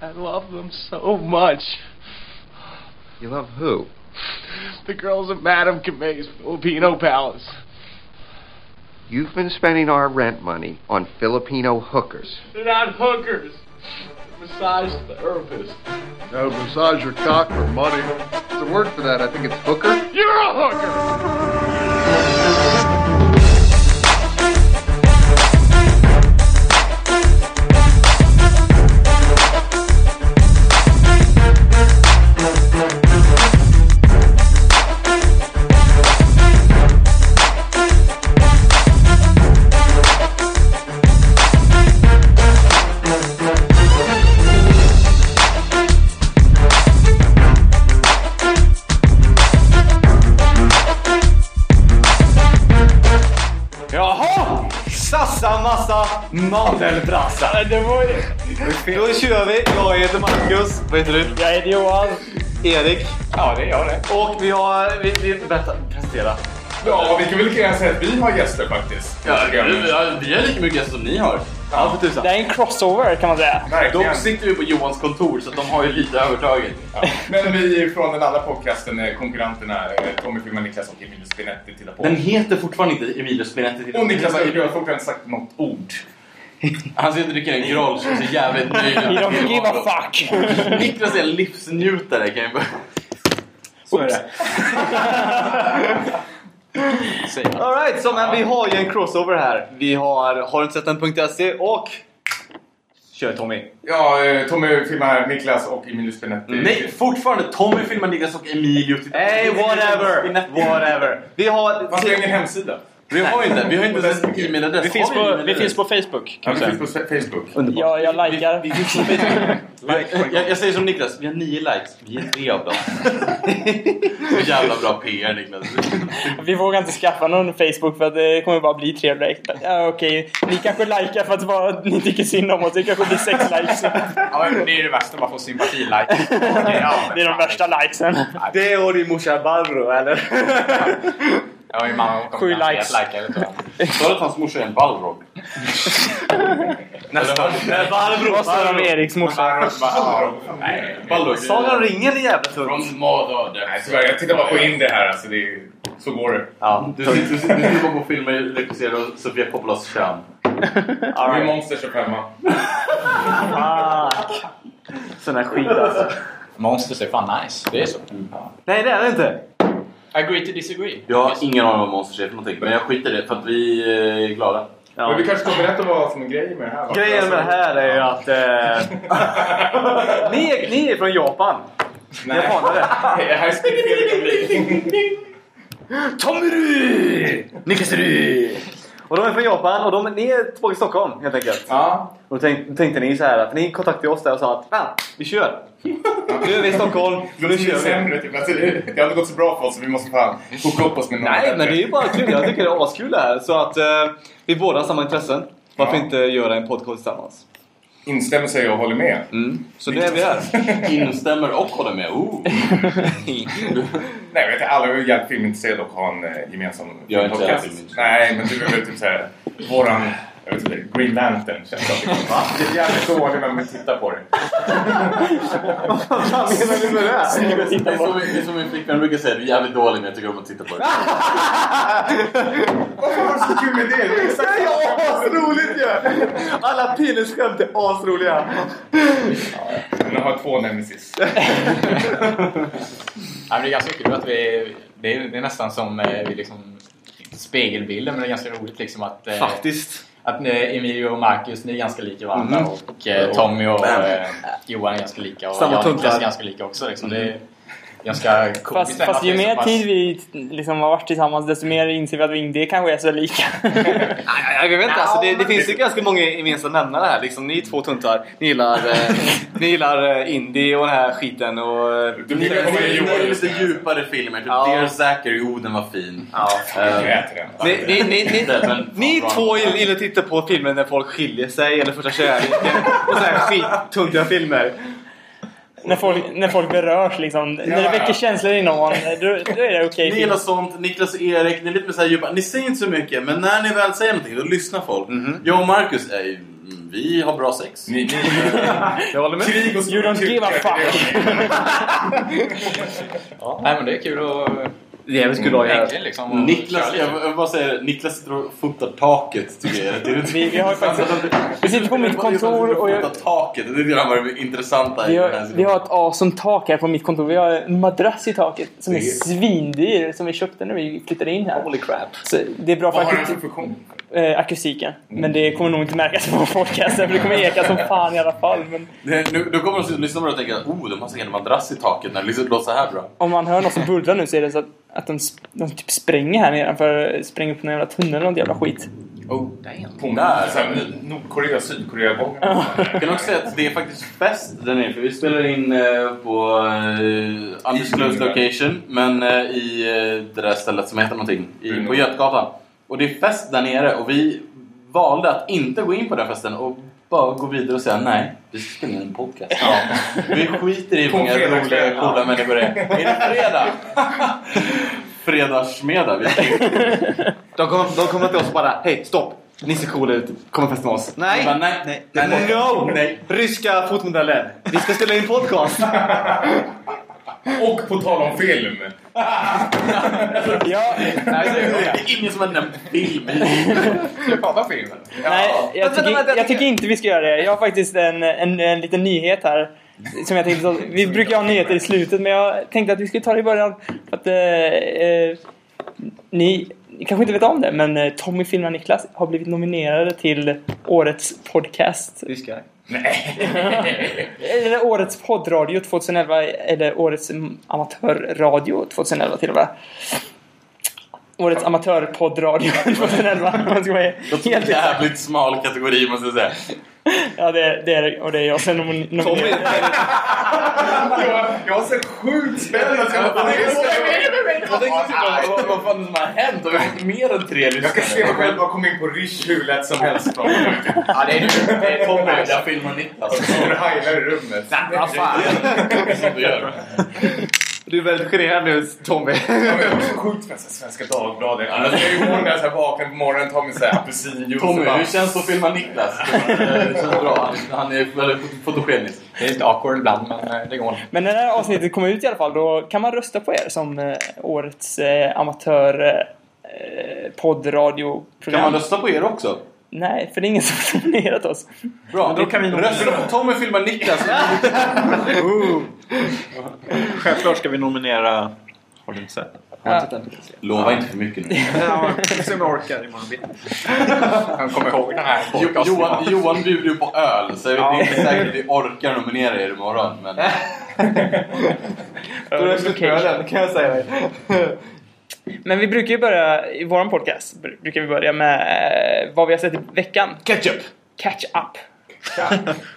I love them so much. You love who? The girls at Madame Camay's Filipino Palace. You've been spending our rent money on Filipino hookers. They're not hookers. They're massage therapists. No, massage your cock for money. There's a word for that. I think it's hooker. You're a hooker! Det var ju... Då kör vi. Jag heter Marcus. Vad heter du? Jag heter Johan. Erik. Ja, det är jag det. Och vi har... Vi, vi, berätta, presentera. Ja, vi kan väl lika gärna säga att vi har gäster faktiskt. Ja, vi har lika mycket gäster som ni har. Ja, för tusan. Det är en crossover kan man säga. Verkligen. Dock sitter vi på Johans kontor så att de har ju lite övertaget. Ja. Men vi från den andra podcasten, eh, konkurrenterna, eh, Tommy Filman, Niklas och Emilio Spinetti tittar på. Den heter fortfarande inte Emilio Spinetti. Och Niklas har fortfarande inte sagt något ord. Han sitter och dricker en groll så ser jävligt nöjd ut. Don't give a fuck. Niklas är en livsnjutare kan jag bara... Så är det. Alright, så men vi har ju en crossover här. Vi har Har du inte sett den.se och... Kör Tommy. Ja, eh, Tommy filmar Niklas och Emilio Spinetti. Nej, fortfarande Tommy filmar Niklas och Emilio. på- Hey, whatever! Whatever. Vi har... Fast vi har ingen hemsida. Vi har ju inte, vi har inte ens en e-mailadress. Vi finns, på, vi finns på Facebook Ja, kan vi man finns på Facebook. Ja, jag likar. Vi, vi finns på Facebook. jag, jag säger som Niklas, vi har nio likes. Vi är tre av dem. Så jävla bra PR Niklas. Vi vågar inte skaffa någon Facebook för att det kommer bara bli tre likes. Ja, Okej, ni kanske likar för att bara, ni tycker synd om oss. Det kanske blir sex likes. Ja, det är det värsta, man får sympatilike. Det är de värsta likesen. Det och din morsa Barbro, eller? Ja, min mamma kommer Sju likes. att likea det, tror jag. Sa du att hans morsa är en Balrog? Nästan. Nej, Barbro! Vad sa de om Eriks morsa? Balrog? Sagan ringen är jävla tunt. Från Mordor. Nej, tyvärr. Jag tittar bara på in det här. Alltså, det är, så går det. Ja. Du sitter, du du bara på filmer regisserade av Sofia Coppolas kön. Det är of hemma. Fuck. Sån här skit alltså. Monsters är fan nice. Det är så. Nej, det är det inte. Agree to disagree. Jag har ingen aning om vad Monsters är för någonting, men jag skiter i det för att vi är glada. Men vi kanske ska berätta vad som är grejen med det här. va? Grejen med det här är ju att... Eh, ni, är, ni är från Japan. Nej. Japanare. Här Tommy Ry! Niklas Ry! Och de är från Japan och de, ni är tillbaka i Stockholm helt enkelt. Ja. Och då tänk, tänkte ni så här att ni kontaktade oss där och sa att "Fan, vi kör! Nu är vi i Stockholm, nu kör vi! sämre. Typ. Alltså, det, har inte gått så bra för oss så vi måste fan hooka upp oss med någon Nej, men det är ju bara kul. Jag tycker det är askul det här. Så att eh, vi båda har samma intressen. Varför Ja. inte göra en podcast tillsammans? Instämmer säger jag och håller med. Mm. Så nu är vi här. Instämmer och håller med. Oh. Nej, jag vet inte. Alla är jävligt filmintresserade och har en eh, gemensam Jag är inte podcast. Nej, men du är väl typ såhär... Våran... Jag vet inte, Green Lantern känns som att va? Det är jävligt dåligt när man tittar på det. Vad fan menar du med det? Det är som, det är som min flickvän brukar säga, du är jävligt dålig men jag tycker om att titta på det. Varför var det så kul med det? Det är exakt Det är asroligt ju! Alla penisskämt är asroliga. Nu har två nemesis. Det är ganska kul att vi... Det är, det är nästan som eh, vi liksom spegelbilder men det är ganska roligt liksom att... eh, Faktiskt. Att ni, Emilio och Marcus, ni är ganska lika varandra Mhm. och eh, Tommy och eh, Johan är ganska lika och Samma jag och Niklas är ganska lika också. Liksom. Det är ganska coolt. Fast, det fast ju mer pass- tid vi liksom har varit tillsammans desto mer inser vi att vi inte kanske är så lika. Nej, jag vet inte. Alltså, det, det finns ju ganska många gemensamma nämnare här. Liksom, ni är två tuntar. Ni gillar, eh, ni gillar eh, indie och den här skiten. Och, eh, Du Ni just lite djupare filmer, typ Ja. Dear Zachary, oh den var fin. ja. Den. Ni, ni, ni, ni två gillar att titta på filmer när folk skiljer sig eller första kärleken och så här skittunga filmer. När, folk, när folk berörs liksom. När det ja. väcker känslor inom någon, då, då är det okej. Ni gillar sånt, Niklas och Erik, ni är lite mer såhär djupa. Ni säger inte så mycket, men när ni väl säger någonting då lyssnar folk. Jag och Marcus är ju Mm, Vi har bra sex. Ni, ni, Jag håller med. krig och You don't give a fuck. Nej men det är kul att... Det är jävligt kul att göra. Äntligen liksom. Niklas, jag, jag bara säger det. Niklas sitter och fotar taket tycker jag. Det är Vi, vi har faktiskt... Vi sitter på mitt kontor och jag, taket, det är det som är det intressanta vi, i den här har, vi har ett awesome tak här på mitt kontor. Vi har en madrass i taket som är Det- svindyr som vi köpte när vi flyttade in här. Holy crap. Så det är bra för vad har den för funktion? Eh, akustiken. Men det kommer nog inte märkas på podcasten för det kommer eka som fan i alla fall. Men Det- Nu, då kommer de att lyssna på det och tänka oh, de har säkert en madrass i taket när det liksom låter så här bra. om man hör något som bullrar nu så är det så att, att de, de typ spränger här nedanför. Spränger upp en jävla tunnel eller något jävla skit. Oh, Där. Nordkorea, Sydkorea gången. Jag kan också säga att det är faktiskt fest där nere för vi spelar in eh, på eh, undisclosed location men eh, i eh, det där stället som heter någonting i, på Götgatan. Och det är fest där nere och vi valde att inte gå in på den festen och bara gå vidare och säga nej, vi ska spela in en podcast. Vi skiter i hur många roliga coola människor det är. Är det fredag? Fredagsmiddag. Vi ska De kommer, de kommer till oss och bara Hej, stopp! Ni ser coola ut. Kom och festa med oss. Nej! bara, nej, nej, nej, nej. No! nej. Ryska fotmodellen. Vi ska spela in podcast. Och på tal om film. Ja, Nej, det är ingen som har nämnt film. Ska vi prata om filmen? nej, jag, Vänta, tycker, vänta, jag tycker inte vi ska göra det. Jag har faktiskt en, en, en liten nyhet här. Som jag tänkte, vi brukar ha nyheter i slutet men jag tänkte att vi skulle ta det i början. För att, eh, eh, ni, ni kanske inte vet om det men eh, Tommy filmar Niklas har blivit nominerade till Årets podcast. Ryska. Eller Årets poddradio 2011 eller Årets amatörradio 2011 till och med. Årets amatörpoddradio 2011. om man ska vara Det är en helt jävligt smal kategori måste jag säga. Ja, det, det är det. Och det är jag som nom- Tommy. Jag, jag var så sjukt spänd. att jag bara, Jag tänkte typ, vad, fan som har hänt? Vi har fått mer än tre Jag kan se mig lyssnare. själv bara komma in på Rish hur lätt som helst. Ja, det är du. Det är Tommy. Jag filmar Niklas. Du heilar i rummet. vad fan. Är du är väldigt generad nu Tommy. Ja, jag så sjukt här, Svenska Dagbladet. Alltså, jag är ihåg när jag så här vaknade på morgonen tar min så här apelsinjuice. Tommy, hur känns det att filma Niklas? Det känns bra. Han, han är väldigt fotogenisk. Det är lite awkward ibland, men eh, det går. Men när det här avsnittet kommer ut i alla fall, då kan man rösta på er som eh, Årets eh, amatör eh, poddradioprogram. Kan man rösta på er också? Nej, för det är ingen som har nominerat oss. Bra. Men då kan vi Rösta på Tommy filmar Niklas. Självklart ska vi nominera... Har du inte sett? Ja. Lova inte för mycket nu. Ja, vi får se om jag orkar imorgon bitti. Han kommer ihåg den här Jo, podcasten. Johan, Johan bjuder ju på öl, så det är inte säkert att vi orkar nominera er imorgon. Men Då är det slut med ölen, kan jag säga dig. Men vi brukar ju börja, i våran podcast, br- brukar vi börja med eh, vad vi har sett i veckan. Ketchup! Catch up.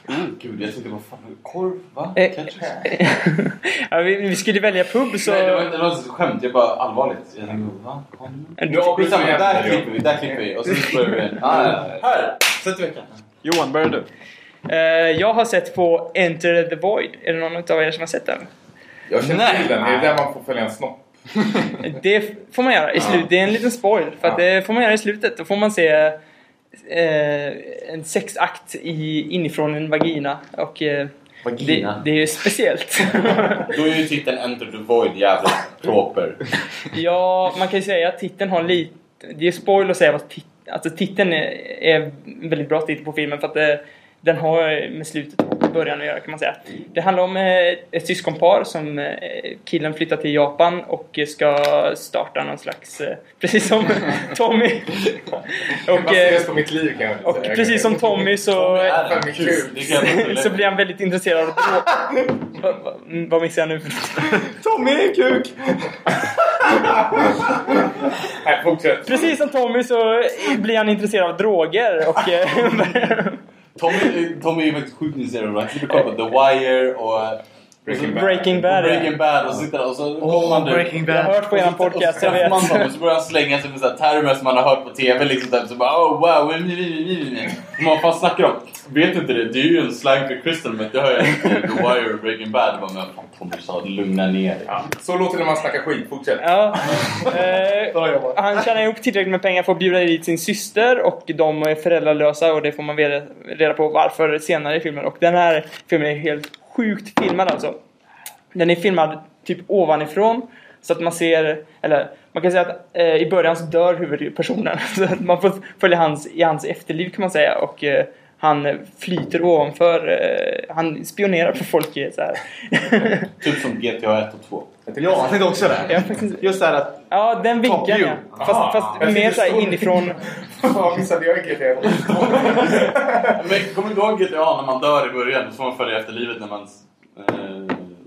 oh, gud, jag tänkte vad fan, korv? Va? Eh, Ketchup? ja, vi, vi skulle välja pub så... Nej, det var inte skämt. Jag bara allvarligt. Jag tänkte, va? Du- Ja, Skitsamma, där klipper vi, där klipper vi. Och så börjar vi igen. Ah, ja. Här! Sätt veckan. Johan, börjar du. Eh, jag har sett på Enter the Void. Är det någon av er som har sett den? Jag känner till den. Är det där man får följa en snopp? Det får man göra i slutet. Det är en liten spoil. För att det får man göra i slutet. Då får man se eh, en sexakt i, inifrån en vagina. Och eh, det, Vagina. det är ju speciellt. Då är ju titeln Enter the Void jävligt proper. ja, man kan ju säga att titeln har lite... Det är spoil att säga vad tit, alltså, titeln är, är en väldigt bra titel på filmen. För att det, den har med slutet och början att göra kan man säga. Det handlar om eh, ett syskonpar som eh, killen flyttar till Japan och ska starta någon slags, eh, precis som Tommy. Och, på mitt liv kan jag och säga. precis som Tommy så, så blir han väldigt intresserad av mm, Vad missar jag nu? Tommy är en kuk! Precis som Tommy så blir han intresserad av droger och Tommy, eh, Tommy är ju faktiskt sjukt intresserad av det. Han kollar på The Wire och eh, Breaking Bad. Breaking Och Bad. Breaking Bad och sitter där och så kommer man Breaking Jag har hört på och eran så- podcast, och så jag man vet. dem och så börjar han slänga sig med så här termer som man har hört på TV. Liksom där, så bara oh wow, vi, vi, vi, vi, vi. Och Man fan snackar om. Vet inte det? Det är ju en slang för Crystal men det hör jag inte The Wire och Breaking Bad. Jag bara, men fan Tommy sa lugna ner dig. Ja, så låter det när man snackar skit. Fortsätt. Ja, eh, han tjänar ihop tillräckligt med pengar för att bjuda dit sin syster och de är föräldralösa och det får man reda på varför senare i filmen. Och den här filmen är helt sjukt filmad alltså. Den är filmad typ ovanifrån så att man ser, eller man kan säga att eh, i början så dör huvudpersonen. Så att man får följa hans, i hans efterliv kan man säga och eh, han flyter ovanför, eh, han spionerar på folk i så här. Typ som GTA 1 och 2. Ja, jag tänkte också det. Just det här att... Ja, den vinkeln ja. Fast, Aha. fast mer såhär så- inifrån. Vad missade jag i GTA? Men kommer du ihåg GTA när man dör i början? Så får man följa efter livet när man... Eh,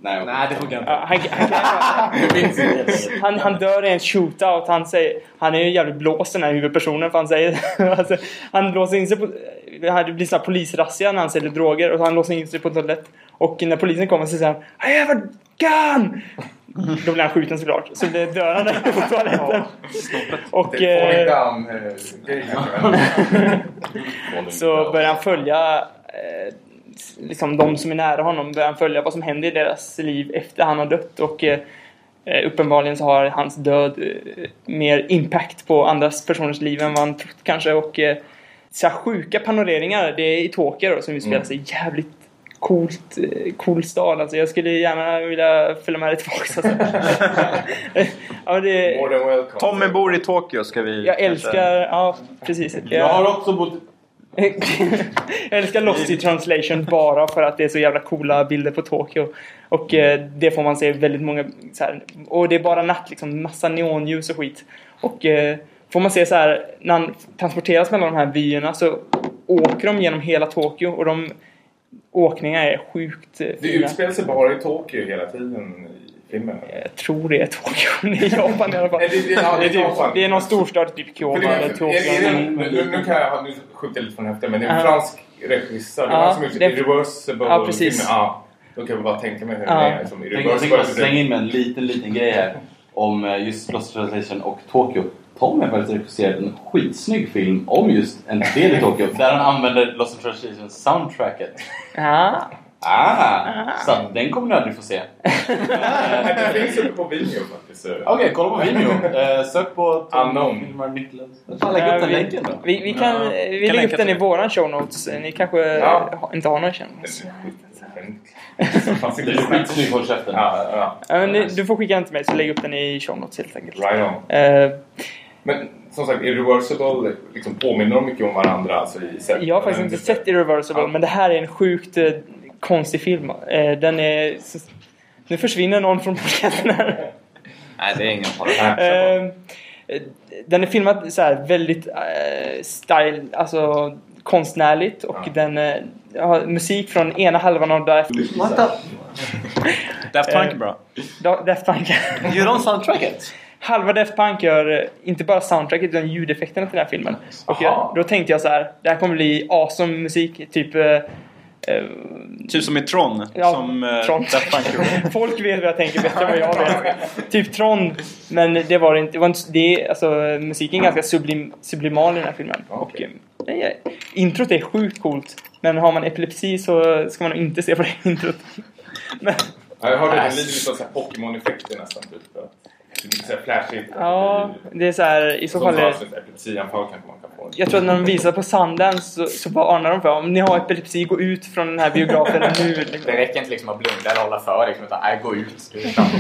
nej, Nej, det funkar inte. Han, han, han, han dör i en shootout. Han, säger, han är ju jävligt blåst den här huvudpersonen för han säger... alltså, han låser in sig på... Det blir sån här polisrazzia när han säljer droger och han låser in sig på en toalett. Och när polisen kommer så säger han I have a gun! Då blir han skjuten såklart. Så det dör han där på toaletten. Och... Eh, eh, så börjar han följa eh, liksom de som är nära honom börjar följa vad som händer i deras liv efter han har dött och eh, eh, uppenbarligen så har hans död eh, mer impact på andras personers liv än vad han trott kanske och eh, så sjuka panoreringar det är i Tokyo då, som vi spelar sig jävligt coolt, eh, cool stad alltså. Jag skulle gärna vilja följa med dig tillbaka alltså. ja, det, More than welcome. Tommy bor i Tokyo ska vi... jag älskar, ja precis. Jag har också bott... jag älskar Lost i translation bara för att det är så jävla coola bilder på Tokyo. Och eh, det får man se väldigt många så här, Och det är bara natt liksom. Massa neonljus och skit. Och eh, får man se så här när han transporteras mellan de här vyerna så åker de genom hela Tokyo och de åkningar är sjukt eh, Det fina. utspelar sig bara i Tokyo hela tiden i filmen. Jag tror det är Tokyo. Är Japan i alla fall. Det- det- ja, det är typ, det är någon storstad, typ Kyoto eller är- Tokyo. Nu nu kan jag nu jag lite från höften men det är en fransk regissör. Det är han som gjort är- Irreversible Ja, precis. filmen. Ja, då kan jag bara tänka mig hur Ja. det är. Som Jag tänkte jag tänkte bara slänga in med en liten, liten grej här. Om eh, just Lost Translation och Tokyo. Tom har faktiskt regisserat en skitsnygg film om just en del i Tokyo. Där han använder Lost Translation soundtracket. Ja. Ah! Så att den kommer ni aldrig få se. Det finns uppe på Vimeo faktiskt. så- Okej, kolla på Vimeo. Eh, sök på Tom Unknown. Hilmar Niklas. Fan, lägg upp den vi- länken då. Vi, vi kan, Ja, vi kan lägger upp den i våran show notes. Ni kanske Ja. inte har några show notes. Det fanns Det inte är skitsnygg, håll käften. Ja, ja. Ja, men ni- du får skicka den till mig så lägger upp den i show notes helt enkelt. Right on. Eh, Men som sagt, Irreversible liksom påminner de mycket om varandra. Alltså, i sätt. jag har faktiskt inte sett Irreversible Ja. men det här är en sjukt eh, konstig film. Eh, den är... Så, nu försvinner någon från podcasten här. Nej, det är ingen fara. Nej, Eh, eh, den är filmad så här väldigt eh, style, alltså konstnärligt och Ja. den eh, har musik från ena halvan av Daft, Daft Punk bra. Da- Daft Punk. Gör de soundtracket? Halva Daft Punk gör inte bara soundtracket utan ljudeffekterna till den här filmen. Och jag, då tänkte jag så här, det här kommer bli awesome musik. Typ... Eh, Typ som i Tron. Ja, som eh, Tron. Daft Punk gjorde. Folk vet vad jag tänker bättre än vad jag vet. typ Tron. Men det var inte... Det var inte det, är- alltså, musiken är ganska sublim, sublimal i den här filmen. Och, eh, det är, introt är sjukt coolt. Men har man epilepsi så ska man inte se på det introt. Men, Ja, jag hörde den lite som Pokémon-effekter nästan. Typ. Det är lite så här flashigt. ja, det är så här i så Som fall... tar Är, epilepsianfall kanske man kan få. Jag tror att när de visar på Sundance så, så varnar de för om ni har epilepsi, gå ut från den här biografen nu. Liksom. Det räcker inte liksom att blunda eller hålla för liksom, utan nej, gå ut.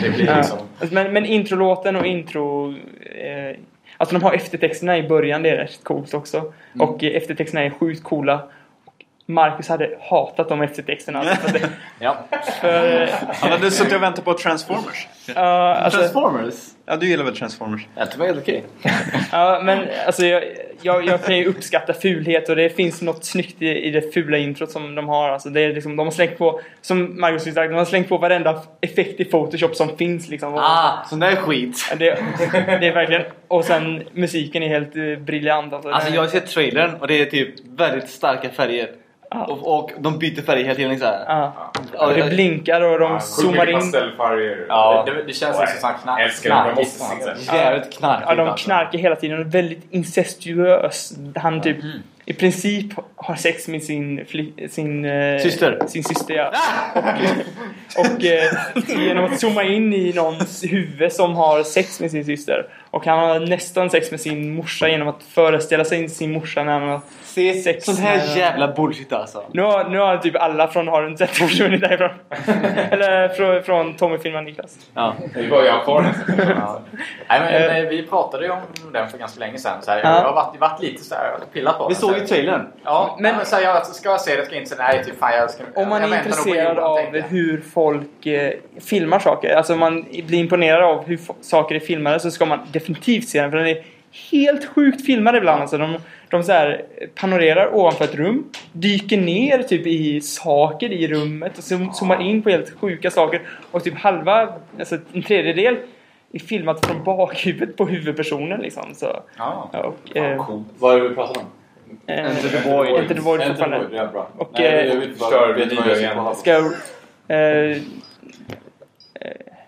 Det, blir liksom... Men, men introlåten och intro... Eh, alltså de har eftertexterna i början, det är rätt coolt också. Och eh, eftertexterna är sjukt coola. Marcus hade hatat de eftertexterna. Alltså, för det, Ja. för, eh, Han hade suttit och väntat på Transformers. Ja, alltså, Transformers? Ja, du gillar väl Transformers? Jag tycker det var helt okej. ja, men alltså jag, jag, jag kan ju uppskatta fulhet och det finns något snyggt i, i det fula introt som de har. Alltså det är liksom, de har slängt på, som Marcus har sagt, de har slängt på varenda effekt i Photoshop som finns liksom. Ah, sån där skit. Det, det är verkligen... Och sen musiken är helt eh, briljant. Alltså, Alltså jag har sett trailern och det är typ väldigt starka färger. Och, och de byter färg hela tiden så här. Ja. Det blinkar och de Ja, zoomar in. pastellfärger. Ja, det, det känns liksom som knark, älskar det. Måste se. Jävligt knarkigt. Ja, de alltså. knarkar hela tiden och är väldigt incestuös. Han typ Mm. i princip har sex med sin, fli- sin eh, Syster. Sin syster ja. Och, och eh, genom att zooma in i någons huvud som har sex med sin syster. Och han har nästan sex med sin morsa genom att föreställa sig sin morsa när han har Se, sex sån här med- jävla bullshit alltså. Nu har, nu har typ alla från Har du inte sett försvunnit därifrån. Eller från, från Tommy-filmen Niklas. Ja. Det var jag kvar. Ja. Nej, men, eh, vi pratade ju om den för ganska länge sedan. Så här, Ja. Jag har varit, varit lite så här, pillat på Vi den, såg så ju trailern. Ja, Men- men, så här, jag ska jag se det, ska jag inte säga nej. Typ, fan, jag ska, Om man jag är intresserad av hur folk eh, filmar saker, alltså om man blir imponerad av hur saker är filmade så ska man definitivt se den för den är helt sjukt filmad ibland. Alltså de de så här panorerar ovanför ett rum, dyker ner typ i saker i rummet och zoom- zoomar in på helt sjuka saker och typ halva, alltså en tredjedel är filmat från bakhuvudet på huvudpersonen liksom. Så, Ja. och, eh, Vad är det vi pratar om? eh, Enter the Void. Enter the Void fortfarande. Ja, bra. Och, Nej, eh, jag vet bara- kör vet vi vad jag igen. ser på. ska jag eh, eh,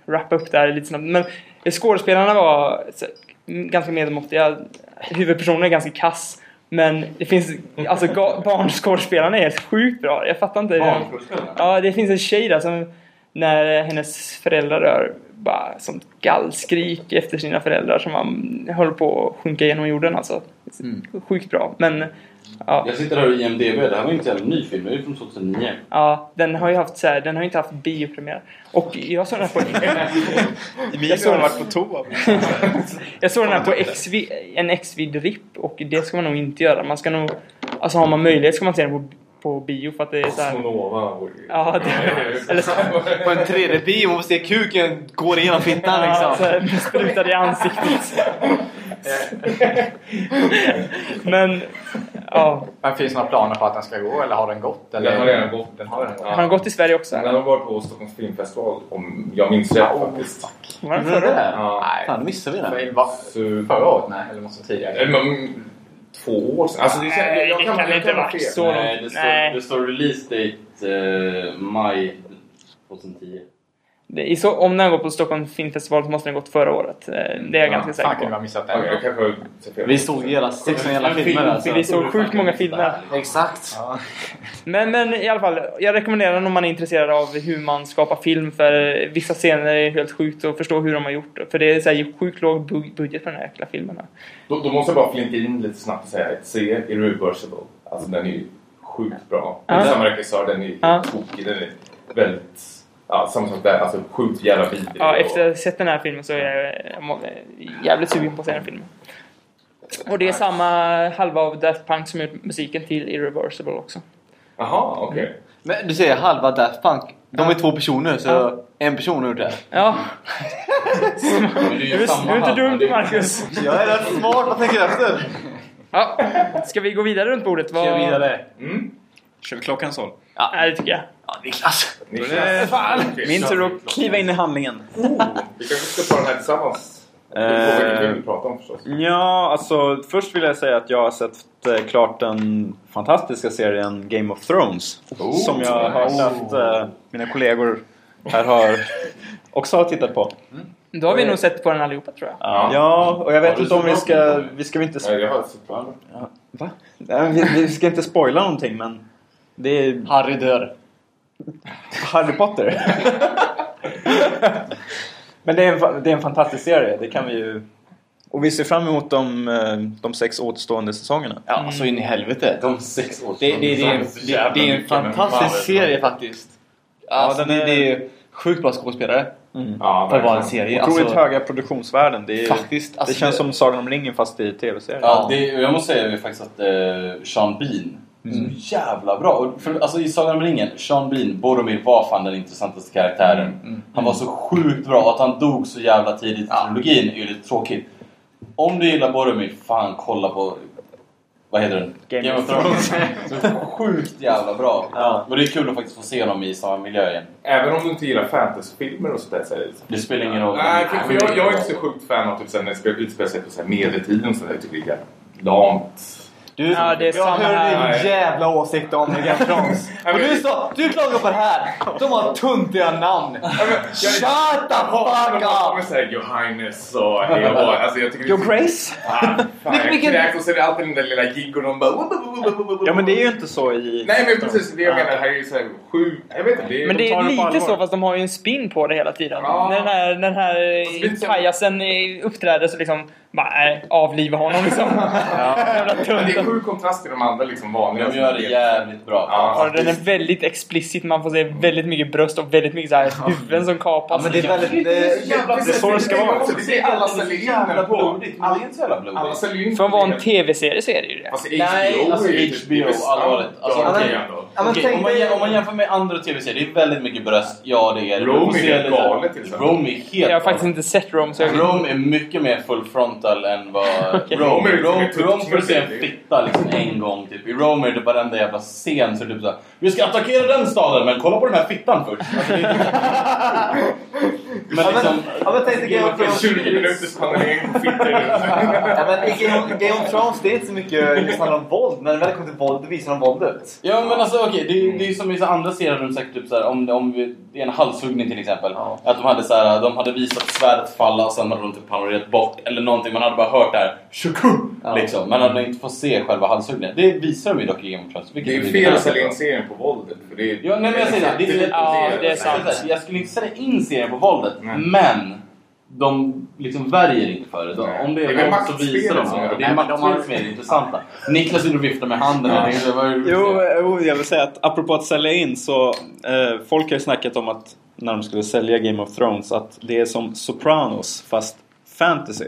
wrappa upp det här lite snabbt. Men skådespelarna var så, ganska medelmåttiga. Huvudpersonen är ganska kass. Men det finns, alltså barnskådespelarna är helt sjukt bra. Jag fattar inte. Barnskådespelarna? Ja, det finns en tjej där som när hennes föräldrar dör bara som gallskrik efter sina föräldrar som man håller på att sjunka genom jorden alltså. Sjukt bra. Men ja. Jag sitter här i IMDB, det här var ju inte en ny film, det är ju från 2009. Ja, den har ju haft så här, den har ju inte haft biopremiär. Och jag såg den här på... jag, såg den, varit på toa. jag såg den här på XV, en Xvid-RIP och det ska man nog inte göra. Man ska nog... Alltså har man möjlighet ska man se den på, på bio för att det är så här... Sonova och... Ja, det, eller så, På en 3D-bio, man får se kuken går igenom fittan ja, så liksom. här, besprutad i ansiktet. Men, ja. Men finns det några planer på att den ska gå eller har den gått? Eller? Den har redan gått. Den har den. Ja. Har den gått i Sverige också? Den har varit på Stockholms filmfestival om jag minns rätt faktiskt. Var den förra? det? Ja. Nej. Fan, då missade vi den. Så, Förra året? Nej, eller måste tidigare? men, två år sedan. Alltså, det, Nej, jag det kan, kan jag inte kan vara så långt. Nej, det står, Nej. det står release date eh, maj 2010. Är så, om den går på Stockholm Filmfestival så måste den ha gått förra året. Eh, Det är jag ganska Fan, säker på. missat det? jag kanske. Vi såg hela 16 jävla filmer alltså. Vi såg sjukt många filmer. Exakt. Men, men i alla fall, jag rekommenderar den om man är intresserad av hur man skapar film för vissa scener är helt sjukt att förstå hur de har gjort det. För det är så här, sjukt låg bu- budget på den här jäkla filmen. Då, då måste jag bara flinka in lite snabbt och säga att C Irreversible. Alltså den är ju sjukt bra. Det är Ja. samma regissör, den är ju Ja. tokig. Den är väldigt... Ja, samma sak där. Alltså sjukt jävla vidrig. Ja, efter att ha sett den här filmen så är jag jävligt sugen på att se den filmen. Och det är samma halva av Daft Punk som gjort musiken till Irreversible också. Jaha, okej. Men du säger halva Daft Punk. De är två personer så Ja. en person har gjort det. Ja, Men det är du ju är, samma du är inte dum Marcus. Jag är rätt smart, vad tänker du efter? Ja. Ska vi gå vidare runt bordet? Vad... Kör vidare. Mm. Kör vi klockans håll? Nej, det tycker jag. Ja, Niklas. Niklas. Okej, Min tur att kliva in i handlingen. Oh, vi kanske ska ta den här tillsammans. Pratar om förstås. Ja, alltså först vill jag säga att jag har sett eh, klart den fantastiska serien Game of Thrones. Oh, som jag har hört nice. att eh, mina kollegor här har också har tittat på. Då har vi nog sett på den allihopa tror jag. Ja. Ja, och jag vet inte om vi ska... Vi ska inte... Nej, jag har sett på Va? Nej, Vi, vi ska inte spoila någonting men... Det är Harry dör. Harry Potter. men det är, en, det är en fantastisk serie, det kan vi ju... Och vi ser fram emot de, eh, de sex återstående säsongerna. Ja, så in i helvete. De sex år Det, det, det, är en, det, det är en fantastisk serie faktiskt. Alltså, den det, är- det är sjukt bra skådespelare. Ja, För att vara en serie. Otroligt Alltså, höga produktionsvärden. Det, är, Faktiskt, alltså det känns som Sagan om ringen fast i tv-serien. Ja, det, jag måste säga faktiskt att eh, Sean Bean är så jävla bra. För, alltså i Sagan om ringen, Sean Bean, Boromir var fan den intressantaste karaktären. Han var så sjukt bra och att han dog så jävla tidigt i trilogin är ju lite tråkigt. Om du gillar Boromir, fan kolla på... Vad heter den? Game of Thrones. sjukt jävla bra. Ja. Och det är kul att faktiskt få se dem i samma miljö igen. Även om du inte gillar fantasyfilmer och sådär så det Det spelar ingen roll. Nej, för, för jag, jag är inte så sjukt fan av typ, när det spelar- utspelar sig på medeltiden och sådär. Jag tycker det är lamt. Du, Ja, det är jag samma hör din jävla åsikt om Game of Thrones. Och du sa, du klagar på det här. De har tuntiga namn. Shut the fuck up! såhär Johannes och hej och alltså jag tycker Your det Grace? Ah, fan, jag Vilken- kräks och så är det alltid den där lilla jigg och bara... Ja men det är ju inte så i... Nej men precis, det jag menar. Det här är ju såhär sju... Jag vet inte. Det är, Men det är lite så fast de har ju en spin på det hela tiden. Ja. När den här, den här pajasen uppträder så liksom bara nej, avliva honom liksom. Jävla det är tunt. Sju kontrast till de andra liksom vanliga. De gör det jävligt bra. Ja. Den är väldigt explicit. Man får se väldigt mycket bröst och väldigt mycket så här huvuden som Ja kapas. men det är väldigt... Det, är så det ska vara. Det ser alla säljer in på. blodigt. Det är inte så jävla Alla blodigt. För att vara en det. tv-serie så är det ju det. Alltså Nej, HBO alltså är typ- HBO, är allvarligt. Alltså, är om, man, jämför med andra tv-serier, det är väldigt mycket bröst. Ja, det är det. Rome är helt galet, till. Rome är helt Jag har faktiskt inte sett Rome så jag Rome är mycket mer full frontal än vad... Rome, Rome är liksom Rome, Rome får se en tutt- fitta liksom en gång typ. I Rome är det varenda jävla scen så är det typ såhär Vi ska attackera den staden men kolla på den här fittan först. Alltså, det är men liksom... Ja men tänk dig Game of Thrones. 20 minuters panelering på fittor. Ja, men Game of, Thrones det är inte så mycket just handlar om våld. Men när det kommer till våld, då visar de våldet. Ja men alltså okej, det, är- det är ju som i andra serier de säkert typ såhär, om, om vi, det är en halshuggning till exempel. Att de hade såhär, de hade visat svärdet falla och sen hade de typ panorerat bort eller någonting. Man hade bara hört det här Shuku! Liksom. Man hade inte fått se själva halshuggningen. Det visar de ju dock i Game of Thrones. Det är fel att sälja in serien på våldet. För det är, Ja, nej men jag säger det. det, är, Ja, det är sant. Jag skulle inte sälja in serien på våldet, Nej. men de liksom värjer inte för det. De, om det Det är våld så visar de det. det. Det är maktspelet som är det intressanta. Niklas vill vifta med handen. här. Det var jo, jag vill säga att apropå att sälja in så eh, folk har ju snackat om att när de skulle sälja Game of Thrones att det är som Sopranos fast fantasy.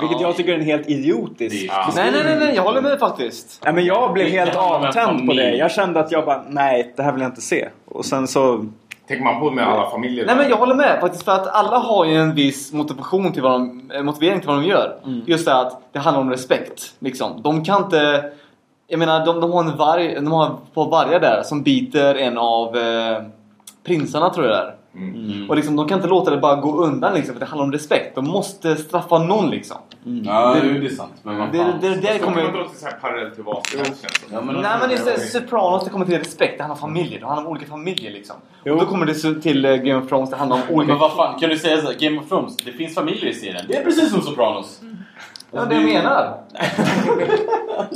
Vilket jag tycker är en helt idiotisk Ja. Nej, nej, nej, nej, jag håller med faktiskt. Nej, men jag blev helt avtänd på det. Jag kände att jag bara, nej det här vill jag inte se. Och sen så... Tänker man på med alla familjer. Nej men jag håller med faktiskt för att alla har ju en viss motivation till vad de, eh, motivering till vad de gör. Just det att det handlar om respekt. Liksom. De kan inte... Jag menar de, de har en varg, de har par vargar där som biter en av eh, prinsarna tror jag det är. Mm. Och liksom, de kan inte låta det bara gå undan liksom, för det handlar om respekt. De måste straffa någon liksom. Ja, Det- det, det är sant. Men vad Det, fan. det, det, det Det kommer inte låta så här parallellt till vad som helst det Ja, men Nej men just det. Sopranos det kommer till respekt, det handlar om familjer, det handlar om olika familjer liksom. Jo. Och då kommer det till eh, Game of Thrones, det handlar om olika... Men vad fan, kan du säga så här, Game of Thrones, det finns familjer i serien. Det är precis som Sopranos. Ja, det jag menar.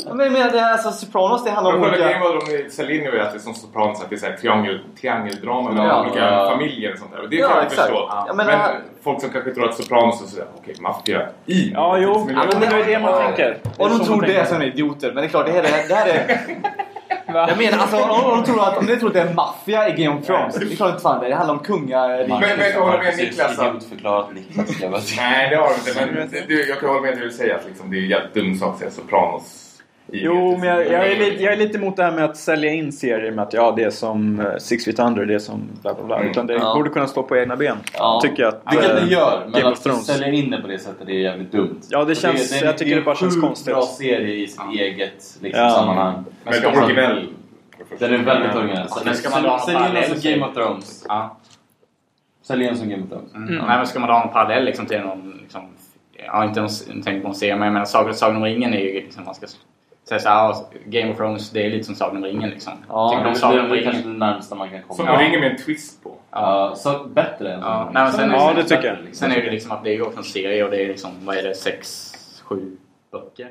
ja, men jag menar, det här, alltså Sopranos det handlar om olika... grejen var de säljer in nu är att det är som Sopranos att det är så här triangel, triangeldrama med Ja. olika Ja. familjer och sånt där. Och det Ja, kan jag exakt. förstå. Ja, men men här- folk som kanske tror att Sopranos är sådär, okej, maffia i Ja, jo. Ja, men det är det man tänker. Och de tror det som är idioter, men det är klart, det här är... Det här är? jag menar, alltså om de tror att, om ni tror att det är maffia i Game of Thrones, det är klart inte fan det. Det handlar om kungariket. Men- men jag håller med Niklas Niklas. jag bara säga. Nej, det har de inte. Men du, jag kan hålla med att du säga att liksom, det är en jävligt dum sak att säga Sopranos. Jo, men jag, jag, är lite, jag är lite emot det här med att sälja in serier med att ja, det är som eh, Six Feet Under, det är som bla bla bla. Mm. Utan det Ja. borde kunna stå på egna ben. Ja. Tycker jag att... Vilket eh, det gör, men Game att sälja in det på det sättet det är jävligt dumt. Ja, det känns- är- jag tycker det bara känns är en sjukt konstigt. bra serie i sitt eget liksom, Ja. sammanhang. Men ska det man- originell. Den är väldigt originell. Men ska man dra någon Sälj in den parallell som Game of Thrones. Ja. Sälj in som Game of Thrones. Mm. Nej, men ska man dra någon parallell liksom, till någon... Liksom, har inte ens tänkt på en serie, men jag menar Sagan, om ringen är ju liksom... Man säga så här, Game of Thrones, det är lite som Sagan om ringen liksom. Ja, Det om är Sagan om väl kanske ringen. det närmsta man kan komma. Som Ja. ringer med en twist på. Ja, så bättre än Ja, om nej, men ringen. sen- Ja, är det tycker jag. Sen är det liksom att det är också en serie och det är liksom, vad är det, sex, sju böcker?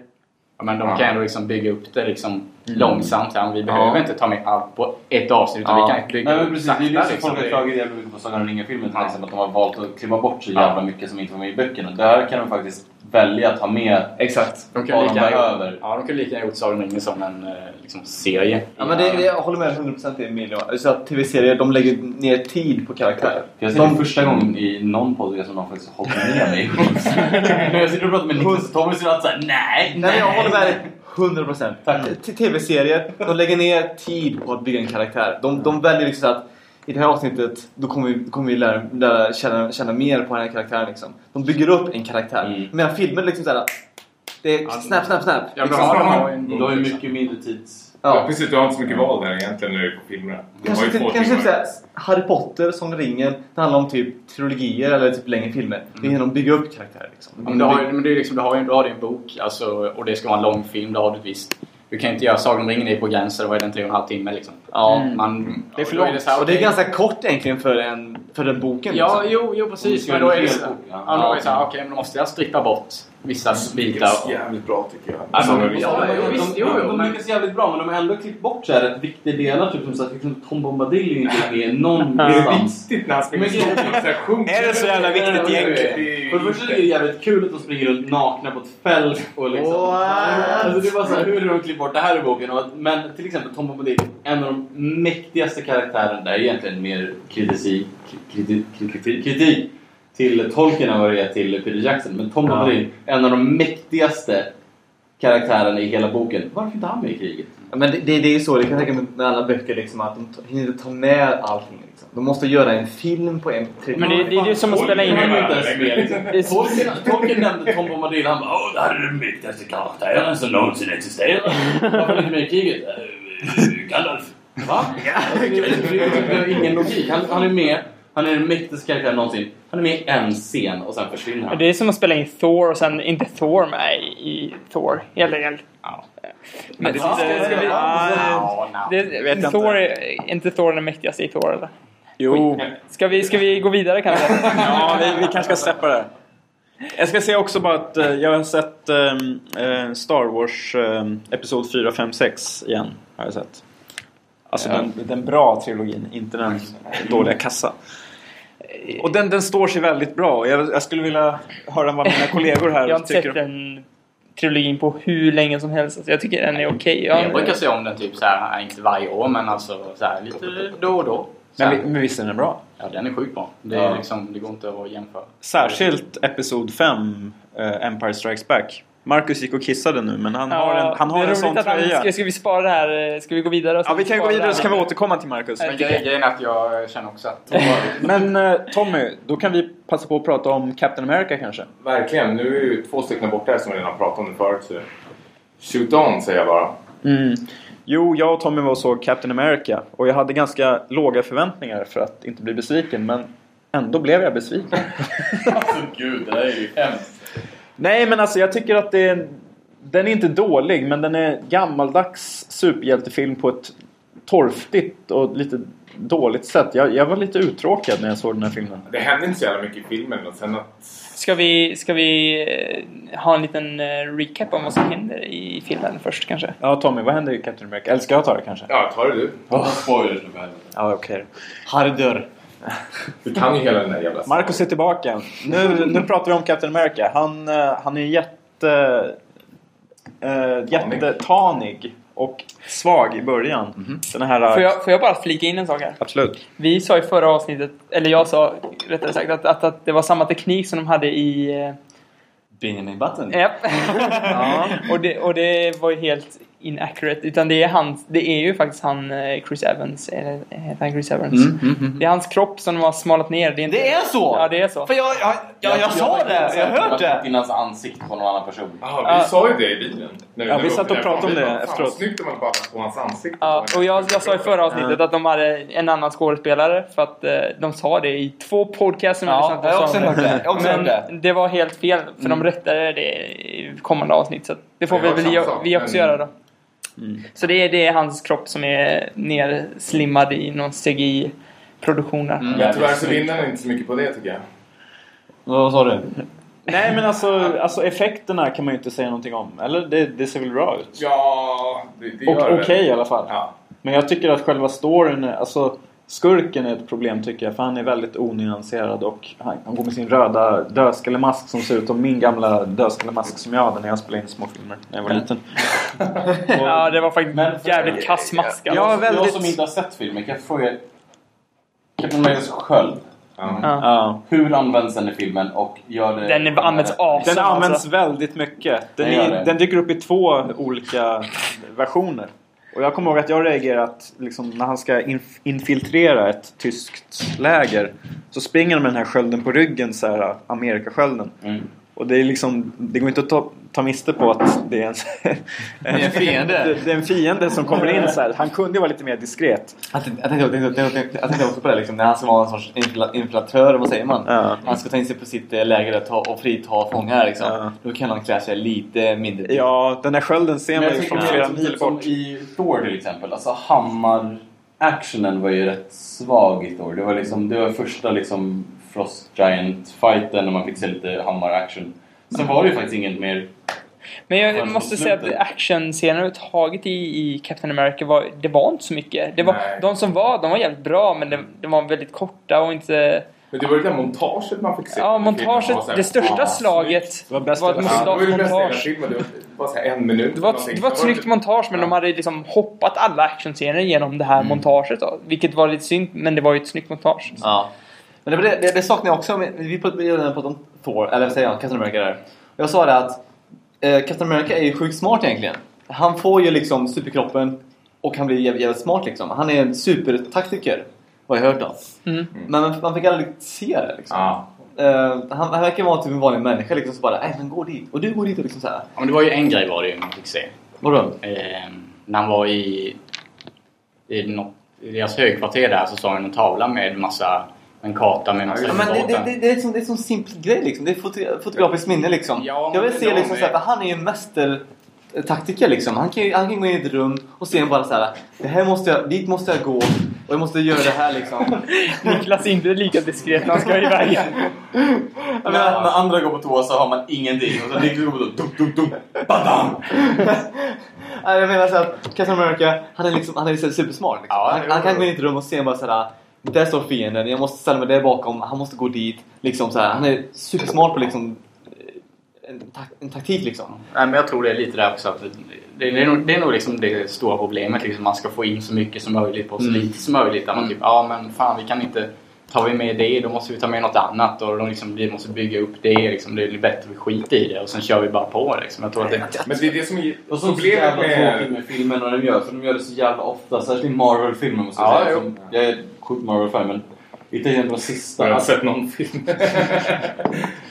Ja, men de Ja. kan ändå liksom bygga upp det liksom långsamt. Ja, vi behöver Ja. inte ta med allt på ett avsnitt utan Ja. vi kan bygga Nej men upp precis, det är ju sakta. Liksom. folk har klagat jävligt mycket på Sagan om ringen-filmen till exempel. Att de har valt att klippa bort så jävla mycket som inte var med i böckerna. Där kan de faktiskt välja att ha med Exakt. De vad kan de lika gärna behöver. ja, de kan lika gärna gjort Sagan om ringen som en eh, liksom, serie. Ja, men det, det, jag håller med 100% i Emilio. Så att tv-serier, de lägger ner tid på karaktärer. Jag ser det första gången i någon podcast som någon faktiskt hållit med mig. När jag sitter och pratar med Niklas och Tommy så är det såhär nej, Nej, men jag håller med dig 100%. Tack. T- TV-serier, de lägger ner tid på att bygga en karaktär. De, de väljer liksom att i det här avsnittet då kommer vi, då kommer vi lära, lära känna, känna mer på den här karaktären. Liksom. De bygger upp en karaktär. Mm. Medan filmer liksom såhär... Det är snap, snap, snap. Ja, liksom. de har ju en Du har ju mycket mindre tids... Ja. Ja. precis. Du har inte så mycket val där egentligen när du är på filmerna. Du har Kanske, ju två kanske typ såhär, Harry Potter, som ringen. Det handlar om typ trilogier eller typ längre filmer. Det är genom att bygga upp karaktärer. Liksom. Ja, men du har, ju- men det är liksom, du har ju du har en bok alltså, och det ska vara en lång film. Då har du ett visst Du kan inte göra Sagan om ringen är på gränsen, vad är den? Tre och en halv timme liksom. Ja. Mm. Man, Det är för långt. Och det är ganska kort egentligen för, en, för den boken. Ja, liksom. jo, jo precis. Men då är det helt så, bort, ja. ja, då är det så här, okej, men då måste jag strippa bort vissa bitar. Jävligt bra tycker jag. Alltså, Alltså, ja, de, jo, de, visst, de, de lyckas jävligt bra men de har ändå klippt bort så här rätt viktiga delar. Typ som så att liksom, Tom Bombadil är inte med någon är det någonstans. viktigt när han springer sjunker? Är det så jävla viktigt egentligen? För det första är det jävligt kul att de springer runt nakna på ett fält och liksom... Alltså det är bara så här, hur har de klippt bort det här i boken? Och men till exempel Tom Bombadil, en av de mäktigaste karaktärerna där är egentligen mer kritik, kritik, kritik, kritik till Tolkien än vad det är till Peter Jackson. Men Tom Bombadil, en av de mäktigaste karaktärerna i hela boken. Varför inte han med i kriget? Ja, Men det, det, det är ju så, det kan jag tänka mig med alla böcker liksom, att de hinner inte ta med allting. Liksom. De måste göra en film på en tre Men det, det är ju som att spela in... Tolkien, nämnde Tom Bombadil. Han bara Åh, det här är den mäktigaste karaktären som någonsin existerat. Varför inte med i kriget? "Eh, Gandalf. Va? Alltså, det, det, det har ingen logik. Han, han är med. Han är den mäktigaste karaktären någonsin. Han är med i en scen och sen försvinner han. Det är som att spela in Thor och sen inte Thor med i, Thor. Helt enkelt. Men ska, ska vi, Ja, no. det, vet jag Thor är inte Thor den mäktigaste i Thor eller? Jo. Ska vi, ska vi gå vidare kanske? Ja, vi, vi kanske ska släppa det. Jag ska säga också bara att eh, jag har sett ehm, eh, Star Wars um, Episod 4, 5, 6 igen. Har jag sett. Alltså Ja. den, den bra trilogin, inte den dåliga kassa. Och den, den står sig väldigt bra. Jag, jag skulle vilja höra vad mina kollegor här Jag har inte tycker. sett den trilogin på hur länge som helst. Alltså, jag tycker den är okej. Jag- Jag brukar se om den typ så här, inte varje år men alltså så här, lite då och då. Men, men visst är den bra? Ja, den är sjukt bra. Det, är Ja. liksom, det går inte att jämföra. Särskilt Episod 5, eh, Empire Strikes Back. Marcus gick och kissade nu men han Ja, har en, han har en roligt sån att han- tröja. Ska, ska vi spara det här? Ska vi gå vidare? och Ja, vi kan gå spara vidare så kan vi återkomma till Marcus. Men grej- grejen är att jag känner också att... Men eh, Tommy, då kan vi passa på att prata om Captain America kanske? Verkligen. Nu är ju två stycken borta här som vi redan pratat om det förut. Så shoot on säger jag bara. Mm. Jo, jag och Tommy var och såg Captain America och jag hade ganska låga förväntningar för att inte bli besviken men ändå blev jag besviken. Alltså gud, det där är ju hemskt. Nej, men alltså jag tycker att det är, den är inte dålig men den är gammaldags superhjältefilm på ett torftigt och lite dåligt sätt. Jag, jag var lite uttråkad när jag såg den här filmen. Det hände inte så jävla mycket i filmen. Och sen att... Ska vi, ska vi eh, ha en liten eh, recap om vad som händer i filmen först kanske? Ja, Tommy, vad händer i Captain America? Eller ska jag ta det kanske? Ja, ta det du. Spoilers nu för helvete. Ja, okej. Harry dör. Du kan ju hela den där jävla... Marcus är tillbaka. Nu, nu pratar vi om Captain America. Han, eh, han är jätte... Uh, jättetanig och svag i början. Den här... Får jag, får jag bara flika in en sak här? Absolut. Vi sa i förra avsnittet, eller jag sa rättare sagt, att, att, att det var samma teknik som de hade i... eh, Benjamin Button. Japp. och, det, och det var ju helt inaccurate. Utan det är, hans, det är ju faktiskt han eh, Chris Evans. Eller heter han Chris Evans? Det är hans kropp som de har smalat ner. Det är, inte, Det är så? Ja, det är så. För jag, jag, jag, jag, sa har det! Jag har hört det! In hans ansikte på någon annan person. Jaha, vi Ja. sa ju det i bilen. När Ja, vi var satt och pratade om Vi det efteråt. vad snyggt om man bara på hans ansikte. Ja, och jag, jag sa i förra avsnittet att de hade en annan skådespelare för att eh, de sa det i två podcasts som Ja, lyssnat på jag har också hört det. Jag har Men det. det var helt fel för de rättade det i kommande avsnitt. Så det får Ja, vi jag väl vi, vi också göra då. Så det är, det är hans kropp som är nerslimmad i någon CGI-produktion där. Men tyvärr så vinner han inte så mycket på det tycker jag. Vad sa du? Nej, men alltså, alltså effekterna kan man ju inte säga någonting om. Eller det, det ser väl bra ut? Ja, det, det Och gör det okej väl. i alla fall. Ja. Men jag tycker att själva storyn, alltså skurken är ett problem tycker jag. För han är väldigt onyanserad och han, han går med sin röda dödskallemask som ser ut som min gamla dödskallemask som jag hade när jag spelade in småfilmer när jag var liten. Ja, det var faktiskt Men- jävligt kass mask. alltså. Ja, Jag väldigt- som inte har sett filmen, kan jag fråga... Captain Americas sköld. Ja. Ja. Hur används den i filmen och gör det... Den är- används as. Den används alltså- väldigt mycket. Den, Den gör är, det. den dyker upp i två olika versioner. Och jag kommer ihåg att jag reagerat liksom, när han ska inf- infiltrera ett tyskt läger. Så springer han med den här skölden på ryggen, så här, Amerikaskölden. Mm. Och det är liksom, det går inte att ta, ta miste på att det är en, Det är en fiende. det, det är en fiende som kommer in så här. Han kunde ju vara lite mer diskret. Jag tänkte, jag tänkte, jag tänkte, jag tänkte, jag tänkte också på det liksom, när han ska vara en sorts infiltratör, vad säger man? Ja. Han ska ta in sig på sitt eh, läger och, ta, och frita fångar liksom. Ja. Då kan han klä sig lite mindre. Ja, den här skölden ser man ju från flera mil som bort. i Thor till exempel. Alltså hammar-actionen var ju rätt svag i Thor. Det var liksom, det var första liksom Frost Giant-fighten när man fick se lite hammar-action. Sen var det ju faktiskt inget mer... Men jag måste säga att actionscener överhuvudtaget i, i Captain America var, det var inte så mycket. Det var, Nej. de som var, de var jävligt bra men de, de var väldigt korta och inte... Men det var ju det där montaget man fick se. Ja, montaget, här, det största ah, slaget Det var bäst var ett Ja, det var ju det bästa. Det var bara så en minut. Det var, ett, det var ett snyggt montage men de hade liksom hoppat alla actionscener genom det här montaget då. Vilket var lite synd men det var ju ett snyggt montage. Ja. Men det, det, det, saknar jag också. Vi pratade om Thor, eller vad säger jag, Captain America där. Jag sa det att eh, Captain America är ju sjukt smart egentligen. Han får ju liksom superkroppen och han blir jävligt, jävligt smart liksom. Han är en supertaktiker. Har jag hört då. Mm. Men man, man fick aldrig se det liksom. Ja. Eh, han, han verkar vara typ en vanlig människa liksom. Så bara, nej men gå dit. Och du går dit och liksom så här. Ja, men det var ju en grej var det ju man fick se. Vadå? Eh, när han var i, i, något, i deras högkvarter där så såg han en tavla med massa en karta med massa Ja, men det, det, det, det är en sån- det är en sån simpel grej liksom. Det är foto, fotografiskt minne liksom. Ja, jag vill men se liksom är- så här, han är ju en mästertaktiker liksom. Han kan, han kan gå in i ett rum och se bara så här. Det här måste jag, dit måste jag gå och jag måste göra det här liksom. Niklas är inte lika diskret när han ska iväg. Menar, när andra går på toa så har man ingenting. Och så Niklas går på toa, dum, dum, dum, badam! Jag menar så här, att Captain America, han är liksom, han är så supersmart liksom. Ja, han, han kan gå in i ett rum och se bara så här. Där står fienden, jag måste ställa mig där bakom, han måste gå dit. Liksom så här. Han är supersmart på liksom eh, en, tak, en taktik liksom. Nej, men jag tror det är lite där också. Att det, det, är nog, det är nog liksom det stora problemet. Liksom, man ska få in så mycket som möjligt på så Mm. lite som möjligt. Där man typ, ja men fan vi kan inte... Tar vi med det då måste vi ta med något annat och då liksom, vi måste bygga upp det. Liksom, det är bättre vi skiter i det och sen kör vi bara på liksom. Jag tror att det, Men det är det som är Och så så problemet jävla tråkigt med... med filmen och de gör, för de gör det så jävla ofta. Särskilt i Marvel-filmer måste jag Ja, säga. jo. Som, jag är sjukt Marvel-fan men inte de sista. Jag har sett någon film.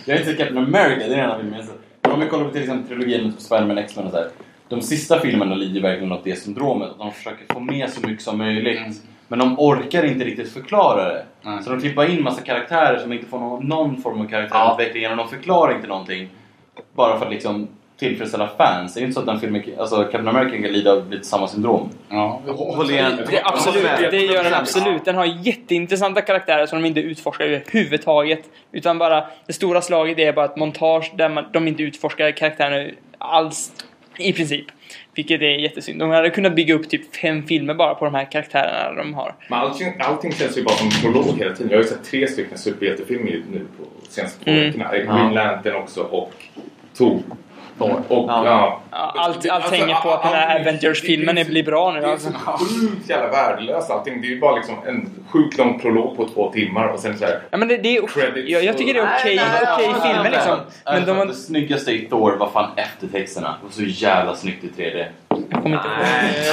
Jag har inte sett Captain America, det är en av filmerna. Men om vi kollar på till exempel trilogin Spiderman X-Men och så här. De sista filmerna lider verkligen av det syndromet. Att de försöker få med så mycket som möjligt. Mm. Men de orkar inte riktigt förklara det. Nej. Så de klippar in massa karaktärer som inte får någon, någon form av Ja. karaktärsutveckling. Och de förklarar inte någonting. Bara för att liksom tillfredsställa fans. Det är inte så att den filmen, alltså Captain America kan lida av lite samma syndrom. ja. Håller igen. Det, absolut, det gör den absolut. Den har jätteintressanta karaktärer som de inte utforskar överhuvudtaget. Utan bara det stora slaget är bara ett montage där man, de inte utforskar karaktärerna alls. I princip. Vilket är jättesynd. De hade kunnat bygga upp typ fem filmer bara på de här karaktärerna de har. Men allting, allting känns ju bara som prolog hela tiden. Jag har ju sett tre stycken superhjältefilmer nu på senaste två Mm. veckorna. Green Lantern också och Thor. Och, Ja. ja. Allt allt Alltså, hänger på att den här Avengers-filmen blir bra nu. Det är Alltså. så sjukt jävla värdelöst allting. Det är ju bara liksom en sjukt lång prolog på två timmar och sen så här. Ja, men det, det är, Credits. jag, jag tycker det är okej okej filmer liksom. Men de. Det snyggaste i Thor var fan eftertexterna. Det var så jävla snyggt i 3D. Jag kommer inte ihåg. Nej,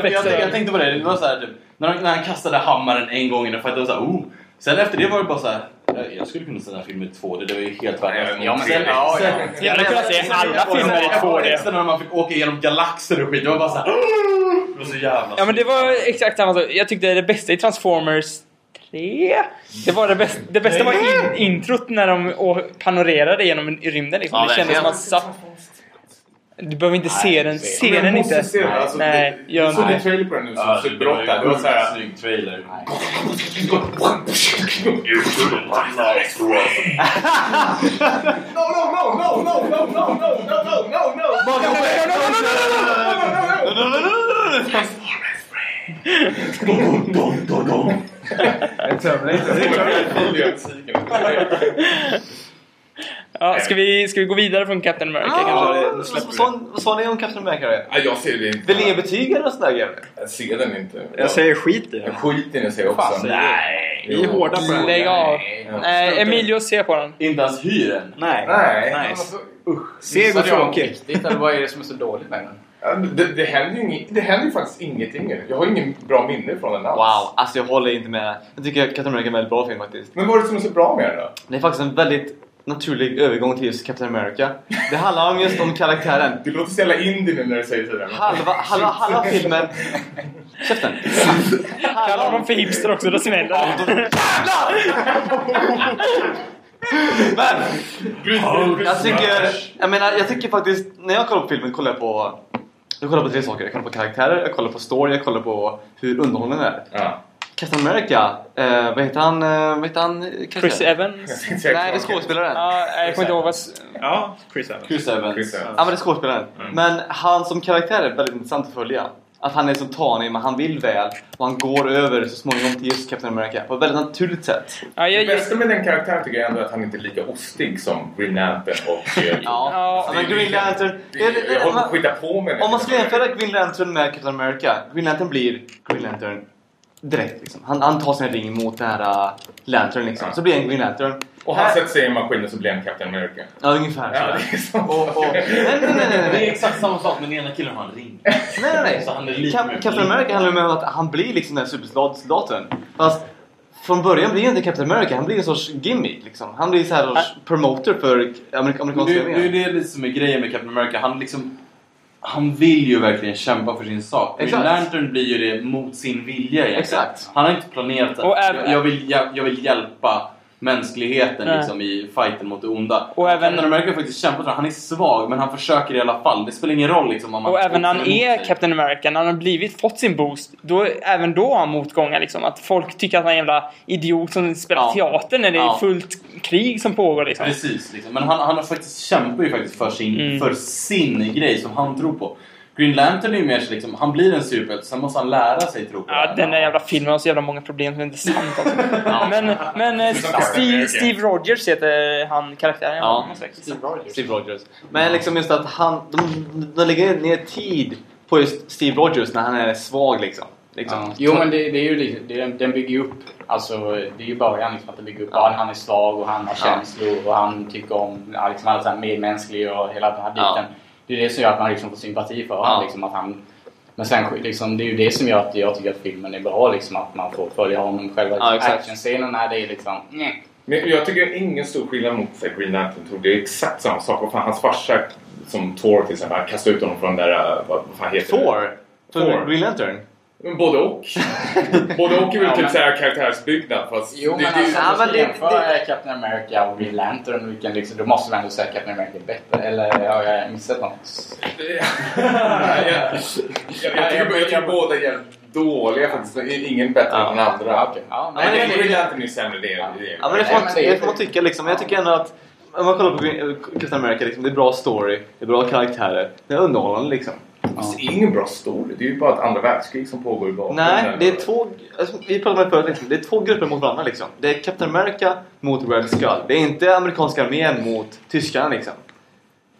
Jag jag, jag, tänkte på det, det var så här, typ, när, han, när han kastade hammaren en gång i den fighten, oh. Sen efter det var det bara så här, jag, jag skulle kunna se den här filmen i 2D, det var ju helt värdelöst. Ja, men sen, ja, ja. Jag hade kunnat se alla filmer i 2D. Efter när man fick åka igenom galaxer och skit, det var bara så här, det var så jävla Ja men det var exakt samma sak. Jag tyckte det bästa i Transformers 3. Det var det bästa. Det bästa var in, introt när de panorerade genom rymden liksom. Ja, det kändes som att satt... Du behöver inte se den. Se Men den måste inte. se den. Alltså, Nej, det- gör Jag såg en trailer på den nu som Ja, ja, det var brott ju där. Det var en såhär... snygg trailer. No, no, no, no, no, no, no, no, no, no, no, no! Ja, ska, vi, ska vi gå vidare från Captain America kanske? Ja, Nu släpper vi vad sa- vad sa ni om Captain America? då? Nej, jag ser det inte. Vill ni ge betyg eller sådär grejer? Jag ser den inte. Jag säger skit i den. skiter i den säger jag också. Nej! Vi är hårda på den. Lägg av. Ja. Nej, Emilio ser på den. Inte ens hyr den. Nej. Nej. Nej. Alltså, Seg och tråkig. Riktigt, eller vad är det som är så dåligt med den? ja, det, det, händer ju inget, det händer ju faktiskt ingenting. Jag har ingen bra minne från den alls. Wow, alltså jag håller inte med. Jag tycker Captain America är en väldigt bra film faktiskt. Men vad är det som är så bra med den då? Det är faktiskt en väldigt naturlig övergång till just Captain America. Det handlar om just om karaktären. Du låter så jävla indie nu när du säger sådär. Halva, halva, halva filmen... Käften! Kallar honom för hipster också, då smäller det. Men! Jag tycker, jag menar, jag tycker faktiskt, när jag kollar på filmen kollar jag på jag kollar på tre saker. Jag kollar på karaktärer, jag kollar på story, jag kollar på hur underhållningen är. Ja. Captain America, eh, vad heter han? Eh, vad heter han? karaktären? Chris Evans? Nej, det är skådespelaren. Ja, jag kommer inte ihåg vad... Ja, Chris Evans. Chris Evans. Chris Evans. Ja men det är skådespelaren. Men han som karaktär är väldigt intressant att följa. Att han är så tanig men han vill väl och han går över så småningom till just Captain America på ett väldigt naturligt sätt. Ja, Det jag, jag, bästa med den karaktären tycker jag ändå är att han inte är lika ostig som Green Lantern och... eh, Ja, Ja, men Green Lantern... Det, det- jag det- håller på att om- skita på mig Om man ska jämföra Green Lantern med Captain America. Green Lantern blir Green Lantern direkt liksom. Han, han tar sin ring mot den här uh, Lantern liksom. Så blir han Green Lantern. Och han Här- sätter sig i en maskin och så blir han Captain America. Ja, ungefär Ja, så. det är. Och, och, nej, nej, nej, nej, Det är exakt samma sak men den ena killen har en ring. nej, nej, nej. Så han är lite Cap- Captain America handlar ju om att han blir liksom den här supersoldaten. Fast från början blir han inte Captain America, han blir en sorts gimmick liksom. Han blir så här sorts promoter för amerikanska det, det är armén. det lite som är grejen med Captain America. Han liksom... Han vill ju verkligen kämpa för sin sak. Green. Lantern blir ju det mot sin vilja egentligen. Exakt. Han har inte planerat Och att även- jag, vill, jag, jag vill hjälpa mänskligheten Nej. liksom, i fighten mot det onda. Och även- Captain America faktiskt det. Han är svag men han försöker i alla fall. Det spelar ingen roll liksom, om man och även när han är sig. Captain America, när han har blivit, fått sin boost, då, även då har han motgångar liksom. Att folk tycker att han är en jävla idiot som spelar Ja. teater när det är Ja. fullt krig som pågår liksom. Precis, liksom. men han, han har faktiskt kämpar ju faktiskt för sin, Mm. för sin grej som han tror på. Green Lantern är ju mer så liksom, han blir en superhjälte, sen måste han lära sig tro på Ja, det. den där jävla filmen har så jävla många problem som inte är sant alltså. Men, men eh, Steve, Steve Rogers heter han karaktären. Ja. Steve Rogers. Steve Rogers. Men liksom just att han, de, de lägger ner tid på just Steve Rogers när han är svag liksom. liksom. Ja. Jo men det, det är ju liksom, det, den- bygger ju upp, alltså det är ju början liksom att den bygger upp, ja. han är svag och han har Ja. känslor och han tycker om, ja, liksom allt så här medmänsklig och hela den här biten. Ja. Det är det som gör att man liksom får sympati för Ja. honom. Liksom, att han, men sen liksom, det är ju det som gör att jag tycker att filmen är bra liksom, att man får följa honom själva. Ja. Actionscenerna det är liksom, nej. Men jag tycker det är ingen stor skillnad mot sig, Green Lantern. Tror det är exakt samma sak. Vad fan, hans farsa som Thor till exempel, han kastade ut honom från den där... Vad, vad fan heter det? Thor? Thor. Thor. Green Lantern? Men Både och. Både och är väl Ja, typ men- såhär karaktärsbyggnad fast... Jo det, men det, alltså, om men du ska det- jämföra Captain America och Green Lantern, vilken liksom, då måste vi ändå säga Captain America är bättre. Eller har jag missat något? jag, jag, jag, tycker, jag tycker båda är jävligt dåliga faktiskt. Ingen bättre Ja. än den andra. Ja, okej. Ja, men- men Green Lantern är sämre. Det det. Ja men det får, man, men det det får man tycka liksom. Jag tycker ändå att om man kollar på Captain America, liksom, det är bra story, det är bra karaktärer, det är underhållande liksom. Det är ingen bra story. Det är ju bara ett andra världskrig som pågår i bakgrunden. Nej, det är två... Alltså, vi pratade om det förut, liksom. det är två grupper mot varandra liksom. Det är Captain America mot Red Skull. Det är inte amerikanska armén mot tyskarna liksom.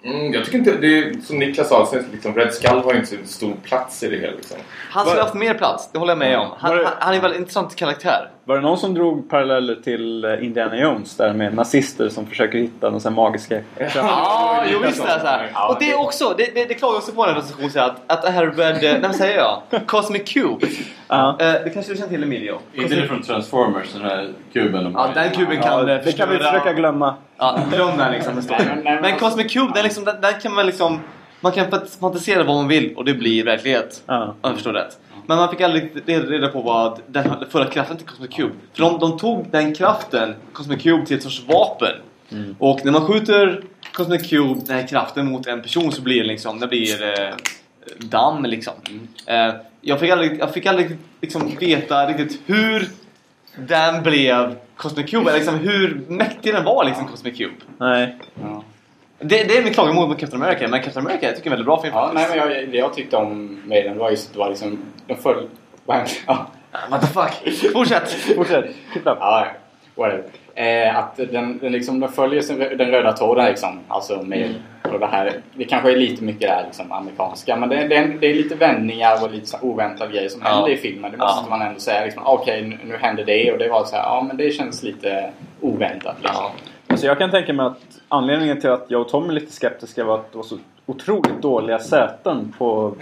Mm, jag tycker inte... Det är, som Niklas sa, sen, liksom, Red Skull har ju inte så stor plats i det hela. Liksom. Han skulle haft mer plats, det håller jag med om. Han, han, han är en väldigt intressant karaktär. Var det någon som drog paralleller till eh, Indiana Jones där med nazister som försöker hitta någon sån här magiska Ja, jo visst är det så här. Och det är också, det, det, det klagar också på den här att, att det här Red... eh, Nej vad säger jag? Cosmic Cube. Eh, det kanske du känner till Emilio? Inte det från Transformers, den här kuben. Ja, den kuben kan Ja, det kan vi försöka glömma. Ja, glöm den liksom. men- Cosmic Cube, den, liksom, den, den kan man liksom... Man kan fant- fantisera vad man vill och det blir verklighet. Om jag förstår rätt. Men man fick aldrig reda på vad den förra kraften till Cosmic Cube. För de, de tog den kraften, Cosmic Cube, till ett sorts vapen. Och när man skjuter Cosmic Cube, den här kraften, mot en person så blir det liksom, det blir eh, damm liksom. Eh, jag fick aldrig, jag fick aldrig liksom veta riktigt hur den blev Cosmic Cube, eller liksom hur mäktig den var liksom Cosmic Cube. Nej. Ja. Det, det är min klagomål mot Captain America, men Captain America jag tycker jag är väldigt bra film Ja, nej, men jag, det jag tyckte om med den var just det var liksom, den föll... Ja. What the fuck? Fortsätt! Fortsätt. Titta. Ja, whatever. Eh, att den, den, liksom, den följer sin, den röda tråden liksom. Alltså med och det här. Det kanske är lite mycket det här liksom, amerikanska. Men det, det, är, det är lite vändningar och lite oväntade grejer som Ja. händer i filmen. Det måste Ja. man ändå säga. Liksom, Okej, nu, nu händer det. Och det var så här, ja men det känns lite oväntat. Liksom. Ja. Jag kan tänka mig att anledningen till att jag och Tom är lite skeptiska var att det var så otroligt dåliga säten på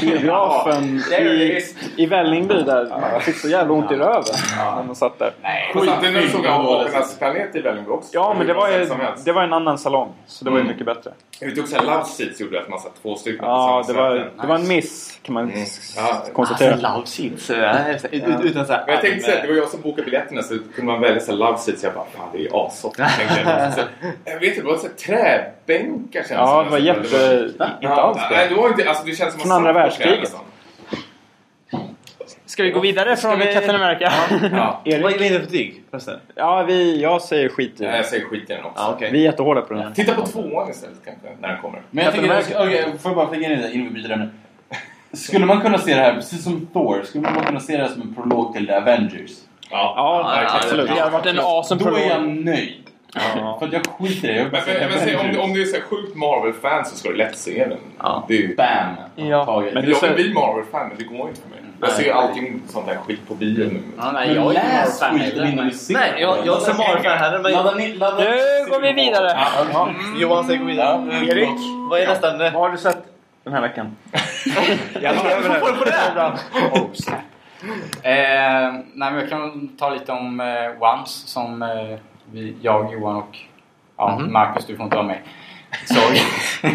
biografen det det i, i Vällingby där. Man fick så jävla ont i röven när man satt där. Nej. Samtidigt du såg och dåligt. Apornas planet i Vällingby också. Ja, men det var, ju, det var en annan salong. Så det var ju Mm. mycket bättre. Vi tog såhär love seats gjorde att man satt två stycken Ja, det var, det var en miss kan man Mm. Ja. konstatera. Alltså, love seats. eh, ut- Utan så här, Men jag tänkte säga att det var jag som bokade biljetterna så kunde man välja så här love seats. Jag bara, fan det är ju assoft. jag. Jag vet inte, det var så här träbänkar kändes Ja, som. Det. Inte Ja, alls nej, det. det var inte, alltså det känns som Från andra världskriget. Ska vi gå vidare från vi- Captain America? Ja. Vad är det för betyg? Ja, vi, jag säger skit i Nej, det. jag säger skit i den också. Ja, okej. Vi är jättehårda på den. här. Titta på tvåan istället kanske, när den kommer. Men jag Captain tänker, okej, får jag bara flika in i det innan vi byter ämne? Skulle man kunna se det här, precis som Thor, skulle man kunna se det här som en prolog till The Avengers? Ja, Ja, verkligen. absolut. Det hade varit en awesome Då är jag prolog. nöjd. Ja. För att jag skiter i det. Jag Men, men, säg, om, Avengers. om du är så här sjukt Marvel-fan så ska du lätt se den. Ja. Det är ju... Bam! Ja. Taget. Men du Jag vill bli Marvel-fan men det går inte för mig. Jag ser allting sånt där skit på bio nu. Ja, nej, jag är inte läs Marvel-fan heller, du Nej, jag, jag är inte Marvel-fan heller men... Nu går vi vidare. Johan säger gå vidare. Erik, Vad är nästa ämne? vad har du sett den här veckan? Jag får på det! Oh, snap. eh, nej, men jag kan ta lite om eh, Once som eh, vi, jag, Johan och ja, Marcus, du får inte vara med, såg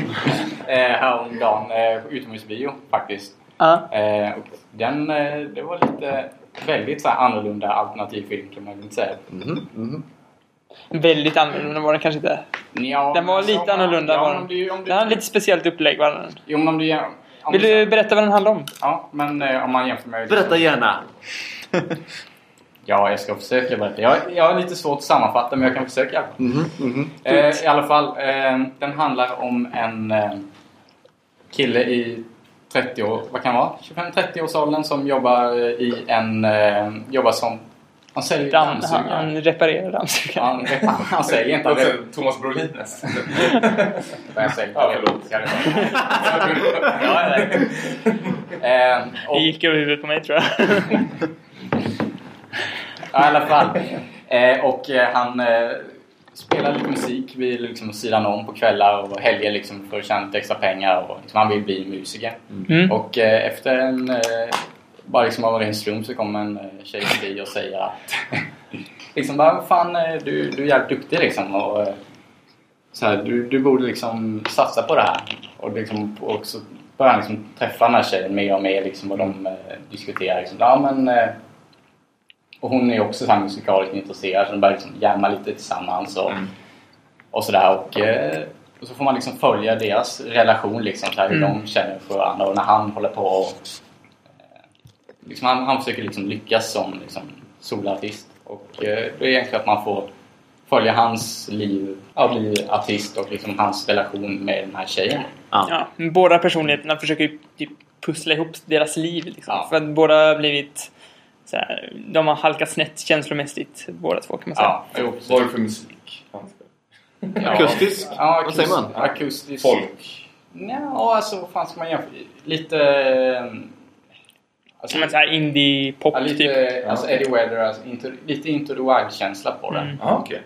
eh, häromdagen eh, på utomhusbio faktiskt. Eh, och den, eh, det var lite väldigt så här, annorlunda alternativ film kan man väl inte säga. Väldigt annorlunda var den kanske inte. Ja, Den var lite alltså, om man- annorlunda Ja, var den. om du, om du, Den hade lite speciellt upplägg var den. Jo, men om du, om Vill du berätta vad den handlar om? Ja, men eh, om man jämför med... Berätta gärna. Ja, jag ska försöka berätta. Jag, jag har lite svårt att sammanfatta, men jag kan försöka. Mhm, Eh, I alla fall, eh, den handlar om en eh, kille i 30 år, vad kan det vara? 25-30 års åldern som jobbar eh, i en... Eh, jobbar som... Han säljer Damm, han, dammsugare. han reparerar dammsugare. Han, han säljer inte. Han Också Thomas Brolin nästan. Jag säljer Ja, inte. förlåt. Det gick över huvudet på mig tror jag. Ja, i alla fall. Eh, och eh, han eh, spelar lite musik vid liksom, sidan om på kvällar och helger liksom, för att tjäna lite extra pengar. Och, liksom, han vill bli musiker. Mm. Och eh, efter en... Eh, bara liksom av en ren slump så kommer en eh, tjej förbi och säger att... liksom bara, fan du, du är jävligt duktig liksom. Och, så här, du, du borde liksom satsa på det här. Och, liksom, och så börjar liksom träffa den här tjejen mer och mer liksom, och de eh, diskuterar liksom, ja men... Eh, och hon är också så här musikaliskt intresserad så de börjar liksom jamma lite tillsammans och, och sådär. Och, eh, och så får man liksom följa deras relation liksom, så här, hur Mm. de känner för varandra och när han håller på och eh, liksom, han, han försöker liksom lyckas som liksom, solartist. Och eh, det är egentligen att man får följa hans liv, att bli artist och liksom hans relation med den här tjejen. Ja, men båda personligheterna försöker ju typ pussla ihop deras liv. Liksom. Ja. För att båda har blivit... Så här, de har halkat snett känslomässigt båda två kan man säga. Ja, jo, Vad är det för musik? Ja. Akustisk? Ja, Vad säger man? Akustisk. Folk? Ja, alltså vad fan ska man jämföra? Lite... Alltså, Men så här indie-pop ja, lite, typ. alltså Eddie Vedder, alltså, into, lite Into the Wild-känsla på den. Mm. Ja, okej.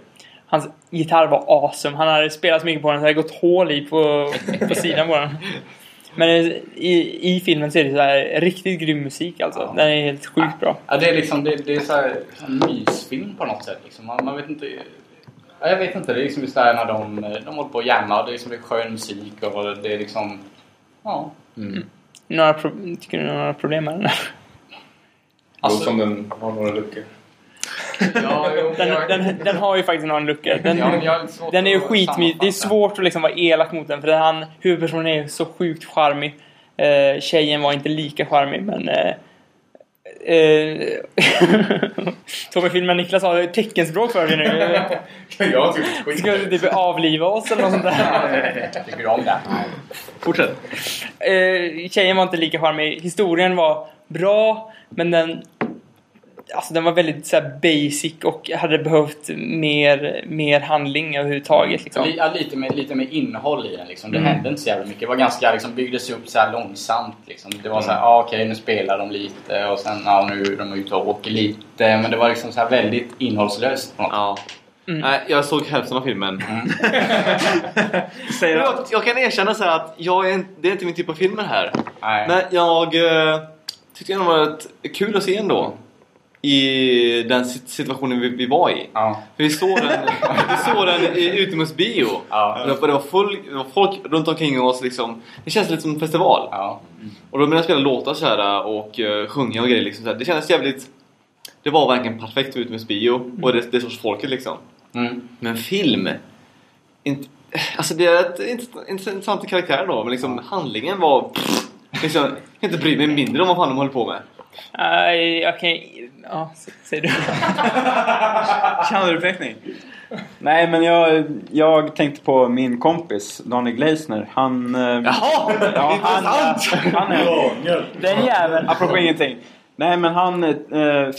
Hans gitarr var awesome. Han hade spelat så mycket på den så det hade gått hål i på, på sidan på den. Men i, i filmen så är det så här riktigt grym musik alltså. Ja. Den är helt sjukt bra. Ja, det är liksom det, det är så här, en mysfilm på något sätt. Liksom. Man, man vet inte... Ja, jag vet inte, det är liksom just där när de, de håller på och jammar och det är liksom det är skön musik och det är liksom... Ja. Några pro, tycker du några problem med den? Alltså, Alltså- som den har några luckor. Ja jo, Den, jag- den, den har ju faktiskt några luckor. Den, Ja, den är ju skitmysig. Det är svårt att liksom vara elak mot den för han, huvudpersonen är så sjukt charmig. Eh, tjejen var inte lika charmig men... Eh, eh, Tommy-filmen Niklas har teckenspråk för dig nu. jag skit. Ska du typ avliva oss eller något sånt där? Tycker du om det? Fortsätt. Eh, tjejen var inte lika charmig. Historien var bra, men den... Alltså den var väldigt så här, basic och hade behövt mer, mer handling överhuvudtaget. Liksom. Li, ja, lite, med, lite med innehåll i den. Liksom. Det Mm. hände inte så jävla mycket. Det var ganska, liksom, byggdes upp så här långsamt. Liksom. Det var så här, ah, okej nu spelar de lite och sen ja, nu är de ute och åker lite. Men det var liksom så här väldigt innehållslöst på något Ja. Nej, jag såg hälften av filmen. Säger jag, jag kan erkänna så här att jag är, det är inte min typ av filmer här. Nej. Men jag eh, tyckte det var ett, kul att se ändå. I den sit- situationen vi, vi var i. Ja. För vi såg den, vi såg den i utomhusbio. Ja. Det, var, det, var full, det var folk runt omkring oss liksom. Det känns lite som en festival. Ja. Och då började jag spela låtar så här och uh, sjunga och grejer liksom. Så här. Det kändes jävligt... Det var verkligen perfekt för utomhusbio. Och det, det sorts folket liksom. Mm. Men film... Inte, alltså det är ett int- intressant karaktär då. Men liksom handlingen var... Liksom, jag kan inte bry mig mindre om vad fan de håller på med. Nej, jag kan... Ja, s- säger du. Känneduppräckning. Nej, men jag, jag tänkte på min kompis Daniel Gleisner. Han... eh, Jaha! Ja, han, han är... Den jäveln. Apropå ingenting. Nej, men han eh,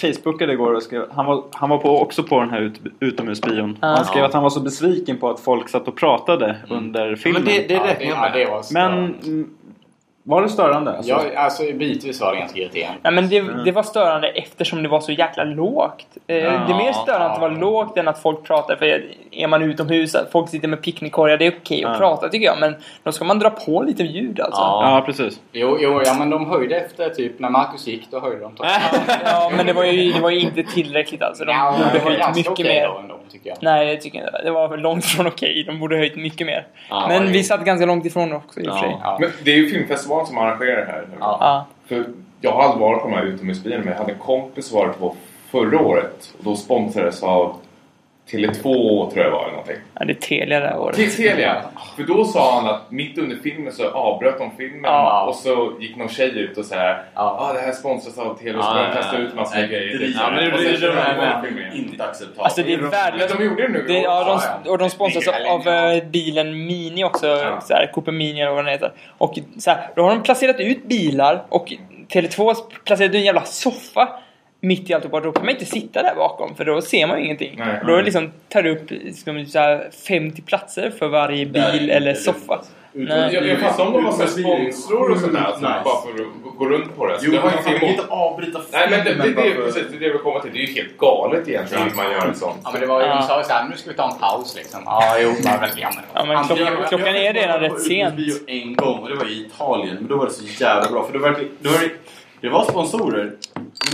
facebookade igår och skrev... Han var, han var på, också på den här ut, utomhusbion. Ja. Han skrev att han var så besviken på att folk satt och pratade under filmen. Men det, det Ja, ja, med. det var Men, mm, var det störande? Alltså? Ja, alltså bitvis var det ganska irriterande. Nej, men det, det var störande eftersom det var så jäkla lågt. Eh, det är mer störande att det var lågt än att folk pratar. För är man utomhus, att folk sitter med picknickkorgar, det är okej att Ja. prata tycker jag. Men då ska man dra på lite ljud alltså. Ja. Ja, precis. Jo, jo, ja men de höjde efter typ när Marcus gick, då höjde de. Ja, men det var ju, det var ju inte tillräckligt alltså. De Ja, borde det var höjt mycket okej mer. då ändå, tycker jag. Nej, det tycker jag inte. Det var långt från okej. De borde höjt mycket mer. Ja, men vi satt ganska långt ifrån också i och för sig. Ja. Men det är ju filmfestivalen som arrangerar det här nu. Ja. För jag har aldrig varit på de här utomhusbilarna men jag hade en kompis som varit på förra året. Och då sponsrades av Tele2 tror jag var eller någonting. ja, det är Telia det här året. Till Telia! För då sa han att mitt under filmen så avbröt de filmen Ja. och så gick någon tjej ut och så här Ja. ah, det här sponsras av Telia och så Ja, började de ja, kasta ja. ut massor med Nej, grejer. det är- Ja, men det blir de här med Inte acceptabelt. Alltså det är värdelöst. De gjorde det nu. Det, ja, de, Ja, ja. och de sponsras av ja. eh, bilen Mini också. Så här, Cooper Mini eller vad den heter. Och så här, då har de placerat ut bilar och Tele2 har placerat ut en jävla soffa mitt i alltihopa. Då kan man inte sitta där bakom för då ser man ju ingenting. Nej. Och då liksom tar det upp liksom, så här, 50 platser för varje bil är eller inte soffa. Utan- Nej. Jag, jag fattar om de var så här Utomhusbil är sponsor och sånt där, alltså, nice. bara för att gå runt på det. Så Jo, det men var man inte kan inte avbryta Nej men det, det, filmen det, precis, det är det jag vill komma till. Det är ju helt galet egentligen att man gör en sån. Ja men det var ju, Ja. de sa ju såhär, nu ska vi ta en paus liksom. Ja, jo, bara väl, ja men. Ja, men Antingen- klockan, klockan är redan rätt sent. bio en gång och det var i Italien. Men då var det så jävla bra. För det var, det var, det var sponsorer.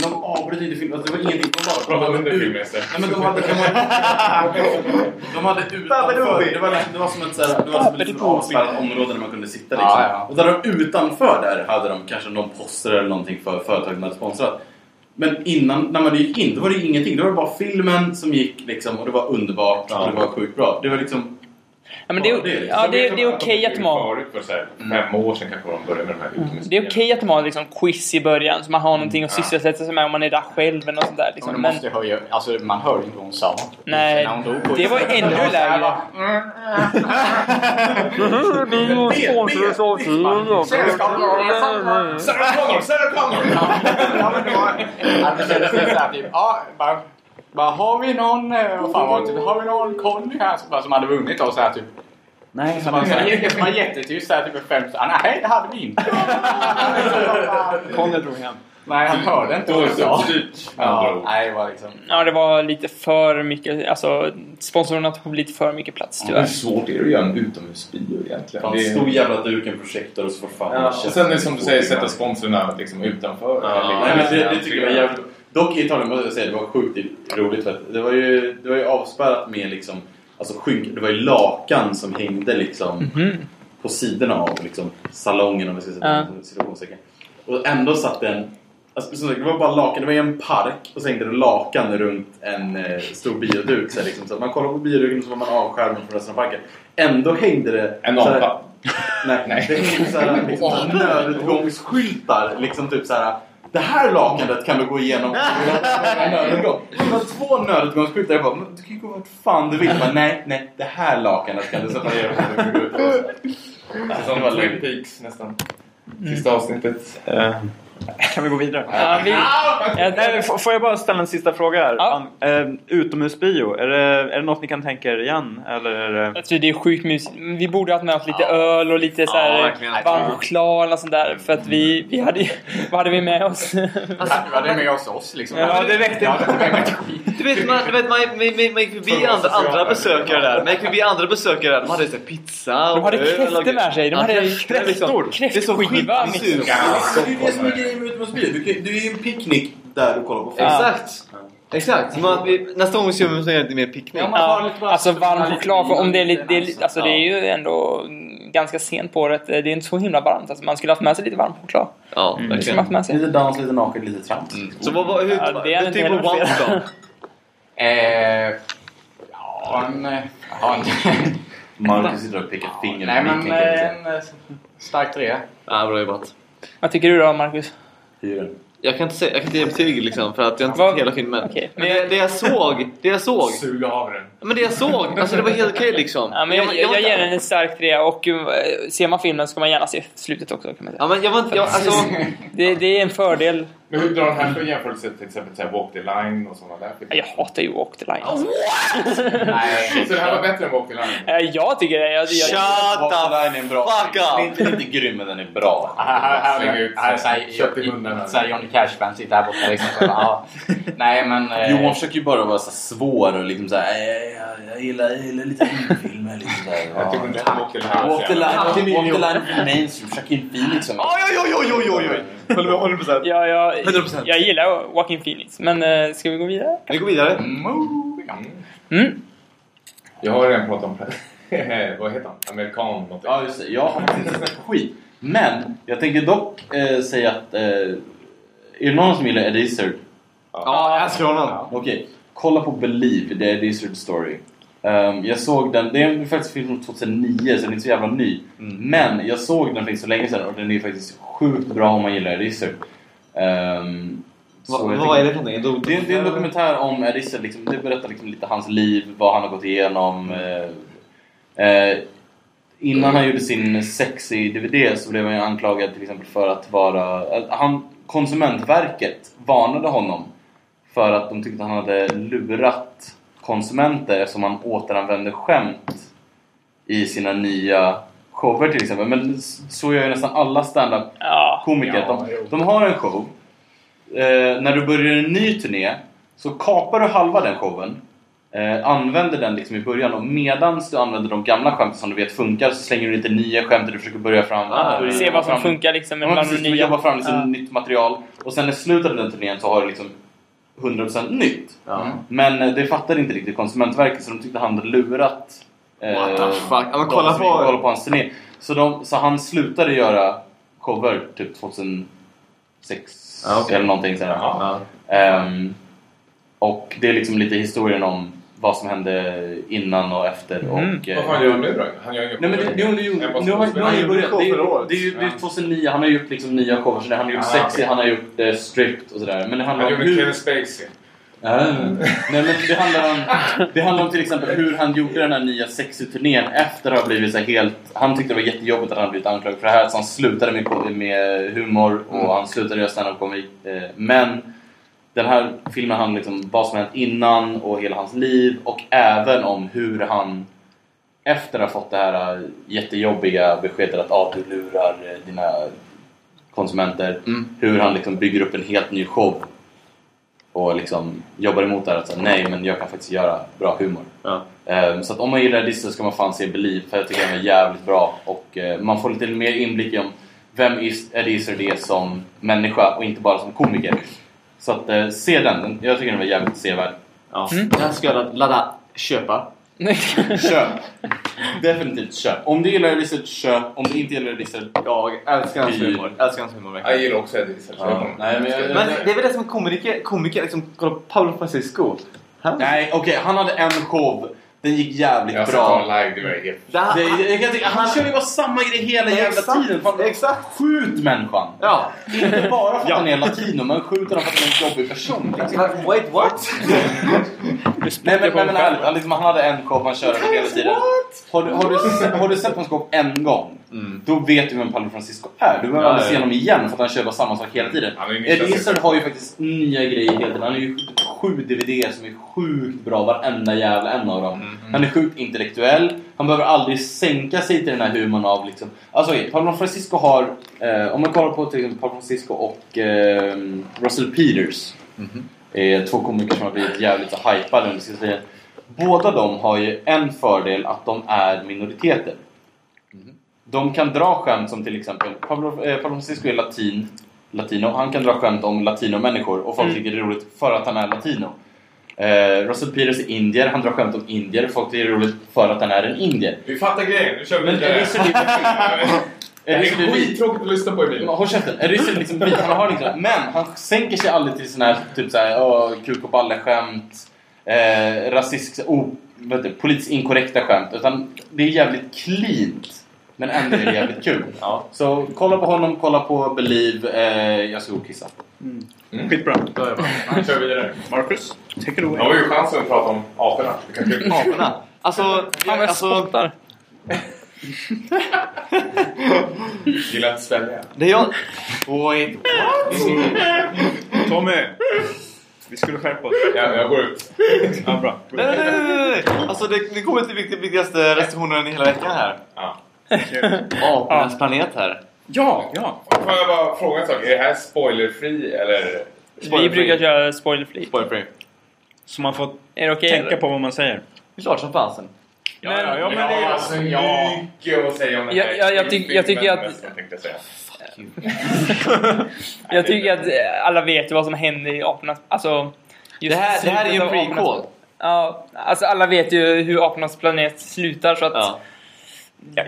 Men de avbröt inte filmen. Alltså, det var ingenting. De bara... Prata de under filmen istället. Nej men de hade... De hade, de hade utanför... Det var, liksom, det var som ett, så här, det var som ett litet avspärrat område där man kunde sitta liksom. Ja, ja. Och där de utanför där hade de kanske någon poster eller någonting för företaget de hade sponsrat. Men innan, när man gick in, då var det ingenting. Då var det bara filmen som gick liksom och det var underbart och det var sjukt bra. Det var liksom... Ja, men det, det är det. ja, det, är- det är okej att de har Förut för så här, fem år sedan kanske de började med de här utomhusbilarna. det är okej att de har liksom quiz i början så man har någonting att sysselsätta sig med om man är där själv eller sånt där. Men Liksom. Men, måste höja, alltså man hör ju inte vad hon sa. nej, det var ännu lägre. Sarah Connor! Sarah Connor! Ja, men det var... Ja, det kändes lite såhär typ, ja, bara, har vi någon, eh, vad fan var det, typ, har vi någon Conny här som, bara, som hade vunnit och så här typ. Nej, Så man, så här, så man jättetyst såhär typ i fem så, ah, nej det hade vi inte. Conny drog hem. nej han hörde inte vad är jag sa. Ja, nej det var liksom. Ja, det var lite för mycket. Alltså, sponsorerna tog lite för mycket plats Hur tyvärr. svårt är det att göra en utomhusbio egentligen? Det är- stor jävla duk, en projektor och så får fan Ja, och sen är det som du säger, sätta sponsorerna liksom utanför. Ja, nej, men det, det tycker jag var jävligt Dock i Italien måste jag säga, det var sjukt roligt. För att det, var ju, det var ju avspärrat med liksom, alltså skynk, det var ju lakan som hängde liksom på sidorna av liksom, salongen om vi ska säga situationstecken. Och ändå satt en Alltså, som sagt, det var bara lakan, det var i en park och så hängde det lakan runt en eh, stor bioduk. Så, här, liksom, så man kollade på bioduken och så var man avskärmad från resten av parken. Ändå hängde det... En apa. Nej, nej. Det hängde så här, liksom, nödutgångsskyltar. Liksom typ så här. Det här lakanet kan du gå igenom en nödutgång. Det var två nödutgångsskyltar. Jag bara, du kan ju gå vart fan du vill. Jag bara, nej, nej. Det här lakanet kan du separera från ut. Som Twin Peaks nästan. Sista avsnittet. Eh, Kan vi gå vidare? Ja, vi, jag, Nej, får jag bara ställa en sista fråga här? Ja. Eh, utomhusbio, är det, är det något ni kan tänka er igen? Eller är det... jag tror det är sjukt mysigt. Vi borde ha haft med oss lite öl och lite så här verkligen. varm choklad och sånt där. För att vi, vi hade ju... Vad hade vi med oss? Vi hade med oss oss liksom. Ja, det räckte Ja, inte. Du vet, man, du vet man, man, man, man gick förbi andra, andra besökare där. Man gick förbi andra besökare där. De hade så pizza och De hade kräftor med sig. De Ja, hade kräftor, kräftor. Det är så Kräftskiva skitsurt. mitt Det är ju det som är grejen med utomhusbio. Du, du är ju en picknick där du kollar på film. Exakt. Exakt. Man, vi, nästa gång så vi så lite mer picknick. Ja, man har Ja, alltså varm choklad, för om det är lite, det är, lite alltså det är ju ändå ganska sent på året. Det är inte så himla varmt. Alltså man skulle haft med sig lite varm choklad. Ja, Det haft med sig. Lite dans, lite naket, lite trams. Så vad, vad, hur, Ja, det är det inte typ på once då? Eh, ja, en... Ja, en Marcus sitter och pekar finger nej, men eh, en eh, stark trea. Ja, bra jobbat. Vad tycker du då, Marcus? Hyren. Jag kan inte, säga, jag kan inte ge betyg liksom för att jag har inte sett hela filmen. Okej, Men men- det, det jag såg, det jag såg. Suga av den. Men det jag såg, alltså det var helt okej liksom. Ja, men jag, jag, jag inte- ger den en stark trea och uh, ser man filmen ska man gärna se slutet också kan man säga. Ja men jag var jag, alltså. Det, det är en fördel. Men hur drar den här för jämförelse till exempel till Walk the Line och sådana där filmer? Jag hatar ju Walk the Line. Alltså. Nej. Så det här var bättre än Walk the Line? Eh, Jag tycker det. Jag, jag, Shut Walk the Line är en bra fuck film. Den är up! inte, inte grym men den är bra. Släng ut kött i munnen. så här Johnny Cash-fan sitter här borta liksom. Nej men... eh, Johan försöker ju bara vara så svår och liksom såhär, jag, gillar, jag gillar lite filmer liksom såhär. Jag tycker inte walk så the jävla- line är mainstream, försök inte liksom. Oj oj oj oj oj oj! Med 100 procent. jag, jag, 100%. jag gillar Walking Phoenix. Men eh, ska vi gå vidare? Vi går vidare. Mm. Jag har redan pratat om det. Vad heter han? Amerikan någonting. Ja just det, jag har inte sett skit. Men jag tänker dock eh, säga att... Eh, är det någon som gillar Ed Izzard? Ja, jag älskar honom. Okej, kolla på Believe, det är Ed Izzard story. Ehm, jag såg den, det är faktiskt film från 2009 så den är inte så jävla ny. Men jag såg den för inte så länge sedan och den är faktiskt sjukt bra om man gillar Ed Izzard. Ehm, så Vad, vad är tänker- det för någonting? det är, det är en dokumentär om Izzard, liksom, det berättar liksom lite hans liv, vad han har gått igenom. Eh, eh, innan han gjorde sin sexy DVD så blev han ju anklagad till exempel för att vara... Han, Konsumentverket varnade honom för att de tyckte att han hade lurat konsumenter eftersom han återanvände skämt i sina nya shower till exempel. Men så gör ju nästan alla stand-up Ja. komiker. Ja, de, de har en show. Eh, när du börjar en ny turné så kapar du halva den showen. Eh, använder den liksom i början och medans du använder de gamla skämten som du vet funkar så slänger du lite nya skämt och du försöker börja fram... Ah, börja Se vad som fram- funkar liksom. Ja, precis, nya. jobbar fram liksom Ja. nytt material och sen i slutet av den turnén så har du liksom 100% nytt. Men eh, det fattade inte riktigt Konsumentverket så de tyckte han hade lurat eh, What the fuck? Ja, men kolla på- kollar på hans turné. Så, de, så han slutade göra shower typ 2006 Ja, okej. eller någonting sådär. Ja. Ehm, och det är liksom lite historien om vad som hände innan och efter. Mm. Och, eh, Vad fan gör han nu då? Han gör Nej men det, nu har, nu har han ju börjat. Det, det är ju det är ju året. 2009, han har gjort liksom nya det- Han har gjort Ah, sexy, han har gjort eh, stripped och sådär. Men det handlar Han om gjorde hur... Kevin Spacey. Ah. Nej men det handlar, om, det handlar om till exempel hur han gjorde den här nya sexy-turnén efter att ha blivit så helt... Han tyckte det var jättejobbigt att han blivit anklagad för det här så han slutade med, med humor och han slutade göra stand-up komik. Eh, Men den här filmen handlar liksom om vad som hänt innan och hela hans liv och även om hur han efter att ha fått det här eh, jättejobbiga beskedet att ah, du lurar eh, dina konsumenter hur han liksom bygger upp en helt ny show och liksom jobbar emot det här att säga, nej men jag kan faktiskt göra bra humor. Ja. Ehm, så att om man gillar Disney ska man fan se Believe för jag tycker den är jävligt bra och eh, man får lite mer inblick i om vem is- Eddie är som människa och inte bara som komiker. Så att eh, se den, Den- jag tycker den var jävligt sevärd. Ja. Jag ska ladda, ladda köpa. Köp! Definitivt köp. Om du gillar Izzard, köp. Om du inte gillar Izzard, Jag älskar hans humor. Älskar hans humor Jag verkligen. gillar också jag Ja. Nej, men jag- Men det är väl det som komiker, komiker liksom, kolla på Paolo Francisco. Han, Nej, okej, han hade en show. Den gick jävligt Jag bra. honom live, det var helt... det här, Det, jag kan han kör ju bara samma grej hela jävla Exakt, tiden. Fan, exakt. Skjut människan! Ja. Inte bara för att han är latino, men skjut honom för att han är en jobbig person. Wait, what? Nej men, nej, men ärligt, han, liksom, han hade en show han körde hela tiden. Har du, har, du, har du sett hans show en gång? Då vet du vem Pablo Francisco är. Du behöver Ja, aldrig ja, se honom igen för att han kör bara samma sak hela tiden. Nytt Izzard har ju faktiskt nya grejer hela tiden. Han har ju sju DVD som är sjukt bra, varenda jävla en av dem. Mm, Han är sjukt intellektuell. Han behöver aldrig sänka sig till den här humorn av liksom... Alltså okej, Pablo Francisco har... Eh, om man kollar på till exempel Pablo Francisco och eh, Russell Peters. Eh, två komiker som har blivit jävligt hypade under sista tiden. Båda de har ju en fördel att de är minoriteter. De kan dra skämt som till exempel Pablo, eh, Pablo Francisco är latin, latino. Han kan dra skämt om latinomänniskor och folk Mm. tycker det är roligt för att han är latino. Eh, Russell Peters är indier. Han drar skämt om indier. Folk tycker det är roligt för att han är en indier. Vi fattar grejen, nu kör vi vidare. Ryssel Det är skittråkigt att lyssna på i bilen. Håll käften! Är Ryssel liksom? Han har liksom, men han sänker sig aldrig till sån här typ såhär åh, kuk och balle-skämt. Eh, rasistiskt, oh, politiskt inkorrekta skämt. Utan det är jävligt cleant. Men ändå är det jävligt kul. Ja. Så kolla på honom, kolla på Believe. Eh, jag ska gå och kissa. Skitbra. Vi kör vidare. Marcus, take it Nu away. har vi ju chansen att prata om aporna. Aporna. Alltså, Fan vad jag alltså spottar. Gillar att svälja. det jag... Wait, Tommy! Vi skulle skärpa oss. Ja, jag går ut. Ja, bra. Nej, nej, nej, nej, nej. Alltså det, det kommer till viktig, viktigaste recensionen i hela veckan här. Ja. Apornas planet här. Ja, ja. Får jag bara fråga en sak? Är det här spoilerfri eller? Vi brukar köra spoilerfri. Spoilerfree. Så man får okej? tänka eller? på vad man säger. Det är klart som fasen. Ja, ja, ja, men det Ja, är... alltså, Ja. mycket att säga om den Ja, här ja, jag tyck- jag tycker att- jag tycker att alla vet ju vad som händer i apornas... Alltså... Det här, det här är ju en prequel. Ja, alltså alla vet ju hur apornas planet slutar så att... Ja.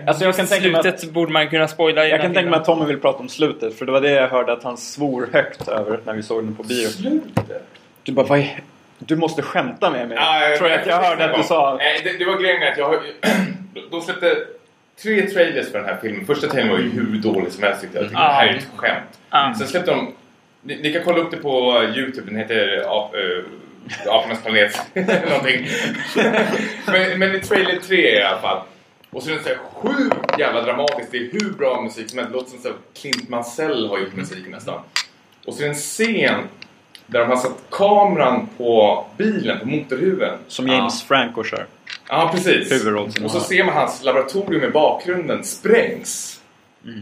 Alltså jag kan tänka mig att, slutet borde man kunna spoila jag kan tänka mig att Tommy vill prata om slutet. För det var det jag hörde att han svor högt över när vi såg den på bio. Slutet? Du bara, vad i- Du måste skämta med mig. Ja, Tror jag att jag hörde att du sa. Nej, det, det var grejen att jag har De släppte tre trailers för den här filmen. Första trailern var ju hur dålig som helst jag. Jag tyckte Ja. det här är ett skämt. Ja. Sen släppte de... Ni, ni kan kolla upp det på Youtube. Den heter Ap, äh, Apornas planet. Någonting. men, men i trailer 3 i alla fall. Och så är den så här sjukt jävla dramatisk. Det är hur bra musik som helst. Det låter som så här Clint Mansell har gjort musik nästan. Och så är det en scen där de har satt kameran på bilen, på motorhuven. Som James Franco kör. Ja, precis. Och så ser man hans laboratorium i bakgrunden sprängs.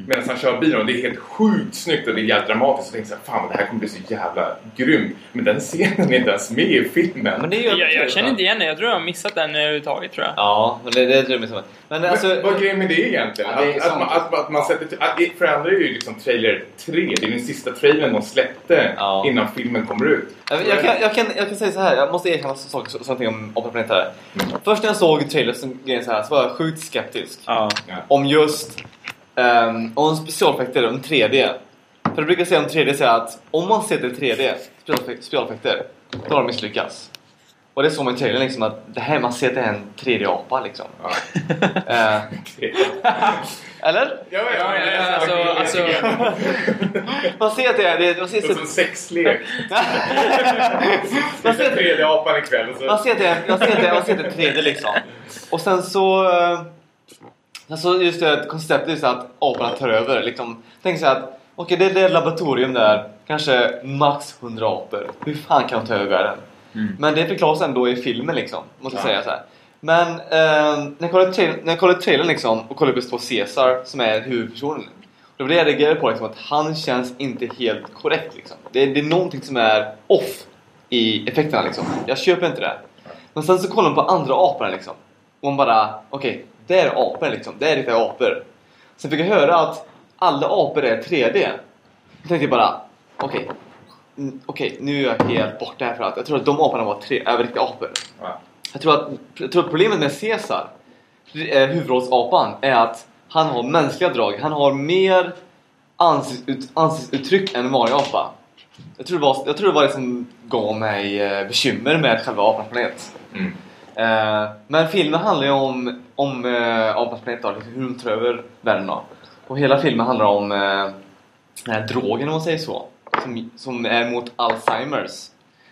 Medan han kör bilen och det är helt sjukt snyggt och det är jävligt dramatiskt. Och jag tänkte såhär, fan det här kommer bli så jävla grymt. Men den scenen är inte ens med i filmen. Men det är ju Jag, jag känner inte igen det. Jag tror jag har missat den överhuvudtaget tror jag. Ja, men det, det tror jag. Men Men alltså... vad är grejen med det egentligen? Ja, det är att, att, sant. man, att, att man sätter... Att, för det andra är ju liksom trailer 3. Det är den sista trailern de släppte Ja. innan filmen kommer ut. Jag, jag, kan, jag, kan, jag kan säga så här, jag måste erkänna saker, så- någonting om Opera Planet här. Först när jag såg trailern så så var jag sjukt skeptisk. Ja. Om just um, om specialeffekter, om 3D. För jag brukar säga om 3D så här att om man ser till 3D, specialeffek- specialeffekter, då har de misslyckats. Och det är så med trailern liksom att det här, man ser att det är en 3D-apa liksom. Ja. Eh, eller? Ja, Ja, ja, alltså, alltså, Man ser att det är... Det, man ser, Det är som sexlek. man Det ser, är tredje apan ikväll. och så- Man ser att det är, man ser att det är, man ser att det är 3D liksom. Och sen så... eh, Sen så just det konceptet är så att aporna tar över. Liksom, tänk så att okej det, det är ett laboratorium där. Kanske max 100 apor. Hur fan kan de ta över världen? Men det förklaras ändå i filmen liksom. Måste jag Ja. säga så här. Men eh, när jag kollade trailern, när jag kollade trailern liksom och kollade på Caesar som är huvudpersonen. Då var det jag reagerade på liksom, att han känns inte helt korrekt liksom. Det, det är någonting som är off i effekterna liksom. Jag köper inte det. Men sen så kollar man på andra aporna liksom. Och man bara, okej, det är apor liksom. Det är riktiga apor. Sen fick jag höra att alla apor är 3D. Då tänkte jag bara, okej. mm, Okej, nu är jag helt borta här för att jag tror att de aporna var tre, är riktiga apor. Ja. Jag tror, att, jag tror att problemet med Caesar, eh, huvudrollsapan, är att han har mänskliga drag. Han har mer ansiktsut, ansiktsuttryck än en vanlig apa. Jag tror, det var, jag tror det var det som gav mig eh, bekymmer med själva Apans planet. Mm. Eh, men filmen handlar ju om, om eh, Apans planet, liksom hur de tar över världen. Då. Och hela filmen handlar om eh, den här drogen om man säger så. Som, som är mot Alzheimers.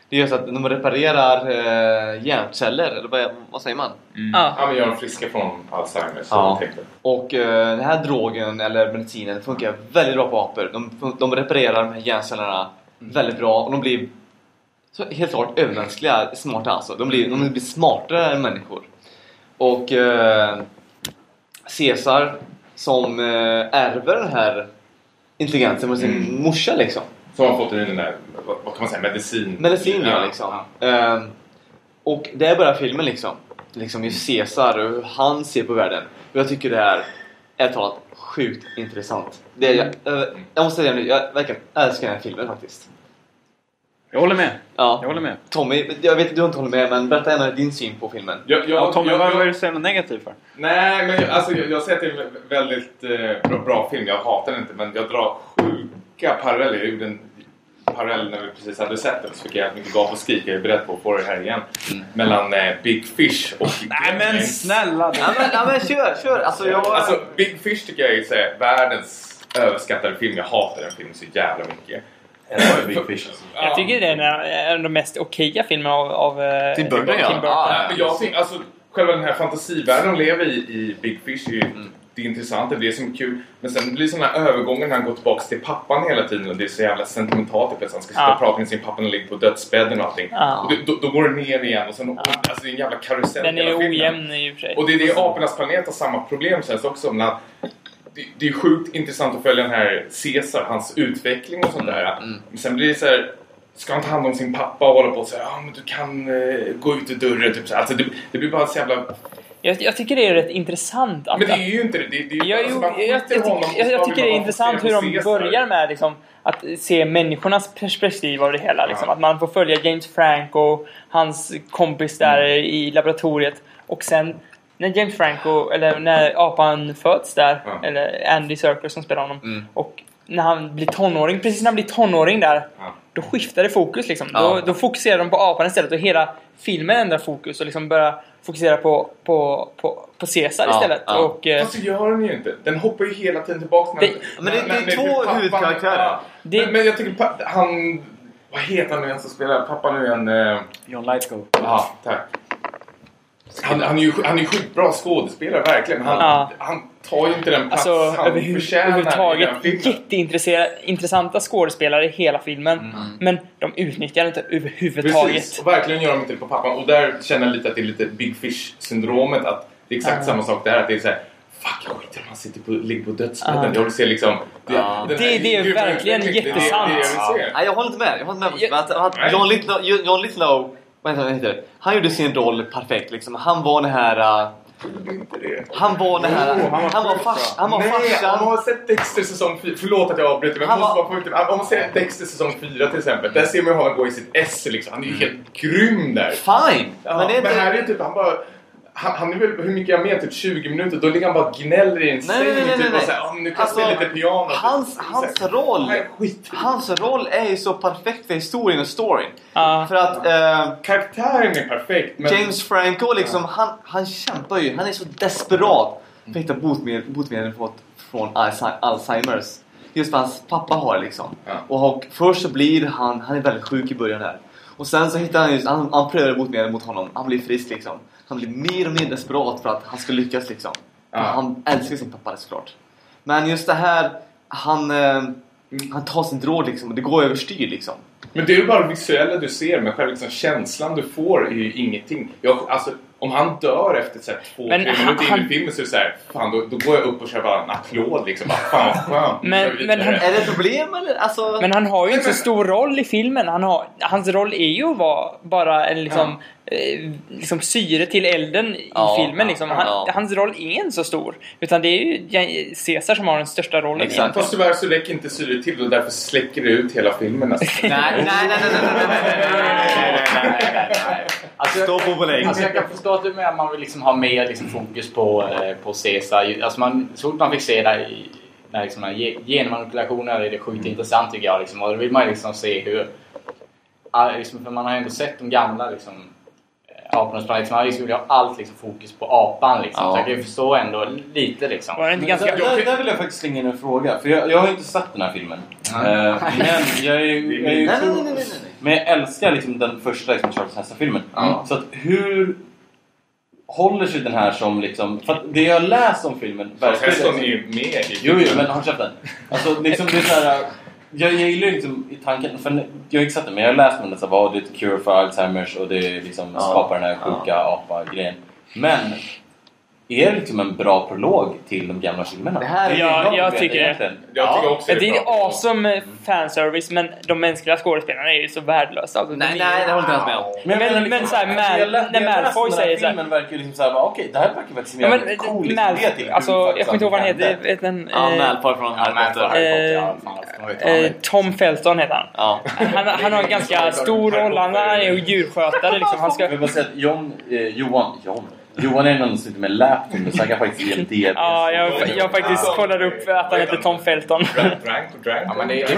Det är just att de reparerar eh, hjärnceller, eller vad, vad säger man? Ja. Ja, men gör dem friska från Alzheimers. Ja. Och eh, den här drogen eller medicinen funkar väldigt bra på apor. De, de reparerar de här hjärncellerna väldigt bra och de blir så helt klart övermänskliga, smarta alltså. De blir, de blir smartare än människor. Och eh, Caesar som eh, ärver den här intelligensen från sin morsa liksom. Som har fått den där, vad, vad kan man säga, medicin. Medicin ja, liksom. Ehm, och där börjar filmen liksom. Liksom just Caesar och hur han ser på världen. Och jag tycker det är, ärligt talat, sjukt intressant. Det är, jag, eh, jag måste säga nu, jag verkligen älskar den här filmen faktiskt. Jag håller med. Ja. Jag håller med. Tommy, jag vet att du inte håller med men berätta gärna din syn på filmen. Jag, jag, Ja, Tommy, jag, vad jag, vad är det du något negativt för? Nej, men jag, alltså, jag, jag det är en väldigt eh, bra, bra film. Jag hatar den inte, men jag drar sjuka paralleller. Jag gjorde en parallell när vi precis hade sett den. Så fick jag mycket gap och skrik. Jag är beredd på att få det här igen. Mellan eh, Big Fish och Nej men snälla! Ja men, ja, men kör, kör! Alltså jag... Alltså, Big Fish tycker jag är så här, världens överskattade film. Jag hatar den filmen så jävla mycket. Fish. Jag tycker det är en av- en av de mest okeja filmerna av, av eh, Tim Burton, ja. Tim Burton. Ja, Men jag tycker, alltså, själva den här fantasivärlden de lever i, i Big Fish är ju det är intressant, det är det som är kul. Men sen blir det sådana här övergångar när han går tillbaka till pappan hela tiden och det är så jävla sentimentalt. Att han ska sitta Ja. och prata med sin pappa när han ligger på dödsbädden och allting. Ja. Och det, då, då går det ner igen och sen, alltså, det är en jävla karusell Den är ojämn i och för sig. Och det är det Apornas planet har samma problem känns också. Att det, det är sjukt intressant att följa den här Caesar, hans utveckling och sånt där. Men sen blir det så här. Ska han ta hand om sin pappa och hålla på och säga ja men du kan eh, gå ut ur dörren. Typ. Alltså, det, det blir bara så jävla... Jag, jag tycker det är rätt intressant att... Men det är ju inte det. det, det är, Jag, alltså, jag, jag, jag, och tycker, det är intressant hur de Caesar. börjar med liksom, att se människornas perspektiv av det hela. Liksom. Ja. Att man får följa James Franco, hans kompis där i laboratoriet. Och sen när James Franco, eller när apan föds där, Ja. eller Andy Serkis som spelar honom. Mm. Och när han blir tonåring, precis när han blir tonåring där, Ja. då skiftar det fokus liksom. Ja. Då, då fokuserar de på apan istället och hela filmen ändrar fokus och liksom börjar fokusera på, på, på, på Caesar Ja, istället. ja. Och, eh, Fast det gör den ju inte. Den hoppar ju hela tiden tillbaka. Det- men det- det är två huvudkaraktärer. Ja. Det- Men, men jag tycker han... Vad heter han nu igen som spelar? Pappa nu igen? Eh, John Lightgo. Ja, tack. Han, han är ju han är ju sjukt bra skådespelare, verkligen. Han, Ja. han tar ju inte den plats Alltså han överhu- förtjänar överhuvudtaget i jätteintressanta skådespelare i hela filmen. Men de utnyttjar det inte överhuvudtaget. Precis, och verkligen gör de inte det på pappan. Och där känner jag lite att det är lite Big Fish-syndromet. Att det är exakt Ja. samma sak där. Att det är så här, Fuck, jag skiter om han sitter på, ligger på dödsbädden. Ja. Jag vill se liksom... Det- här det är grymma verkligen utvecklingen. Det det- jättesant. Det jag vill se. Nej, jag håller inte med. Jag håller inte med. John Lithgow vad heter det? Han gjorde sin roll perfekt liksom. Han var den här... Det. han var den här... Jo, han var han var fars, bra. han var Nej, om farsan. man har sett Dexter säsong 4, förlåt att jag avbryter men Han måste var- bara. Om man ser Dexter säsong 4 till exempel, där ser man ju honom gå i sitt esse liksom. Han är ju helt grym där. Fine! Ja, men det är inte... här är typ, han bara... Han, han är väl, hur mycket är jag med? Typ 20 minuter. Då ligger han bara och gnäller i en säng. nej, nej, nej, typ, nej. och så här, "Ja, men nu kan jag Alltså, spela lite piano. Hans, Typ. hans roll... Hans roll är ju så perfekt för historien och storyn. Ja. För att eh, Karaktären är perfekt. Men James Franco liksom, han, han kämpar ju. Han är så desperat för att hitta botemedel, botemedel från, från Alzhe- Alzheimers. Just vad hans pappa har liksom. Ja. Och, och först så blir han, han är väldigt sjuk i början här. Och sen så hittar han just, han, han prövar botemedel mot honom. Han blir frisk liksom. Han blir mer och mer desperat för att han ska lyckas liksom. Ja. Han älskar sin pappa såklart. Men just det här, han, eh, han tar sin drog liksom och det går överstyr liksom. Men det är ju bara det visuella du ser, men själva liksom känslan du får är ju ingenting. Jag, alltså, om han dör efter så här, två, Men tre han- minuter in i filmen så är det så här, fan då, då går jag upp och kör bara en applåd liksom. Bara, fan vad skönt. Men- men han- Är det ett problem eller? Alltså... Men han har ju inte så stor roll i filmen. Han har, hans roll är ju att vara bara en liksom, eh, liksom syre till elden i Ja, filmen. Liksom. Han, ja. Hans roll är inte så stor. Utan det är ju Caesar som har den största rollen. Exakt. Fast tyvärr så räcker inte syret till och därför släcker det ut hela filmen nästan. Nej, nej, nej, nej, nej, nej, nej, nej, nej, nej, nej. Alltså, Stå på belägg. Alltså jag kan förstå att du menar att man vill liksom ha mer liksom fokus på, eh, på Caesar. Alltså man, så fort man fick se där i när liksom, genmanipulationer är det sjukt intressant tycker jag. Liksom. Och då vill man ju liksom se hur... ah, Liksom, för man har ju ändå sett de gamla liksom, eh, apornas planet. Så man liksom vill ha allt liksom, fokus på apan. Liksom. Ja. Så jag kan ju förstå ändå lite liksom. Var det inte ganska... där, där, där vill jag faktiskt slänga in en fråga. För jag, jag har ju inte sett den här filmen. Eh, men jag är ju... Jag är ju Nej, nej, nej, nej, nej. Men jag älskar liksom den första liksom, Charles Heston-filmen. Så att hur håller sig den här som liksom... För att det jag läst om filmen... Charles Heston är ju med i Jo, jo, filmen. men håll käften. Alltså, liksom, det är så här, jag, jag gillar ju liksom i tanken, för jag har inte sett det, men jag har läst om det så vad det är ett cure för Alzheimers och det liksom skapar den här sjuka apa-grejen. Men är det liksom en bra prolog till de gamla filmerna? Det här är Ja, jag veta tycker det. Jag tycker också Det är bra. awesome fanservice men de mänskliga skådespelarna är ju så värdelösa. Alltså, Nej, de är- nej, det håller inte ens med om. Men- jag menar men så här, alltså, Mal- jag när jag Malfoy den säger så här- filmen verkar ju liksom såhär, okej det här verkar faktiskt som Ja, en men, cool idé till hur alltså, jag kommer inte ihåg vad han heter. Vet en, Ja, eh, Malfoy från Harry Potter. Eh, eh, Tom Felton heter han. Han, har en ganska stor roll. Han är ju djurskötare liksom. Han ska... Jag vill bara säga att John, eh, Johan, John, Johan är någon som sitter med laptop så han kan faktiskt ge en diabetes. Ja, jag, jag faktiskt kollade upp att han heter Tom Felton. Drank och drank. Ja, men det, är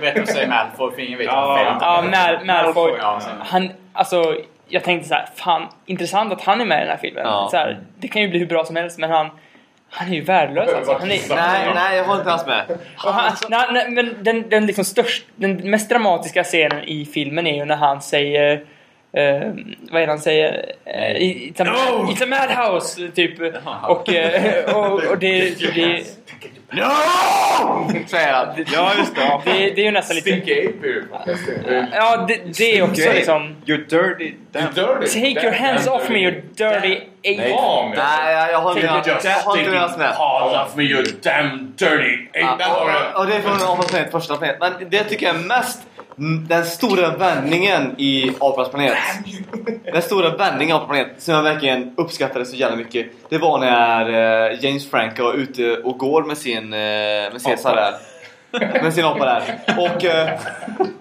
bättre att säga Malfoy för ingen vet vad fel Ja, Mal, Malfoy. Han, alltså, jag tänkte så här, fan, intressant att han är med i den här filmen. Ja. Så här, det kan ju bli hur bra som helst, men han, han är ju värdelös alltså. Han är, Nej, nej, jag håller inte alls med. han, nej, nej, men den, den, liksom störst, den mest dramatiska scenen i filmen är ju när han säger eh, vad är det han säger? Uh, it's, a, no! it's a madhouse! Typ. Och, eh, och, och det... det Säger han. Ja, just det. det, det är ju nästan lite... Stinky Ape Ja, det, det är också liksom... You're dirty. It's dirty. Take your hands off me you dirty ape! Nej, jag, håller inte jag håller inte med. Off me you damn dirty den. och, det är från Apans planet, första planet. Men det tycker jag är mest den stora vändningen i Apans planet. Den stora vändningen av planet som jag verkligen uppskattade så jävla mycket. Det var när eh, James Franco är ute och går med sin eh, med Caesar där. Med sin apa där. Och, eh,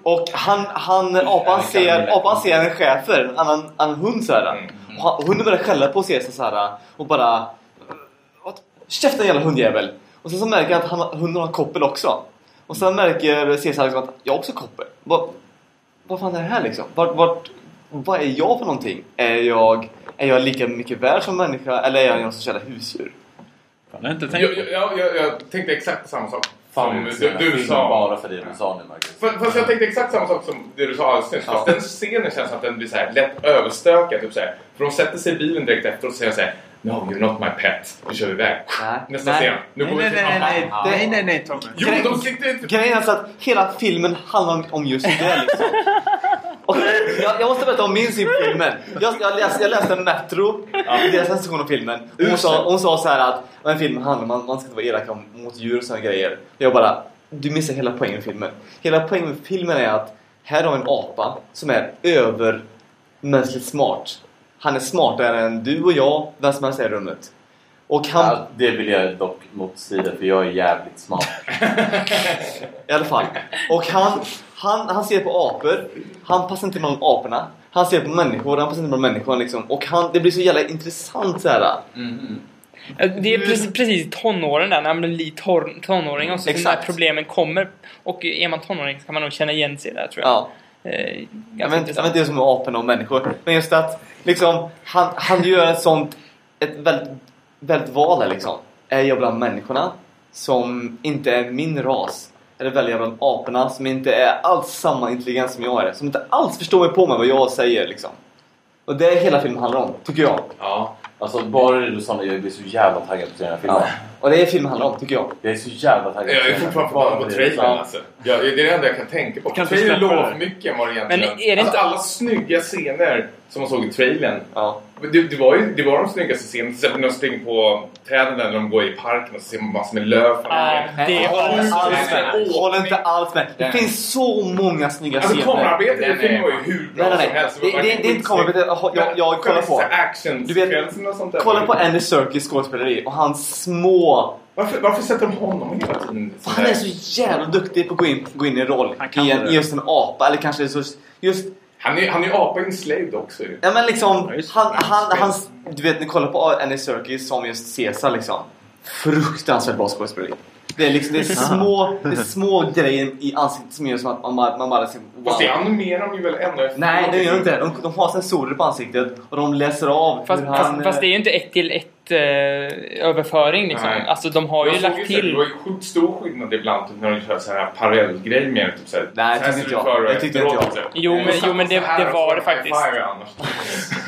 och han, han, apan ser, apan ser en schäfer, en annan, annan hund sådär. Och han- och hunden börjar skälla på Caesar såhär och bara Käften jävla hundjävel! Och sen så märker jag att han, hunden har koppel också. Och sen märker Caesar liksom att jag har också koppel. Vad, vad fan är det här liksom? Vart, vart, vad är jag för någonting? Är jag, är jag lika mycket värd som människa eller är jag någon sorts jävla husdjur? Jag har inte Jag, tänkt jag, jag, jag tänkte exakt samma sak Fan, som vi du, du sa. bara för det du sa nu Marcus. Fast jag tänkte exakt samma sak som det du sa alldeles nyss. Fast den scenen känns att den blir så här lätt överstökad. Typ så här. För de sätter sig i bilen direkt efter och säger så här No, you're not my pet. Nu kör vi iväg. Nej. Nästa Nej. scen. Nu går vi nej, till nej, nej, pappa. nej, Nej, nej, nej Tommy. Jo, de sitter inte... Grejen är så att hela filmen handlar om, om just det liksom. Och jag, jag måste berätta om min syn på filmen. Jag, jag, läste, jag läste Metro, deras recension av filmen. Hon, sa, hon sa så här att en film handlar om att man ska inte vara elak mot djur och sådana grejer. Jag bara, du missar hela poängen med filmen. Hela poängen med filmen är att här har vi en apa som är övermänskligt smart. Han är smartare än du och jag, vem som helst i rummet. Och han... Ja, det vill jag dock motstrida för jag är jävligt smart. I alla fall. Och han, han, han ser på apor. Han passar inte med de aporna. Han ser på människor. Han passar inte med människorna liksom. Och han, det blir så jävla intressant så här. Det är precis, precis i tonåren där, när man blir tor- tonåring och så Exakt. när problemen kommer. Och är man tonåring så kan man nog känna igen sig där tror jag. Ja. Eh, Jag vet, jag vet intressant. inte det som är aporna och människor. Men just att liksom, han, han gör ett sånt, ett väldigt, väldigt val här liksom. Är jag bland människorna som inte är min ras? Eller väljer jag bland aporna som inte är alls samma intelligens som jag är? Som inte alls förstår mig på mig vad jag säger liksom. Och det är hela filmen handlar om, tycker jag. Ja. Alltså bara det du sa nu, jag blir så jävla taggad på den här filmen. Ja. Och det är filmen handlar om, tycker jag. Jag är så jävla taggad Jag är fortfarande förbannad på trailern alltså. Jag, det är det enda jag kan tänka på. Kan trailern det? för mycket än vad det egentligen Men är det alltså, inte- alla snygga scener som man såg i trailern. Ja. Det, det, var ju, det var de snyggaste scenerna. Till exempel när de springer på träden när de går i parken och så ser man massor med löv. Ja, det håller inte alls med. Håller inte alls med. Det finns så många snygga Alltså scener. kamerarbetet i filmen var ju hur bra Nej, nej, som nej. helst. Det, det, det är inte kamerarbete. Jag, jag, jag kollar på. Du vet, Actionsekvenserna och sånt där. kolla på Andy Serkis skådespeleri och hans små... Varför, varför sätter de honom hela tiden? För han är så jävla duktig på att gå in, gå in i roll. Han kan I, en. I just en apa. Eller kanske så, just... Han är, han är apa enslaved också ju. Ja men liksom, just han, han, hans, du vet, ni kollar på Andy Serkis som just Caesar liksom. Fruktansvärt bra skådespeleri. Det är liksom, det är små, det är små grejer i ansiktet som gör som att man bara, man bara liksom, wow. Fast det animerar de ju väl ännu efter. Nej, det gör de inte. De, de har sensorer på ansiktet och de läser av Fast, hur fast, han... fast det är ju inte ett till ett maktöverföring liksom. Nej. Alltså de har ju Jag såg lagt här, till... Det var ju sjukt stor skillnad ibland typ, när de kör så här parallellgrej med typ så här, Nej, här tyckte inte det jag. Det tyckte inte jag. Jo, men- Och jo, men det- det var det faktiskt. Nej,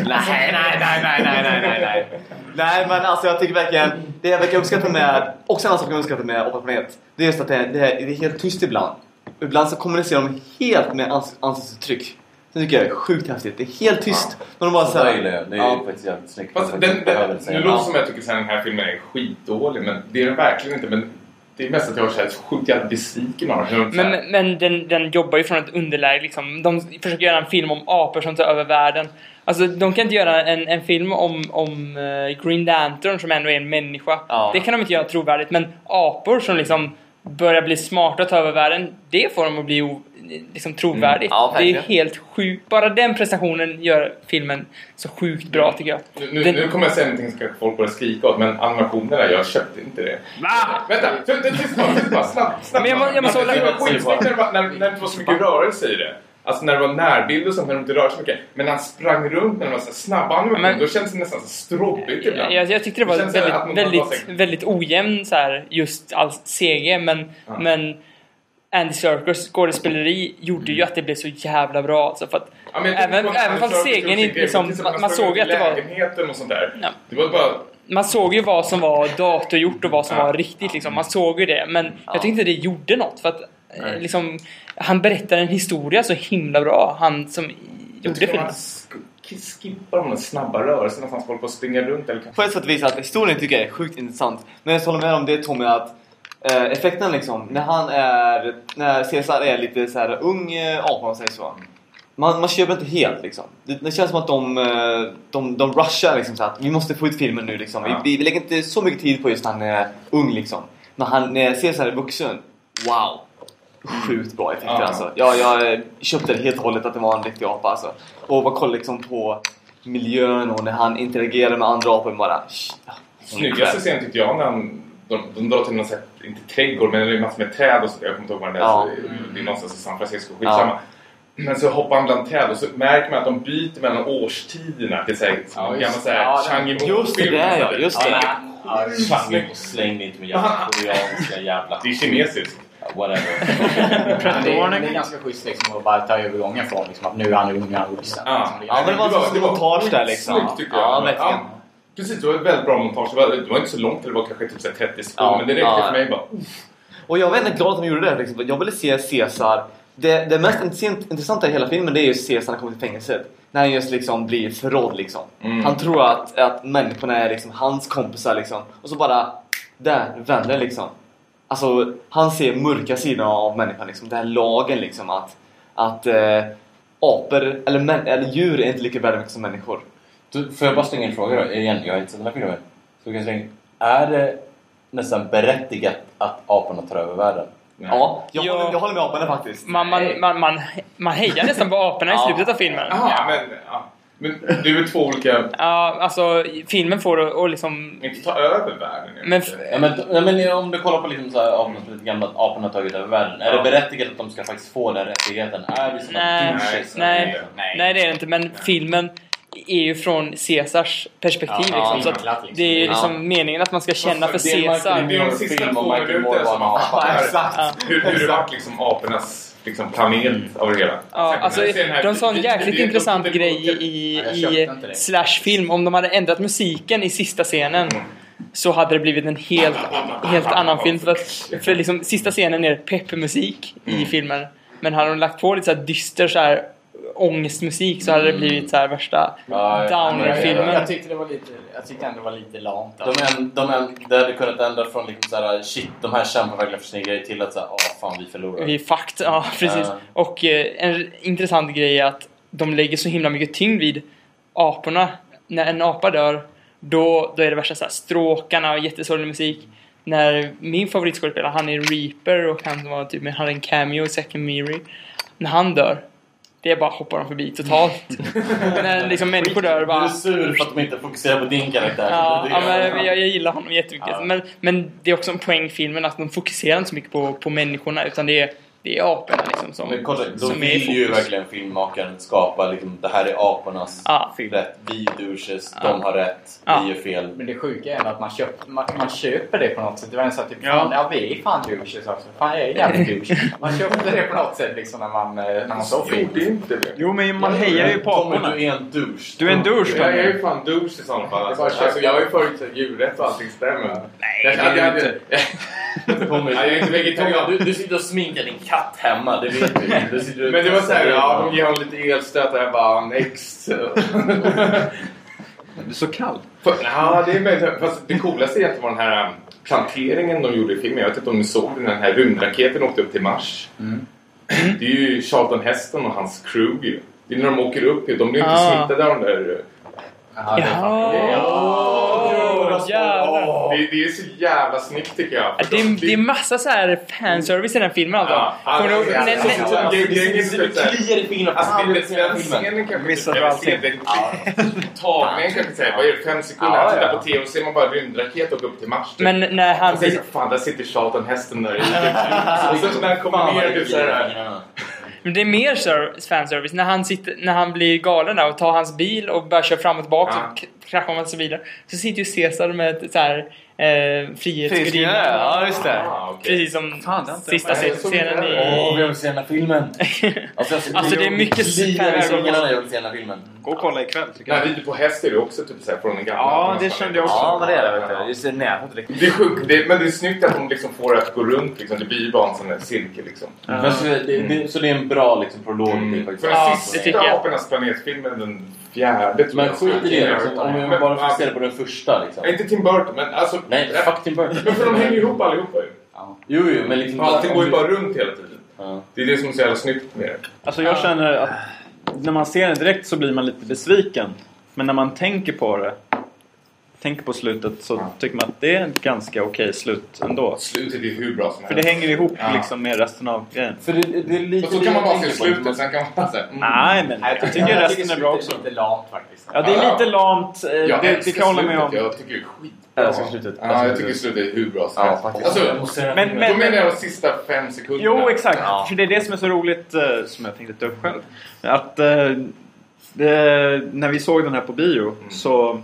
nej, nej, nej, nej, nej, nej, nej. Nej, men alltså jag tycker verkligen... Det jag verkar uppskatta med... Också en annan sak jag uppskattar med Opera Planet. Det är just att det, det, är, det är helt tyst ibland. Ibland så kommunicerar de helt med ans- ansiktsuttryck. Det tycker jag är sjukt häftigt. Det är helt tyst. När de bara Så så där gillar här, jag. Det är ja. faktiskt jävligt snyggt. Fast den, den, nu låter något. som jag tycker att den här filmen är skitdålig, men det är den verkligen inte. Men det är mest att jag är så här sjukt jävla besviken av den. Men, men den, den jobbar ju från ett underläge liksom. De försöker göra en film om apor som tar över världen. Alltså de kan inte göra en, en film om, om eh, Green Lantern som ändå är en människa. Ja. Det kan de inte göra trovärdigt. Men apor som liksom börjar bli smarta och ta över världen. Det får de att bli liksom trovärdigt. Mm. Ja, det är helt sjukt. Bara den prestationen gör filmen så sjukt bra tycker jag. Nu, nu, Den- nu kommer jag säga någonting som kanske folk börjar skrika åt, men animationerna, jag köpte inte det. Va? Vänta, tyst bara, tyst bara, snabbt, snabbt. Men jag må- jag måste hålla- det var skitsnyggt när, när, när det var så mycket rörelse i det. Alltså när det var närbild och sånt, när de inte rörde så mycket. Men när han sprang runt, när det var så snabba Men- då kändes det nästan så strobbigt ibland. Jag, jag tyckte det var att väldigt, väldigt, väldigt ojämn så här, just all CG men, Ja. men Andy Serkis skådespeleri gjorde ju att det blev så jävla bra. Alltså, för att Ja, även det var- även fast det var inte liksom, man, när man såg ju att det var lägenheten och sånt där. Ja. Det var bara... man såg ju vad som var datorgjort och vad som Ja. var riktigt liksom. Man såg ju det. Men jag tyckte inte det gjorde något. För att eh, liksom, han berättar en historia så himla bra. Han som Jag gjorde filmen. man sk- skippar de snabba rörelserna som hålla på och springa runt eller kanske... På ett sätt visar att historien tycker jag är sjukt intressant. Men jag håller med om det Tommy att eh, effekten liksom, när han är, när Caesar är lite så här ung apa om man säger så. Man, man köper inte helt liksom. Det, det känns som att de, eh, de, de rushar liksom så att vi måste få ut filmen nu liksom. Ja. Vi, vi, lägger inte så mycket tid på just när han är ung liksom. När han, när Caesar är vuxen, wow! Sjukt bra effekter Ja. alltså. Jag, jag eh, köpte det helt och hållet att det var en riktig apa alltså. Och man kollar liksom på miljön och när han interagerar med andra apor bara... Snyggaste scenen tyckte jag när han, de, de drar till någon sån här, inte trädgård, men det är massor med träd och så. Jag kommer inte ihåg vad det är. Ja. Så det är någonstans i San Francisco, skitsamma. Men så hoppar han bland träd och så märker man att de byter mellan årstiderna. Det är såhär, en gammal såhär Ja, Chang den- Just det, där, ja, just det. Ja, Chang släng inte med jävla koreanska jävla... Det är kinesiskt. Ja, Whatever. Det, är, det är ganska schysst liksom att bara ta övergången från liksom, att nu är han ung, nu är han vuxen. Ja. Liksom, Ja, men det var en sån montage där liksom. Snyggt tycker jag. Ja, verkligen. Ja, precis, det var ett väldigt bra montage. Det var, inte så långt, det var kanske typ så här 30 sekunder. Ja, men det räckte ja. för mig bara. Och jag var väldigt glad att de gjorde det. Liksom. Jag ville se Caesar. Det, det mest intressant- intressanta i hela filmen det är ju Caesar när han kommer till fängelset. När han just liksom blir förrådd liksom. Mm. Han tror att, att människorna är liksom hans kompisar liksom. Och så bara, där vänder liksom. Alltså, han ser mörka sidan av människan liksom. Den här lagen liksom att, att eh, apor eller, män, eller djur är inte lika värda som människor. Du, får jag bara slänga en fråga då? Igen, jag har inte sett den här filmen. Så kan jag slänga, är det nästan berättigat att aporna tar över världen? Ja, jag, Ja. Håller, jag håller med aporna faktiskt. Man, man, man, man, man hejar nästan på aporna i Ja. slutet av filmen. Jaha, men, ja. Men det är väl två olika... Ja, alltså filmen får att liksom... Inte ta över världen. Men. Ja, men, ja, men om du kollar på liksom så här, aporna lite gamla, att aporna har tagit över världen. Är Ja. det berättigat att de ska faktiskt få den rättigheten? Är vi såna Nej, douches? nej, Nej. nej det är det inte. Men filmen är ju från Caesars perspektiv Ja, liksom. Så liksom. det är liksom Ja. meningen att man ska känna för Det är Michael Caesar. Det är de sista film om två minuterna som avgör exakt. hur, det vart liksom apornas liksom, planet av det hela. Ja, alltså, här- de sa en jäkligt det- intressant det- det- grej i, i. Slash-film. Om de hade ändrat musiken i sista scenen så hade det blivit en helt, helt annan film. För, att, för liksom, sista scenen är peppmusik i filmen. Men hade de lagt på lite så dyster så här, ångestmusik så hade det blivit så här värsta Ja, downer-filmen. Jag tyckte det var lite, jag tyckte ändå det var lite lamt. De, en, de en, det hade kunnat ändra från liksom såhär, shit, de här kämpar verkligen för sina grejer till att såhär, åh fan vi förlorar. Vi är fucked, ja precis. Ja. Och eh, en intressant grej är att de lägger så himla mycket tyngd vid aporna. När en apa dör, då, då är det värsta så här, stråkarna och jättesorglig musik. När min favoritskådespelare, han är Reaper och han var typ, han hade en cameo i Second Miri. När han dör, det är bara hoppar de förbi totalt. när liksom människor dör Du är bara... sur för att de inte fokuserar på din karaktär. Ja, ja men jag, jag gillar honom jättemycket. Ja. Men, men det är också en poäng i filmen att de fokuserar inte så mycket på, på människorna utan det är det är aporna liksom som, Men då som är i vill ju verkligen filmmakaren skapa liksom, det här är apornas Ja. rätt, vi är douches, Ja. de har rätt, Ja. vi gör fel. Men det sjuka är att man, köp, man, man köper det på något sätt. Det var en sån här typ, Ja. fan, ja vi är fan douches också. Fan jag är jävligt douche. Man köpte det på något sätt liksom när man, eh, när man såg film. Gjorde inte det? Jo, men man hejar ju på Tommy, aporna. du är en douche. Du är en douche, Jag är Tommy. ju fan douche i sådana fall. Alltså, Det är alltså, jag har ju förut djurrätt och allting stämmer. Nej, det är ju hade- inte. Tommy, Nej, jag är inte vegetarian. Du, du sitter och sminkar din katt hemma, det vet vi. Men det var såhär, ja, det. de ger honom lite elstöt och jag bara, next. Du är så kall. För, ja, det är möjligt. Fast det coolaste egentligen var den här um, planteringen de gjorde i filmen. Jag vet inte om ni såg den, den här rymdraketen åkte upp till Mars. Det är ju Charlton Heston och hans crew ju. Det är när de åker upp ju. De blir inte Ah. smittade av de där... Jaha, det Jävlar. Det, det är så jävla snyggt tycker jag. Ja, Det är, det är massa så här fanservice i den filmen alltså. Ja, Kommer du ihåg- alltså, nej, nej, alltså, det- det Det här- kliar i fingrarna. Alltså det, det, se den filmen. scenen kanske Missade jag vill allting. tagningen kanske säga, vad är det, fem sekunder? Han tittar på TV och ser man bara rymdraket åka upp till Mars. typ. Men när han fan där sitter Charlton Hästen där i. och så när han kommer ner det typ i såhär. Men det är mer ser- fanservice när han, sitter, när han blir galen där och tar hans bil och börjar köra fram och tillbaka Ja. Och k- kraschar med bilar. Så sitter ju Caesar med ett så här eh, frihetsgudinna. Ja, just det. Ah, okej. Precis som Fan, det sista scenen i... Åh, vi vill se den här filmen. Alltså, jag- Alltså, det är mycket kliar i fan- fingrarna när jag vill se den här filmen. Gå och kolla ikväll tycker jag. rider på häst är det också typ såhär från den gamla. Ja, det kände jag också. Ja, men det är det vet du. Just det, nej, riktigt. Det är sjukt, det, men det är snyggt att de liksom får det att gå runt liksom. Det blir ju bara en sån där cirkel liksom. Men så, det, det, så det är en bra liksom, prolog till För faktiskt. den Ja, det sista tycker jag. Apornas planetfilmen, den fjärde tror Men jag. skit i det liksom, om vi bara ja, fokuserar på den första liksom. Inte Tim Burton, men alltså... Nej, fuck Tim Burton. Men för de hänger ju ihop allihopa ju. Jo, jo, men liksom... Allting går ju bara runt hela tiden. Ja. Det är det som är så jävla snyggt med det. Alltså jag känner att när man ser den direkt så blir man lite besviken. Men när man tänker på det, tänker på slutet så tycker man att det är ett ganska okej slut ändå. Slutet är hur bra som För helst. det hänger ihop Ja. liksom med resten av grejen. För det, det är lite... Och så kan man bara se jag på. slutet, sen kan man bara säga... Mm. Nej, men jag tycker resten är bra också. Det är lite lamt faktiskt. Ja, det är lite lamt. eh, Jag Det, det kan jag hålla med slutet. om. Jag tycker det är skitbra. Jag älskar slutet. Ja, jag tycker slutet är hur bra som Ja, helst. faktiskt. Alltså, Jag Men- filmen. då menar jag de sista fem sekunderna. Jo, exakt. Ja. För det är det som är så roligt, eh, som jag tänkte ta upp själv. Att eh, det, när vi såg den här på bio så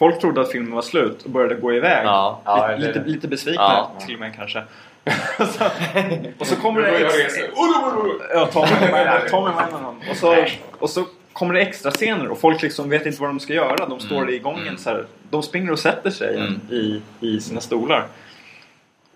folk trodde att filmen var slut och började gå iväg. Ja. Ja, lite, eller- lite, besvikna Ja. till och med kanske. så, och så kommer det gör jag extra, reser. ja, ta med, med. Och så, och så kommer det extra scener och folk liksom vet inte vad de ska göra. De står i gången så här. De springer och sätter sig Mm. i, i sina stolar.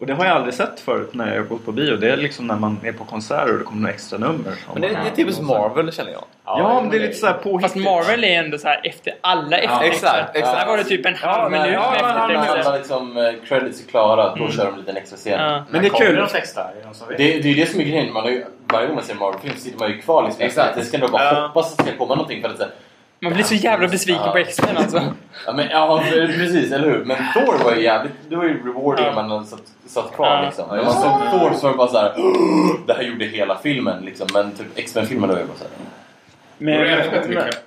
Och det har jag aldrig sett förut när jag har gått på bio. Det är liksom när man är på konserter och det kommer några extra nummer. Men det, det är typiskt Marvel känner jag. Ja, men det är lite såhär påhittigt. Fast Marvel är ändå så här efter alla eftertexter. exakt, exakt. Där var det typ en halv minut ja, med När eftertexter. alla liksom, eh, credits är klara, då kör de lite en extra scen. Ja. Men det är kul. extra? Det? Det, är ju det som är grejen. Man har ju, varje gång man ser en Marvel-film sitter man ju kvar liksom. Exakt. Det ska ändå bara Ja. hoppas att det ska komma någonting för att säga, Man blir så jävla besviken på X-Men alltså. Ja, men, ja precis, eller hur? Men Thor var ju jävligt... Det var ju rewarding Ja. när man satt, satt kvar Ja. liksom. När man såg Thor så var det bara såhär... Det här gjorde hela filmen liksom. Men typ X-Men-filmen då är det bara såhär... Men,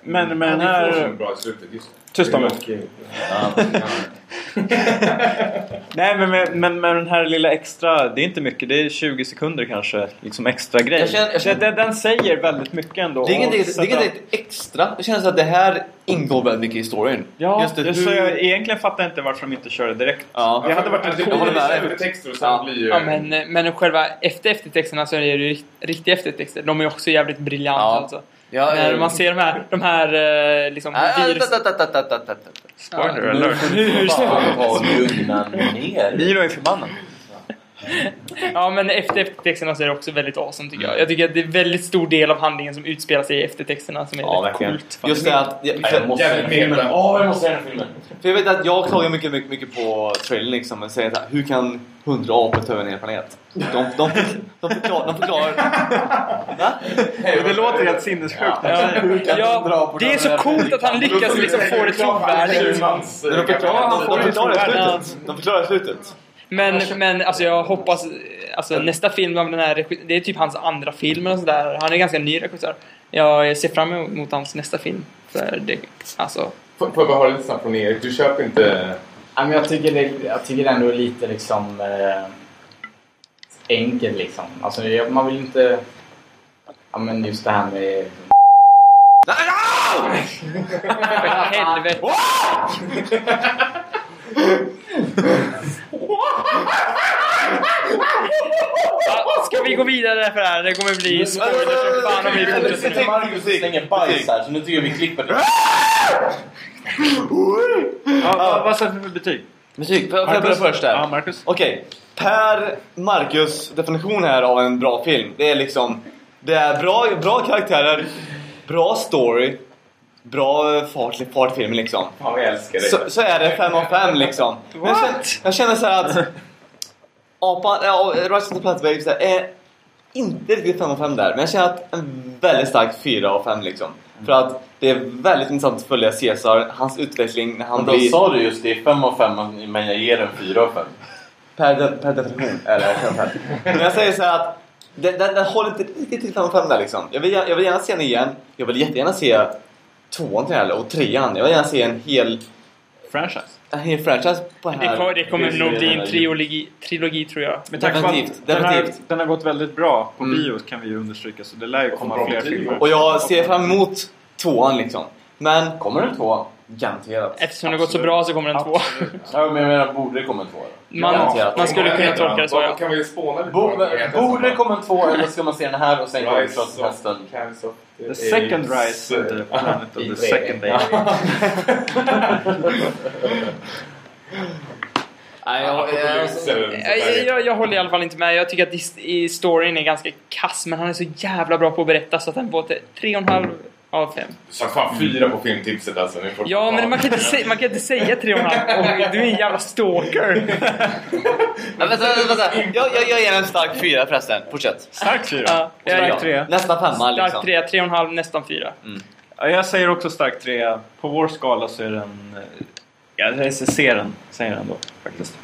men, med- men, men är här... bra i slutet. Just. Tyst om Okej. Ja. Nej, men med, men med den här lilla extra... Det är inte mycket. Det är 20 sekunder kanske. Liksom extra grej. Jag känner- jag känner- Den, den säger väldigt mycket ändå. Det är inget, det är inget extra. Det känns att det här ingår väldigt mycket i storyn. Ja, Just det, det, hur- så jag egentligen fattar jag inte varför de inte kör det direkt. Ja. Det hade varit en cool... Jag håller med dig. Ja. blir. Ja, men, men själva efter eftertexterna så är det ju rikt- riktiga eftertexter. De är ju också jävligt briljanta Ja. alltså. Ja, När eh, man ser de här, de här eh, liksom Ah, virus... Spoiler Nu alert. får du fan ta lugna ner Milo är förbannad. Ja, men efter eftertexterna så är det också väldigt awesome tycker jag. Jag tycker att det är en väldigt stor del av handlingen som utspelar sig i eftertexterna som är Ja, verkligen. coolt. Just det att... För, Jag måste se den filmen. Åh, jag måste se den filmen! för jag vet att jag klagar mycket, mycket, mycket på trailern liksom. Men säger att hur kan hundra apor ta över en hel planet? De, de, de, de förklarar... De förklarar Va? Det låter helt sinnessjukt. Ja, ja, det är så coolt att han lyckas liksom få det trovärdigt. De förklarar, i slutet. De förklarar i slutet. Men, men alltså jag hoppas... Alltså nästa film av den här regi- Det är typ hans andra film och sådär. Han är ganska ny regissör. Jag ser fram emot hans nästa film. För det, alltså... Får får jag bara höra lite snabbt från Erik? Du köper inte... Ja, men jag, tycker det, jag tycker det ändå är lite liksom... Eh, enkel liksom. Alltså jag- man vill inte... Ja men just det här med... Helvete! Ja, Ska vi gå vidare för det här? Det kommer bli spoiler för fan om vi fortsätter nu. Marcus slänger bajs här så nu tycker jag vi klipper det. Ja, vad- vad sätter du för betyg? Betyg? Får får jag börja först där? Ja, Marcus. Okej. Per Marcus definition här av en bra film. Det är liksom... Det är bra, bra karaktärer, bra story, bra fart, fart i filmen liksom. Fan vad jag älskar dig. Så, så är det 5 av 5 liksom. Men jag känner, jag känner så här att... Apan, ja, Rise of the Planet Waves är inte riktigt 5 av 5 där. Men jag känner att en väldigt stark 4 av 5 liksom. För att det är väldigt intressant att följa Caesar, hans utveckling när han Men då blir... sa du just det, 5 av 5 men jag ger den 4 av 5. Per, de, per definition är det 5 av 5. Men jag säger så här att den, den, den håller inte riktigt till 5 av 5 där liksom. Jag vill, jag vill gärna se den igen. Jag vill jättegärna se tvåan till här, och trean. Jag vill gärna se en hel, Franchise. en hel franchise på Det kommer, här. det kommer nog bli en trilogi, trilogi tror jag. Men tack Definitivt, att den, här, den har gått väldigt bra på Mm. bio kan vi ju understryka så det lär ju komma fler filmer. Och jag ser fram emot tvåan liksom. Men Kommer det en tvåa? Garanterat. Eftersom det gått så bra så kommer en två. Ja, men jag menar, borde det komma en tvåa då? Man, Garanterat. man skulle kunna tolka det så ja. Kan vi spåna lite Bo, på vad heter borde det den? komma en tvåa eller ska man se den här och sen gå slåss of hästen? The second rise of the planet of the second day. Nej, jag, jag, Jag, håller i alla fall inte med. Jag tycker att storyn är ganska kass, men han är så jävla bra på att berätta så att han får till 3,5 av 5. Satt fan fyra på filmtipset alltså. Ni får Ja, men man kan inte, sä- man kan inte säga 3,5 och du är en jävla stalker. Ja, vänta, vänta. Jag, jag, jag ger en stark fyra förresten. Fortsätt. Stark fyra. Ja, Och stark ja. tre. Nästan femma Stark liksom. 3, 3,5, nästan 4. Ja, jag säger också stark trea. På vår skala så är den... eh, Ja, jag ser den, säger den då faktiskt.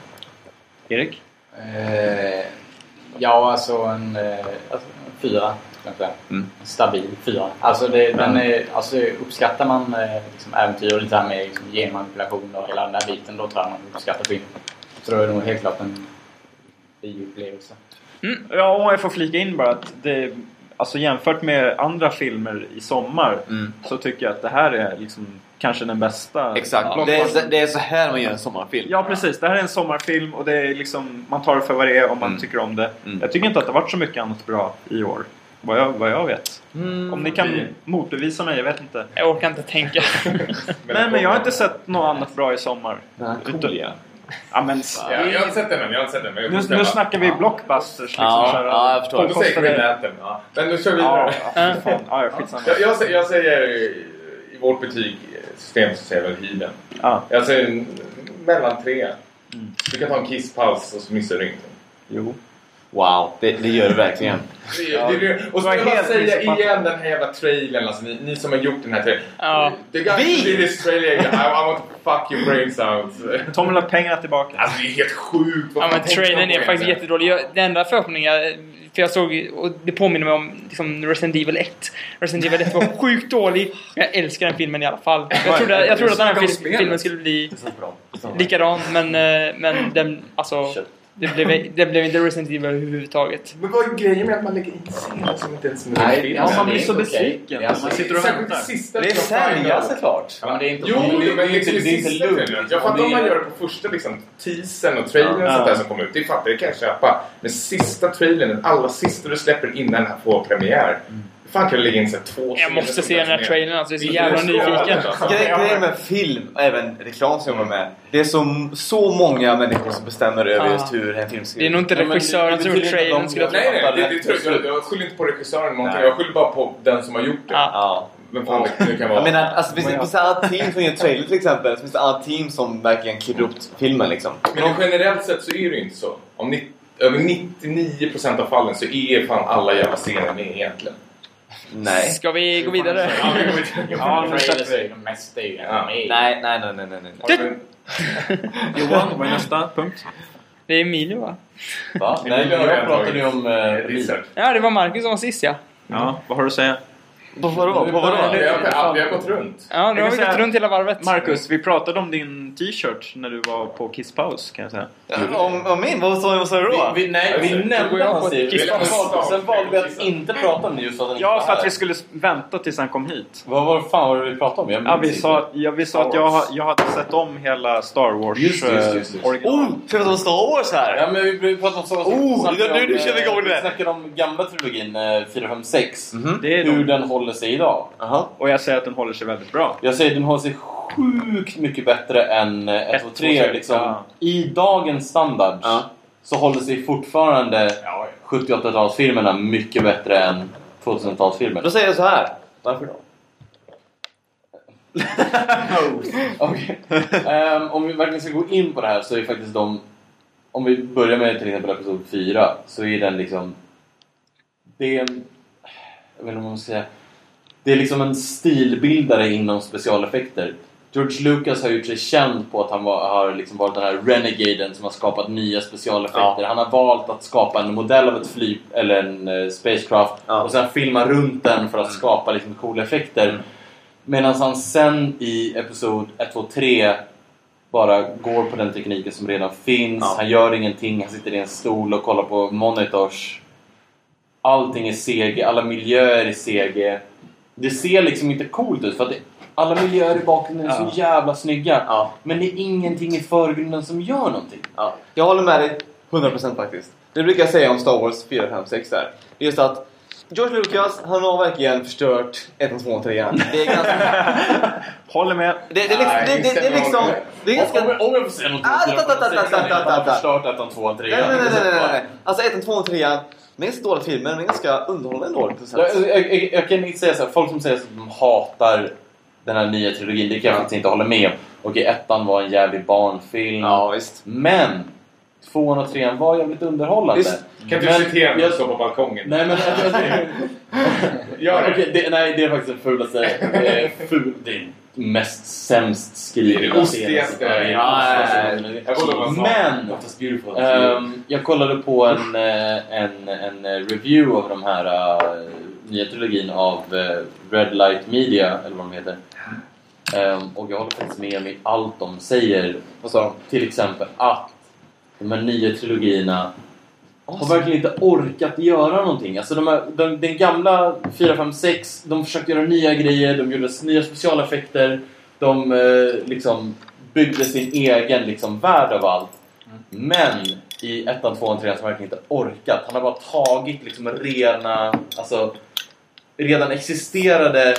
Erik? Eh, ja, alltså en, eh, alltså, en fyra. Säga. Mm. Stabil fyra. Alltså, det, den är, alltså uppskattar man eh, liksom äventyr och lite här med liksom, genmanipulation och hela den där biten, då tror jag man uppskattar filmen. Så då är det nog helt klart en bioupplevelse. Ja, om jag får flika in bara att det... Alltså jämfört med andra filmer i sommar Mm. så tycker jag att det här är liksom kanske den bästa. Exakt. Det blockbustern. är, det är så här man gör en sommarfilm. Ja precis, det här är en sommarfilm och det är liksom, man tar det för vad det är om man Mm. tycker om det. Mm. Jag tycker inte att det har varit så mycket annat bra i år. Vad jag, vad jag vet. Mm. Om ni kan motbevisa mig, jag vet inte. Jag orkar inte tänka. Men, men jag har inte sett något annat bra i sommar. Coola. Ja, men, Ja, jag har inte sett den än, jag har inte sett den. Men jag nu, nu snackar vi blockbusters. Liksom, Ja, så här, ja, jag förstår. Då säger Green Lantern. Ja. Men nu kör vi vidare. ja, fan. ja, ja, skitsamma. Jag, jag, säger, jag säger i i vårt betygssystem så säger jag väl Heathen. Ja, Jag säger mellan tre. Mm. Du kan ta en kisspaus och så missar du inte. jo. Wow, det, det gör det verkligen. Det, Ja. det, det, och så har jag bara säga igen den här jävla trailern, alltså ni, ni som har gjort den här trailern. Ja. The guy Vi! did this trailer, I, I want to fuck your brains out. Tom vill ha pengarna tillbaka. Alltså det är helt sjukt. Ja men trailern är faktiskt jättedålig. Jag, det enda förhoppningen jag, för jag såg, och det påminner mig om liksom Resident Evil 1. Resident Evil 1 var sjukt dålig. men Jag älskar den filmen i alla fall. Jag trodde, jag trodde att den här fil- filmen skulle bli likadan men, eh, men den, alltså, det blev, det blev inte Resident Evil överhuvudtaget. Men vad är grejen med att man lägger in scener som inte ens är med i filmen? Ja, man blir det så besviken. Det är alltså- Man sitter och väntar. det sista Det är sälja såklart. Ja, men det är inte Jo, det- men det är liksom inte- det är inte sista lugnt. Jag fattar om Det man gör det på första liksom, teasern och trailern och Ja. sånt där som kommer ut. Det fattar jag kan jag köpa. Men sista trailern, den allra sista du släpper innan den här får premiär. Hur fan kan du lägga in så här två Jag måste se den här trailern alltså. Jag är så Det är jävla nyfiken. alltså. Gre- Grejen med film och även reklam som jobbar med. Det är så, så många människor som bestämmer över just hur en film ska Det är nog inte regissören som gjort trailern de- skulle jag tro. Nej, nej, det, det, jag, jag skyller inte på regissören någonting. Jag skyller bara på den som har gjort det. Men fan det, kan vara... Jag menar, alltså, finns det finns annat team som gör trailer till exempel? Så finns det annat team som verkligen klipper upp filmen liksom. Men generellt sett så är det ju inte så. Om ni, över 99% av fallen så är fan alla jävla scener med egentligen. Nej. Ska vi gå vidare? Ja, vi går vidare. Ja, nu är vi. ju de mesta är ju Ja. Nej, nej, nej, nej, nej. nej. Du- Johan, vad är nästa punkt? Det är Emilio va? Va? Nej, jag pratade ju om... Eh. Ja, det var Marcus som var sist ja. Ja, vad har du att säga? På vadå? På Vi vadå? har, ja, vi har gått runt. Ja, nu har vi gått runt hela varvet. Marcus, vi pratade om din t-shirt när du var på Kisspaus kan jag säga. Om, om min? Vad sa vad sa du då? Vi, vi, nej, vi nämnde hans på stil. Kiss Sen valde- vi att inte prata om det just för att han Ja, för att vi skulle vänta tills han kom hit. Vad var fan var det vi pratade om? Jag Ja, vi sa, ja, vi sa att jag, jag hade sett om hela Star Wars Just det, just just det. eh, original. Oh! Ska vi prata om Star Wars här? Ja men vi vi pratade om så Oh, snackade nu- kör vi eh, igång det. Vi snackade om gamla trilogin eh, 4, 5, 6. Det är Hur de. den håller sig idag. Jaha. Och jag säger att den håller sig väldigt bra. Jag säger den håller sig sjukt mycket bättre än eh, 1, 2, 3. Liksom, Ja. I dagens standard Ja. så håller sig fortfarande 78-talsfilmerna mycket bättre än 2000-talsfilmer. Då säger jag så här. Varför då? Okej. Ehm, om vi verkligen ska gå in på det här så är faktiskt de... Om vi börjar med till exempel Episod 4 så är den liksom... Det är en... Jag vet inte vad man ska säga. Det är liksom en stilbildare inom specialeffekter. George Lucas har gjort sig känd på att han var, har liksom varit den här renegaden som har skapat nya specialeffekter. Han har valt att skapa en modell av ett flyg eller en eh, spacecraft Ja. och sen filma runt den för att skapa liksom coola effekter. Medan han sen i Episod 1, 2, 3 bara går på den tekniken som redan finns. Ja. Han gör ingenting, han sitter i en stol och kollar på monitors. Allting är CG, alla miljöer är CG. Det ser liksom inte coolt ut för att det, alla miljöer i bakgrunden är Ja. så jävla snygga. Ja. Men det är ingenting i förgrunden som gör någonting. Ja. Jag håller med dig 100% faktiskt. Det brukar jag säga om Star Wars 4, 5, 6 där. Det är just att George Lucas, han har verkligen förstört 1, 2 och 3 Det är ganska... Håller med. Det, det, är liksom- det, det, det är liksom... Det är ganska... Om, jag får säga något Ah, till ta, ta, ta, ta, ta, ta, ta, ta. förstört 1, 2, 3. Nej, nej, nej, nej, nej, nej. Alltså 1, 2 och 3 det är inte så dåliga filmer, men det är ganska underhållande ändå. Jag, jag, jag, jag kan inte säga så här, folk som säger att de hatar den här nya trilogin, det kan jag faktiskt inte hålla med om. Okej, ettan var en jävlig barnfilm. Ja, visst. Men! Tvåan och trean var jävligt underhållande. Visst. Kan du Men citera när jag- du står på balkongen? Nej men... Gör det. Okej, det, nej, det är faktiskt det fulaste. Det är ful, det är mest sämst Det är det skrivna ostigaste. Men! Ehm, jag kollade på en, eh, en, en eh, review av de här eh, nya trilogin av eh, Red Light Media, eller vad de heter. Ehm, och jag håller faktiskt med om i allt de säger. Vad sa de? Till exempel att de här nya trilogierna har verkligen inte orkat göra någonting. Alltså de här, de, den gamla 4, 5, 6, de försökte göra nya grejer, de gjorde nya specialeffekter. De eh, liksom byggde sin egen liksom, värld av allt. Men i 1-2-3 har han verkligen inte orkat. Han har bara tagit liksom rena, alltså redan existerade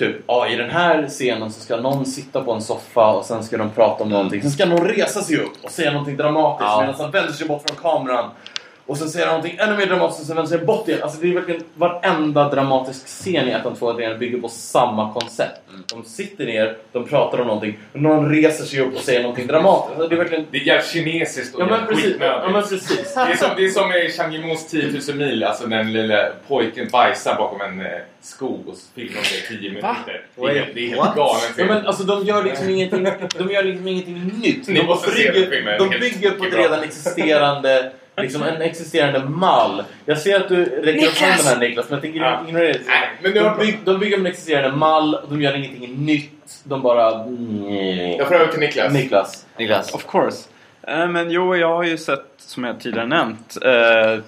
Typ, ja, i den här scenen så ska någon sitta på en soffa och sen ska de prata om någonting. Sen ska någon resa sig upp och säga någonting dramatiskt Ja. medan han vänder sig bort från kameran. Och sen säger han någonting ännu mer dramatiskt och sen vänder sig bort igen. Alltså det är verkligen varenda dramatisk scen i 1, 2 och 3 bygger på samma koncept. De sitter ner, de pratar om någonting, och någon reser sig upp och säger någonting dramatiskt. Alltså det är verkligen... Det är jävligt kinesiskt och Ja men precis. Ja, men precis. Det är som, det är som i Chang Yimous 10 000 mil, alltså den lilla pojken bajsar bakom en eh, skog och filmar det i 10 minuter. Det är, helt- det är helt What? galen Ja, men alltså de gör liksom ingenting, de gör liksom ingenting nytt. Ni De måste se den bygger, filmen, de bygger på ett redan existerande Liksom en existerande mall. Jag ser att du räcker upp handen här Niklas, men jag tänker Ja. ignorera det. Nej, men de, bygg, de bygger en existerande mall, och de gör ingenting nytt. De bara... Mm. Jag får över till Niklas. Niklas. Niklas. Of course. Eh, men jo, jag har ju sett, som jag tidigare nämnt, eh,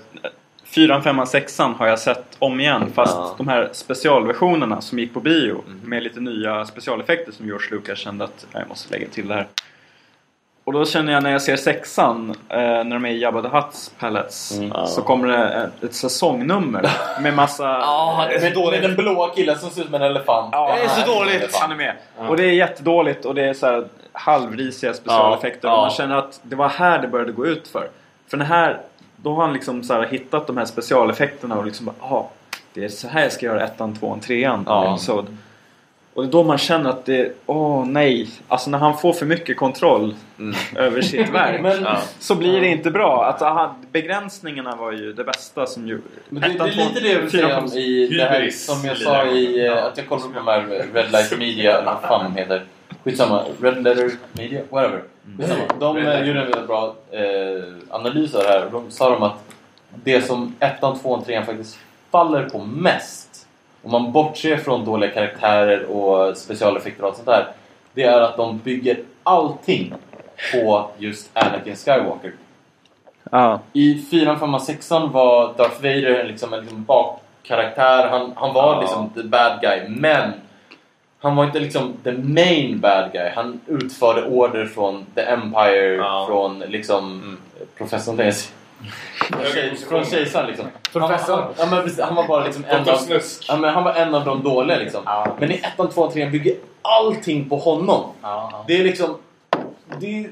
fyran, femman, sexan har jag sett om igen. Fast Ja. de här specialversionerna som gick på bio med lite nya specialeffekter som George Lucas kände att jag måste lägga till det här. Och då känner jag när jag ser sexan, eh, när de är i Jabba the Hutts Palace, Mm. så kommer det ett, ett säsongnummer med massa... Ja, det är så Med, med dåligt. den blåa killen som ser ut som en elefant. Ja, Det är så dåligt. Han är med. Och det är jättedåligt och det är så här halvrisiga specialeffekter. Ja, Och ja. man känner att det var här det började gå ut för. För den här, då har han liksom så här hittat de här specialeffekterna och liksom bara, "Jaha, det är så här jag ska göra ettan, tvåan, trean. Ja. Så, och det är då man känner att det, åh nej. Alltså när han får för mycket kontroll över sitt verk. Men, Ja. Så blir det inte bra. Att, aha, begränsningarna var ju det bästa som ju... Men det, det är lite det jag vill säga om i det här, som jag sa i eh, att jag kollade på de här Red Light Media, eller vad fan de heter. Skitsamma. Red Letter Media? Whatever. Skitsamma. De Red eh, gjorde en väldigt bra eh, analys av det här. Och de sa de att det som ettan, tvåan, trean faktiskt faller på mest om man bortser från dåliga karaktärer och specialeffekter och allt sånt där. Det är att de bygger allting på just Anakin Skywalker. Ja. I 4, 5 och 6 var Darth Vader liksom en liksom bakkaraktär. Han, han var Ja. liksom the bad guy. Men han var inte liksom the main bad guy. Han utförde order från the Empire, Ja. från liksom professorn Från kej- Från kejsaren liksom. Professorn? Han, ja, precis, han var bara liksom en av, ja, men han var en av de dåliga liksom. Ja. Men i 1, 2, 3 bygger allting på honom. Ja. Det är liksom... Det är,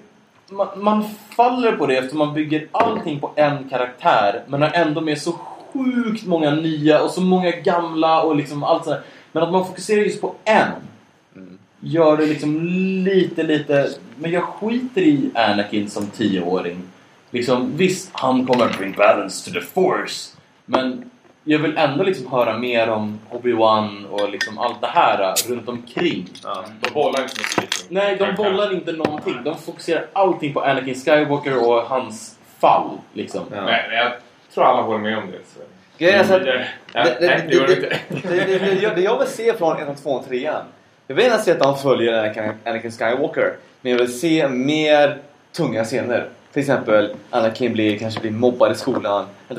man, man faller på det efter man bygger allting på en karaktär men har ändå med så sjukt många nya och så många gamla och liksom allt sådär. Men att man fokuserar just på en gör det liksom lite, lite... Men jag skiter i Anakin som tioåring. Liksom, visst, han kommer att bring balance to the force. Men jag vill ändå liksom höra mer om Obi-Wan och liksom allt det här äh, runt omkring. Ja, de bollar inte så mycket. Nej, de bollar inte någonting. De fokuserar allting på Anakin Skywalker och hans fall. Liksom. Men, men jag tror alla håller med om det. Så. Grejen är så att- Ja, Det, det, nej, det det, jag- vill se från 1, 2 3 Jag vill gärna se att han följer Anakin, Anakin Skywalker. Men jag vill se mer tunga scener. Till exempel Anakin blir, kanske blir mobbad i skolan.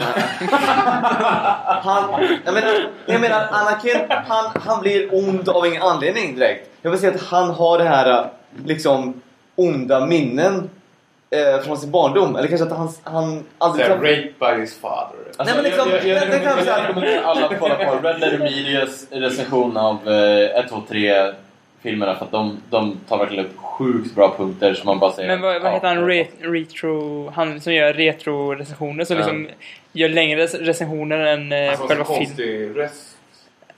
Han, jag, menar, jag menar Anakin, han, han blir ond av ingen anledning direkt. Jag vill se att han har det här liksom onda minnen eh, från sin barndom. Eller kanske att han, han aldrig... Såhär, raped by his father. Alltså, Nej, men liksom, jag, jag, säga- rekommenderar alla att kolla på Red Letter Medias recension av eh, 1, 2, 3 filmerna för att de, de tar verkligen upp sjukt bra punkter som man bara säger Men vad, vad heter han? Re, retro... Han som gör retro-recensioner som Ja. liksom gör längre recensioner än eh, Alltså, själva filmen.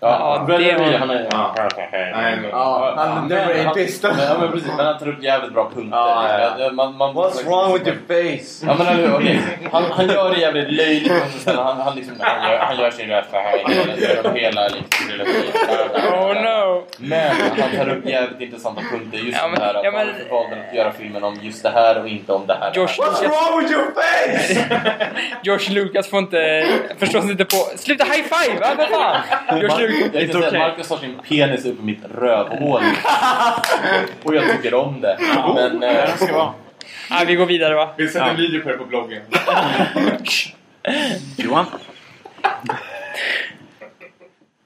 Ja, Ja, det var- han är... Ja. Han är Men- rapist. Ja, men precis, men han tar upp jävligt bra punkter. Ja, Man, man, What's wrong with your face? Ja men eller okej. Han, han gör det jävligt löjligt sen han, han, liksom, han, gör, han gör sin röst så här hela liksom. Oh no! Men han tar upp jävligt intressanta punkter just Ja, det men- här att ja, men- varför valde de att göra filmen om just det här och inte om det här. George What's Lucas, wrong with your face? George Lucas får inte... Förstås inte på... Sluta high five! Va? Vad fan? George Lucas... jag kan säga att Marcus har sin penis uppe i mitt rövhål. och jag tycker om det. Men... Eh, Ja, vi går vidare va? Vi sätter en video på det på bloggen. Johan?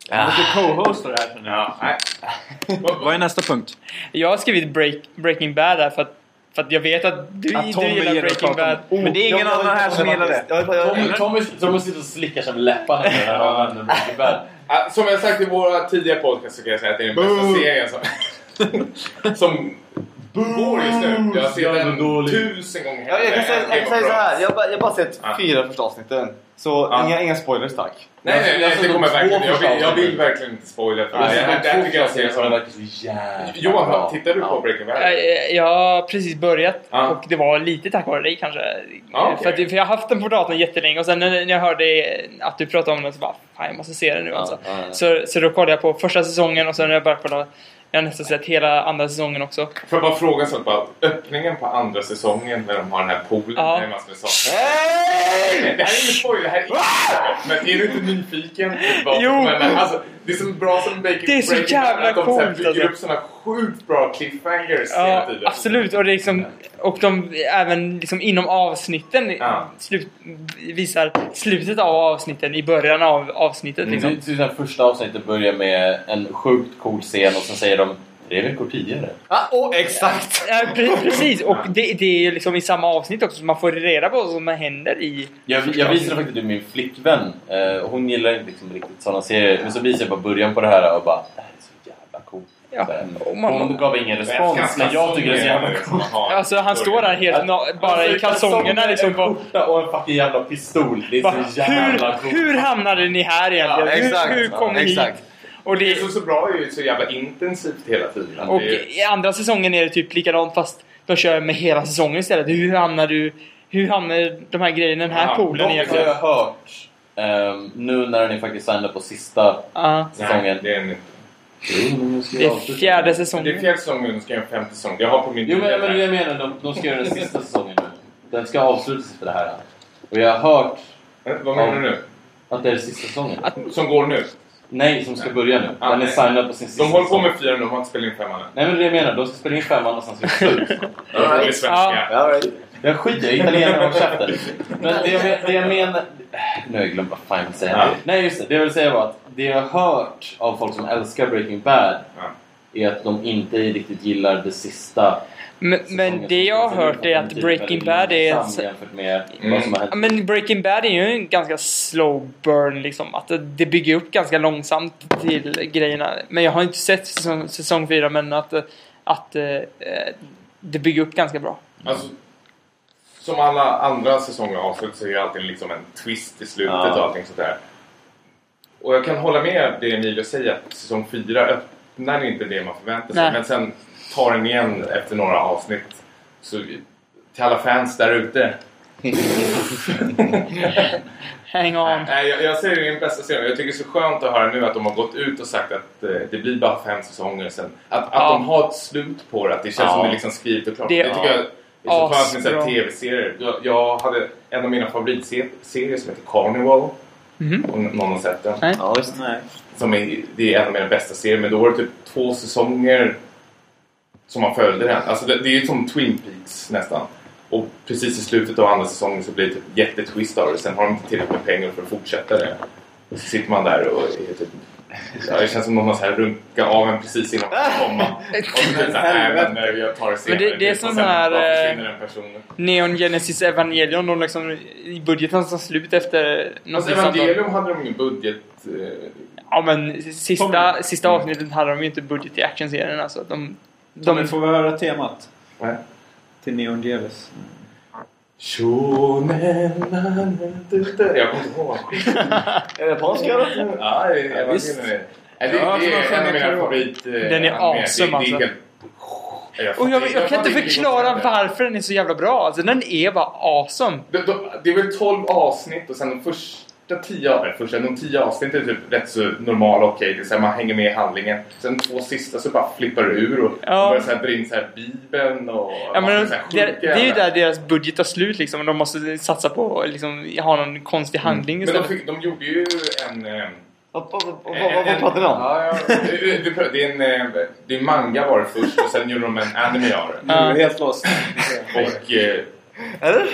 Jag måste co-hosta det här känner jag. Ja, nej. Vad är nästa punkt? Jag har skrivit break, Breaking Bad här för att, för att jag vet att du, Att du gillar Breaking Bad. Men det är ingen annan här som gillar det. Tommy, Tommy, Tommy sitter och slickar sig med läpparna när han använder Breaking Bad. Ah, Som jag sagt i våra tidigare podcast så kan jag säga att det är den bästa serien som, som går just nu. Jag har sett den dålig. tusen gånger. Ja, jag kan säga, jag kan säga så här. Jag har bara, jag bara sett Ja. fyra första avsnitten. Så Ja. inga, inga spoilers tack. Nej, nej, nej, det kommer jag verkligen Jag vill, jag vill verkligen inte spoila för här- Det här tycker jag ser som verkar så jävla Johan, bra. tittar du på Breaking Bad? Jag, har precis börjat Ja. och det var lite tack vare dig kanske. Ja, okej. för, att, för jag har haft den på datorn jättelänge och sen när när jag hörde att du pratade om den så bara Fan jag måste se den nu alltså. ja, ja. Så, så då kollade jag på första säsongen och sen har jag börjat kolla Jag har nästan sett hela andra säsongen också. Får jag bara fråga en sak bara. Öppningen på andra säsongen när de har den här poolen Ja. med massor med saker. Det här är ingen spoiler, det här är inte Men är du inte nyfiken? Jo. Men, alltså, det är så bra som Breaking Det är så jävla att de så här coolt, bygger alltså. upp såna sjukt bra cliffhangers hela Ja, tiden. absolut. Och, det är liksom, och de även liksom inom avsnitten Ja. slut, visar slutet av avsnitten i början av avsnittet. Liksom. Mm. Till det första avsnittet börjar med en sjukt cool scen och sen säger de tre veckor tidigare. Ah, oh, exakt! Ja, pre- precis, och det, det är ju liksom i samma avsnitt också så man får reda på vad som händer i... Jag, jag visade faktiskt till min flickvän. Eh, och hon gillar inte liksom riktigt sådana serier. Men så visade jag bara början på det här och bara Ja, man- Hon gav ingen respons men jag tycker det är så jävla coolt. Alltså han står där helt na- bara i kalsongerna liksom. En och en fucking jävla pistol. Det är bara, så jävla hur, coolt. hur hamnade ni här egentligen? Ja, exakt. hur, hur kom ni hit? Exakt. Och Det det, är så, så bra är ju så jävla intensivt hela tiden. Och det är, i andra säsongen är det typ likadant fast de kör med hela säsongen istället. Hur hamnar du... Hur hamnar de här grejerna i den här Ja, poolen Dock har egentligen? jag hört ehm, nu när ni faktiskt signade på sista Ja. säsongen. nej, det är en, Jo, ska Det är fjärde men det är säsongen. fjärde säsongen, nu ska jag göra en femte säsong. Jag har på min Jo men, men jag menar, de, de ska göra den sista säsongen nu. Den ska avslutas för det här. Och jag har hört Eh, Vad menar du nu? att det är sista säsongen. Som går nu? Nej, som ska börja nu. Ja, Den är nej. signad på sin sista De håller på säsong. med fyra nu, de har inte spelat in femman än. Nej men det är det jag menar, de ska spela in femman och sen så är det slut. Det är svenska. Jag skiter i italienare och käften. Men det jag, men- det jag menar... Nu har jag glömt vad fan jag vill säga. Ja. Nej just det, det jag vill säga var att det jag har hört av folk som älskar Breaking Bad Ja. är att de inte riktigt gillar det sista Men, men det jag har hört är att Breaking Bad är... Med Mm. men Breaking Bad är ju en ganska slow burn liksom. Att det- bygger upp ganska långsamt till grejerna. Men jag har inte sett säsong, säsong 4 men att, eh, att eh, det bygger upp ganska bra. Alltså, som alla andra säsonger avslutas så är det alltid liksom en twist i slutet Ja. och allting sånt där. Och jag kan hålla med det Emilio säger att säsong 4 öppnar inte det man förväntar sig. Nej. Men sen tar den igen efter några avsnitt. Så till alla fans där ute. Hang on. Nej, jag, jag säger det är den bästa serien. Jag tycker det är så skönt att höra nu att de har gått ut och sagt att eh, det blir bara fem säsonger sen. Att, att Ja. de har ett slut på det. Att det känns Ja. som det är liksom skrivet och klart. Det- Det, tycker jag är så skönt med så här Asbra. tv-serier. Jag, jag hade en av mina favoritserier som heter Carnival. Mhm. Om någon har sett den. Nej. Ja. Nej. Som är, det är en av mina bästa serier. Men då var det typ två säsonger som man följde den. Alltså det, det är ju som Twin Peaks nästan. Och precis i slutet av andra säsongen så blir det typ jättetwist av det. Sen har de inte tillräckligt med pengar för att fortsätta det. Och så sitter man där och är typ... Ja, det känns som någon har så här runkat av en precis innan man ska komma. Och så men eh, jag tar det senare. Men det- det är sån här, eh. Neon Genesis Evangelion, de liksom i budgeten tar slut efter något Alltså sånt. Hade de ingen budget... Eh, Ja men sista, sista avsnittet hade de ju inte budget i actionserien alltså. De, Tommy, de, får vi höra temat nej. till Neon Genesis? Shonen. Jag kommer inte ihåg. Är det japanska eller? Ja, det är visst. Det, det är en av mina favorit... eh, Den är awesome, alltså. Jag och jag, jag kan inte förklara varför den är så jävla bra. Alltså den är bara awesome. Det, det, det är väl 12 avsnitt och sen de första 10 av första, de 10 avsnitten är typ rätt så normala och okej. Det är så här, man hänger med i handlingen. Sen två sista så bara flippar det ur och Ja. börjar så här dra in så här Bibeln och Ja, men här det, det är ju där deras budget tar slut liksom. De måste satsa på att liksom, ha någon konstig handling Men de, fick, de gjorde ju en... eh, Vad, pratar ni om? Ja, ja, det, är en eh, det är en manga var det först och sen gjorde de en anime av det. Helt lost. Och eh, Eller?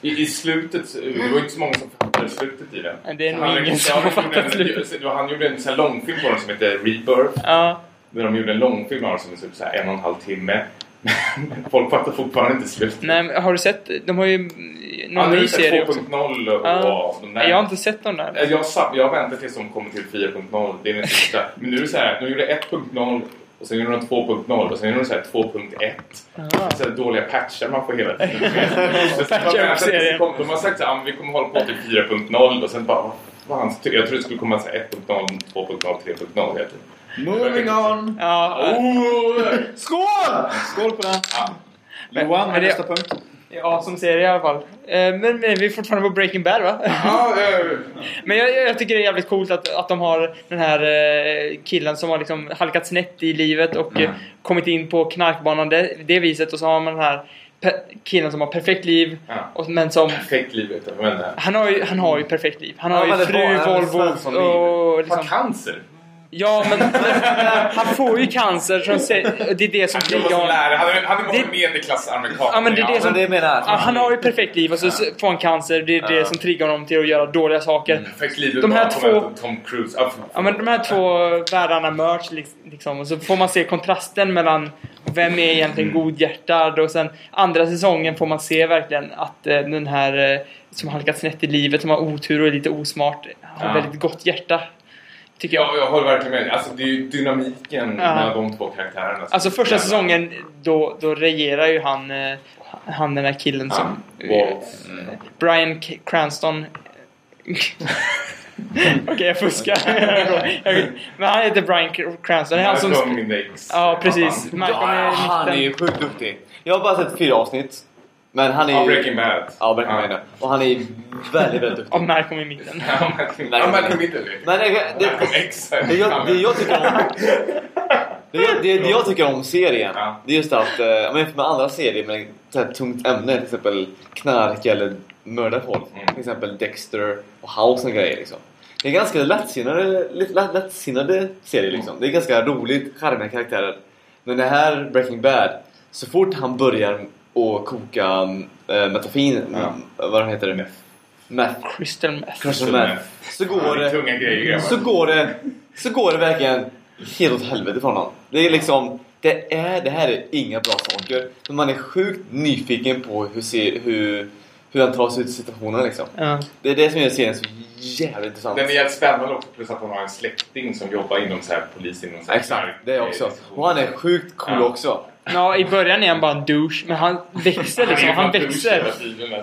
i, i slutet, det var inte så många som fattade slutet i den. Det är nog Han- ingen som ja, har fattat en- slutet. Han gjorde en sån här långfilm på den som heter Rebirth. Ja. Där de gjorde en långfilm av den som är typ så här en och en halv timme. Folk fattar fortfarande inte slutet. Nej, men har du sett? De har ju Ja, någon nu är ny serie också. 2.0 och, Ja. och de där. Jag har inte sett de där. Jag, jag väntar tills de kommer till 4.0. Det är den sista. Men nu är det så här. De gjorde 1.0 och sen gjorde de 2.0 och sen gjorde de så här 2.1. Så dåliga patchar man får hela tiden. Så serien. kom- De har sagt så här, "Ah, vi kommer hålla på till 4.0 och sen bara Fan, jag trodde det skulle komma så här 1.0, 2.0, 3.0 hela tiden. Moving on! Ja, Oh! Skål! Skål på den! Ja. Johan, men det- nästa punkt. Ja, som serie i alla fall. Eh, Men, men vi är fortfarande på Breaking Bad va? Ja, Men jag, jag tycker det är jävligt coolt att, att de har den här eh, killen som har liksom halkat snett i livet och eh, kommit in på knarkbanan det, det viset och så har man den här killen som har perfekt liv Ja. och, men som perfekt liv vet jag. Men, han har, ju, han har ju perfekt liv. Han har Ja, ju fru, har Volvo och har liksom, cancer. Ja, men han får ju cancer. Som, det är det som krigar lärare. Han är, medelklassamerikan. Ja, men det är det som- det menar jag. Ja, han har ju perfekt liv och så får han cancer. Det är det som triggar honom till att göra dåliga saker. Perfekt liv. De här två- Tom Cruise. Ja, men de här två världarna merch liksom. Och så får man se kontrasten mellan vem är egentligen godhjärtad och sen andra säsongen får man se verkligen att eh, den här eh, som har halkat snett i livet, som har otur och är lite osmart, har Ja. väldigt gott hjärta. Tycker jag. Ja, jag håller verkligen med. Alltså, det är ju dynamiken Ja. mellan de två karaktärerna. som Alltså första säsongen då, då regerar ju han, eh, han den här killen som... Ja, Walt. Brian K- Cranston. Okej, jag fuskar. Men han heter Brian Cranston. Det är han som... Malcolm. Ja, precis. Malcolm Ja, är han är ju sjukt duktig. Jag har bara sett fyra avsnitt. Men han är Ja, ju... Breaking Bad. Ja, Breaking Bad. ja. Och han är ju väldigt, väldigt duktig. Och Malcolm i mitten. Ja, Malcolm the X. Men det, jag, det jag tycker om... Det, jag- det, det jag tycker om serien, Ja. det är just att, eh, om jag jämför med andra serier med här tungt ämne, till exempel knark eller mörda folk. Mm. Till exempel Dexter och House och grejer liksom. Det är ganska lättsinnade, lätt, lättsinnade serie liksom. Det är ganska roligt, charmiga karaktärer. Men det här Breaking Bad, så fort han börjar att koka äh, metafin, Ja. vad heter det? Meth. Crystal meth. Crystal meth. Så går det tunga grejer så går det, så går det verkligen helt åt helvete för honom. Det är liksom, det, är, det här är inga bra saker. Men man är sjukt nyfiken på hur, ser, hur, hur han tar sig ut i situationen liksom. Ja. Det är det som gör serien så jävligt intressant. Den är jävligt spännande också, plus att hon har en släkting som jobbar inom så här polis inom så här Exakt, det är också. Och han är sjukt cool Ja. också. Ja, i början är han bara en douche, men han växer liksom. är Han douche växer. alltså.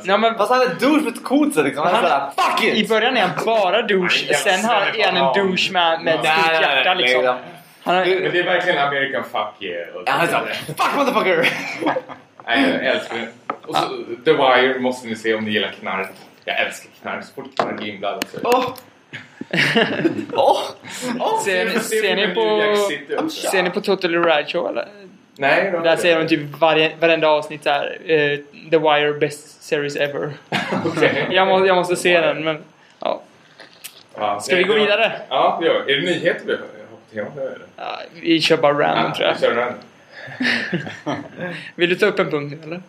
Ja, men Fast han är douche på ett coolt sätt liksom. Han är Han- såhär FUCK IT! I början är han bara douche, Ja, sen har, är han en douche med, med ett stort hjärta nej, liksom. nej. Han har, Men det är verkligen American fuck yeah. Ja, han är såhär FUCK motherfucker! Nej, jag älskar det. Och så The Wire måste ni se om ni gillar knark. Jag älskar knark. Så fort knark är inblandat så... Åh! Åh! Åh! ser, får se ser, ni på, ser ni på Totally Ride Show eller? Nej, Där säger de typ varje, varenda avsnitt såhär eh, The Wire best series ever. Jag, må, jag måste se den men... Ja. Ja, Ska vi gå vidare? Ja, det gör vi. Är det nyheter vi har på temat nu eller? Ja, vi kör bara random tror vi jag. kör den. Vill du ta upp en punkt eller?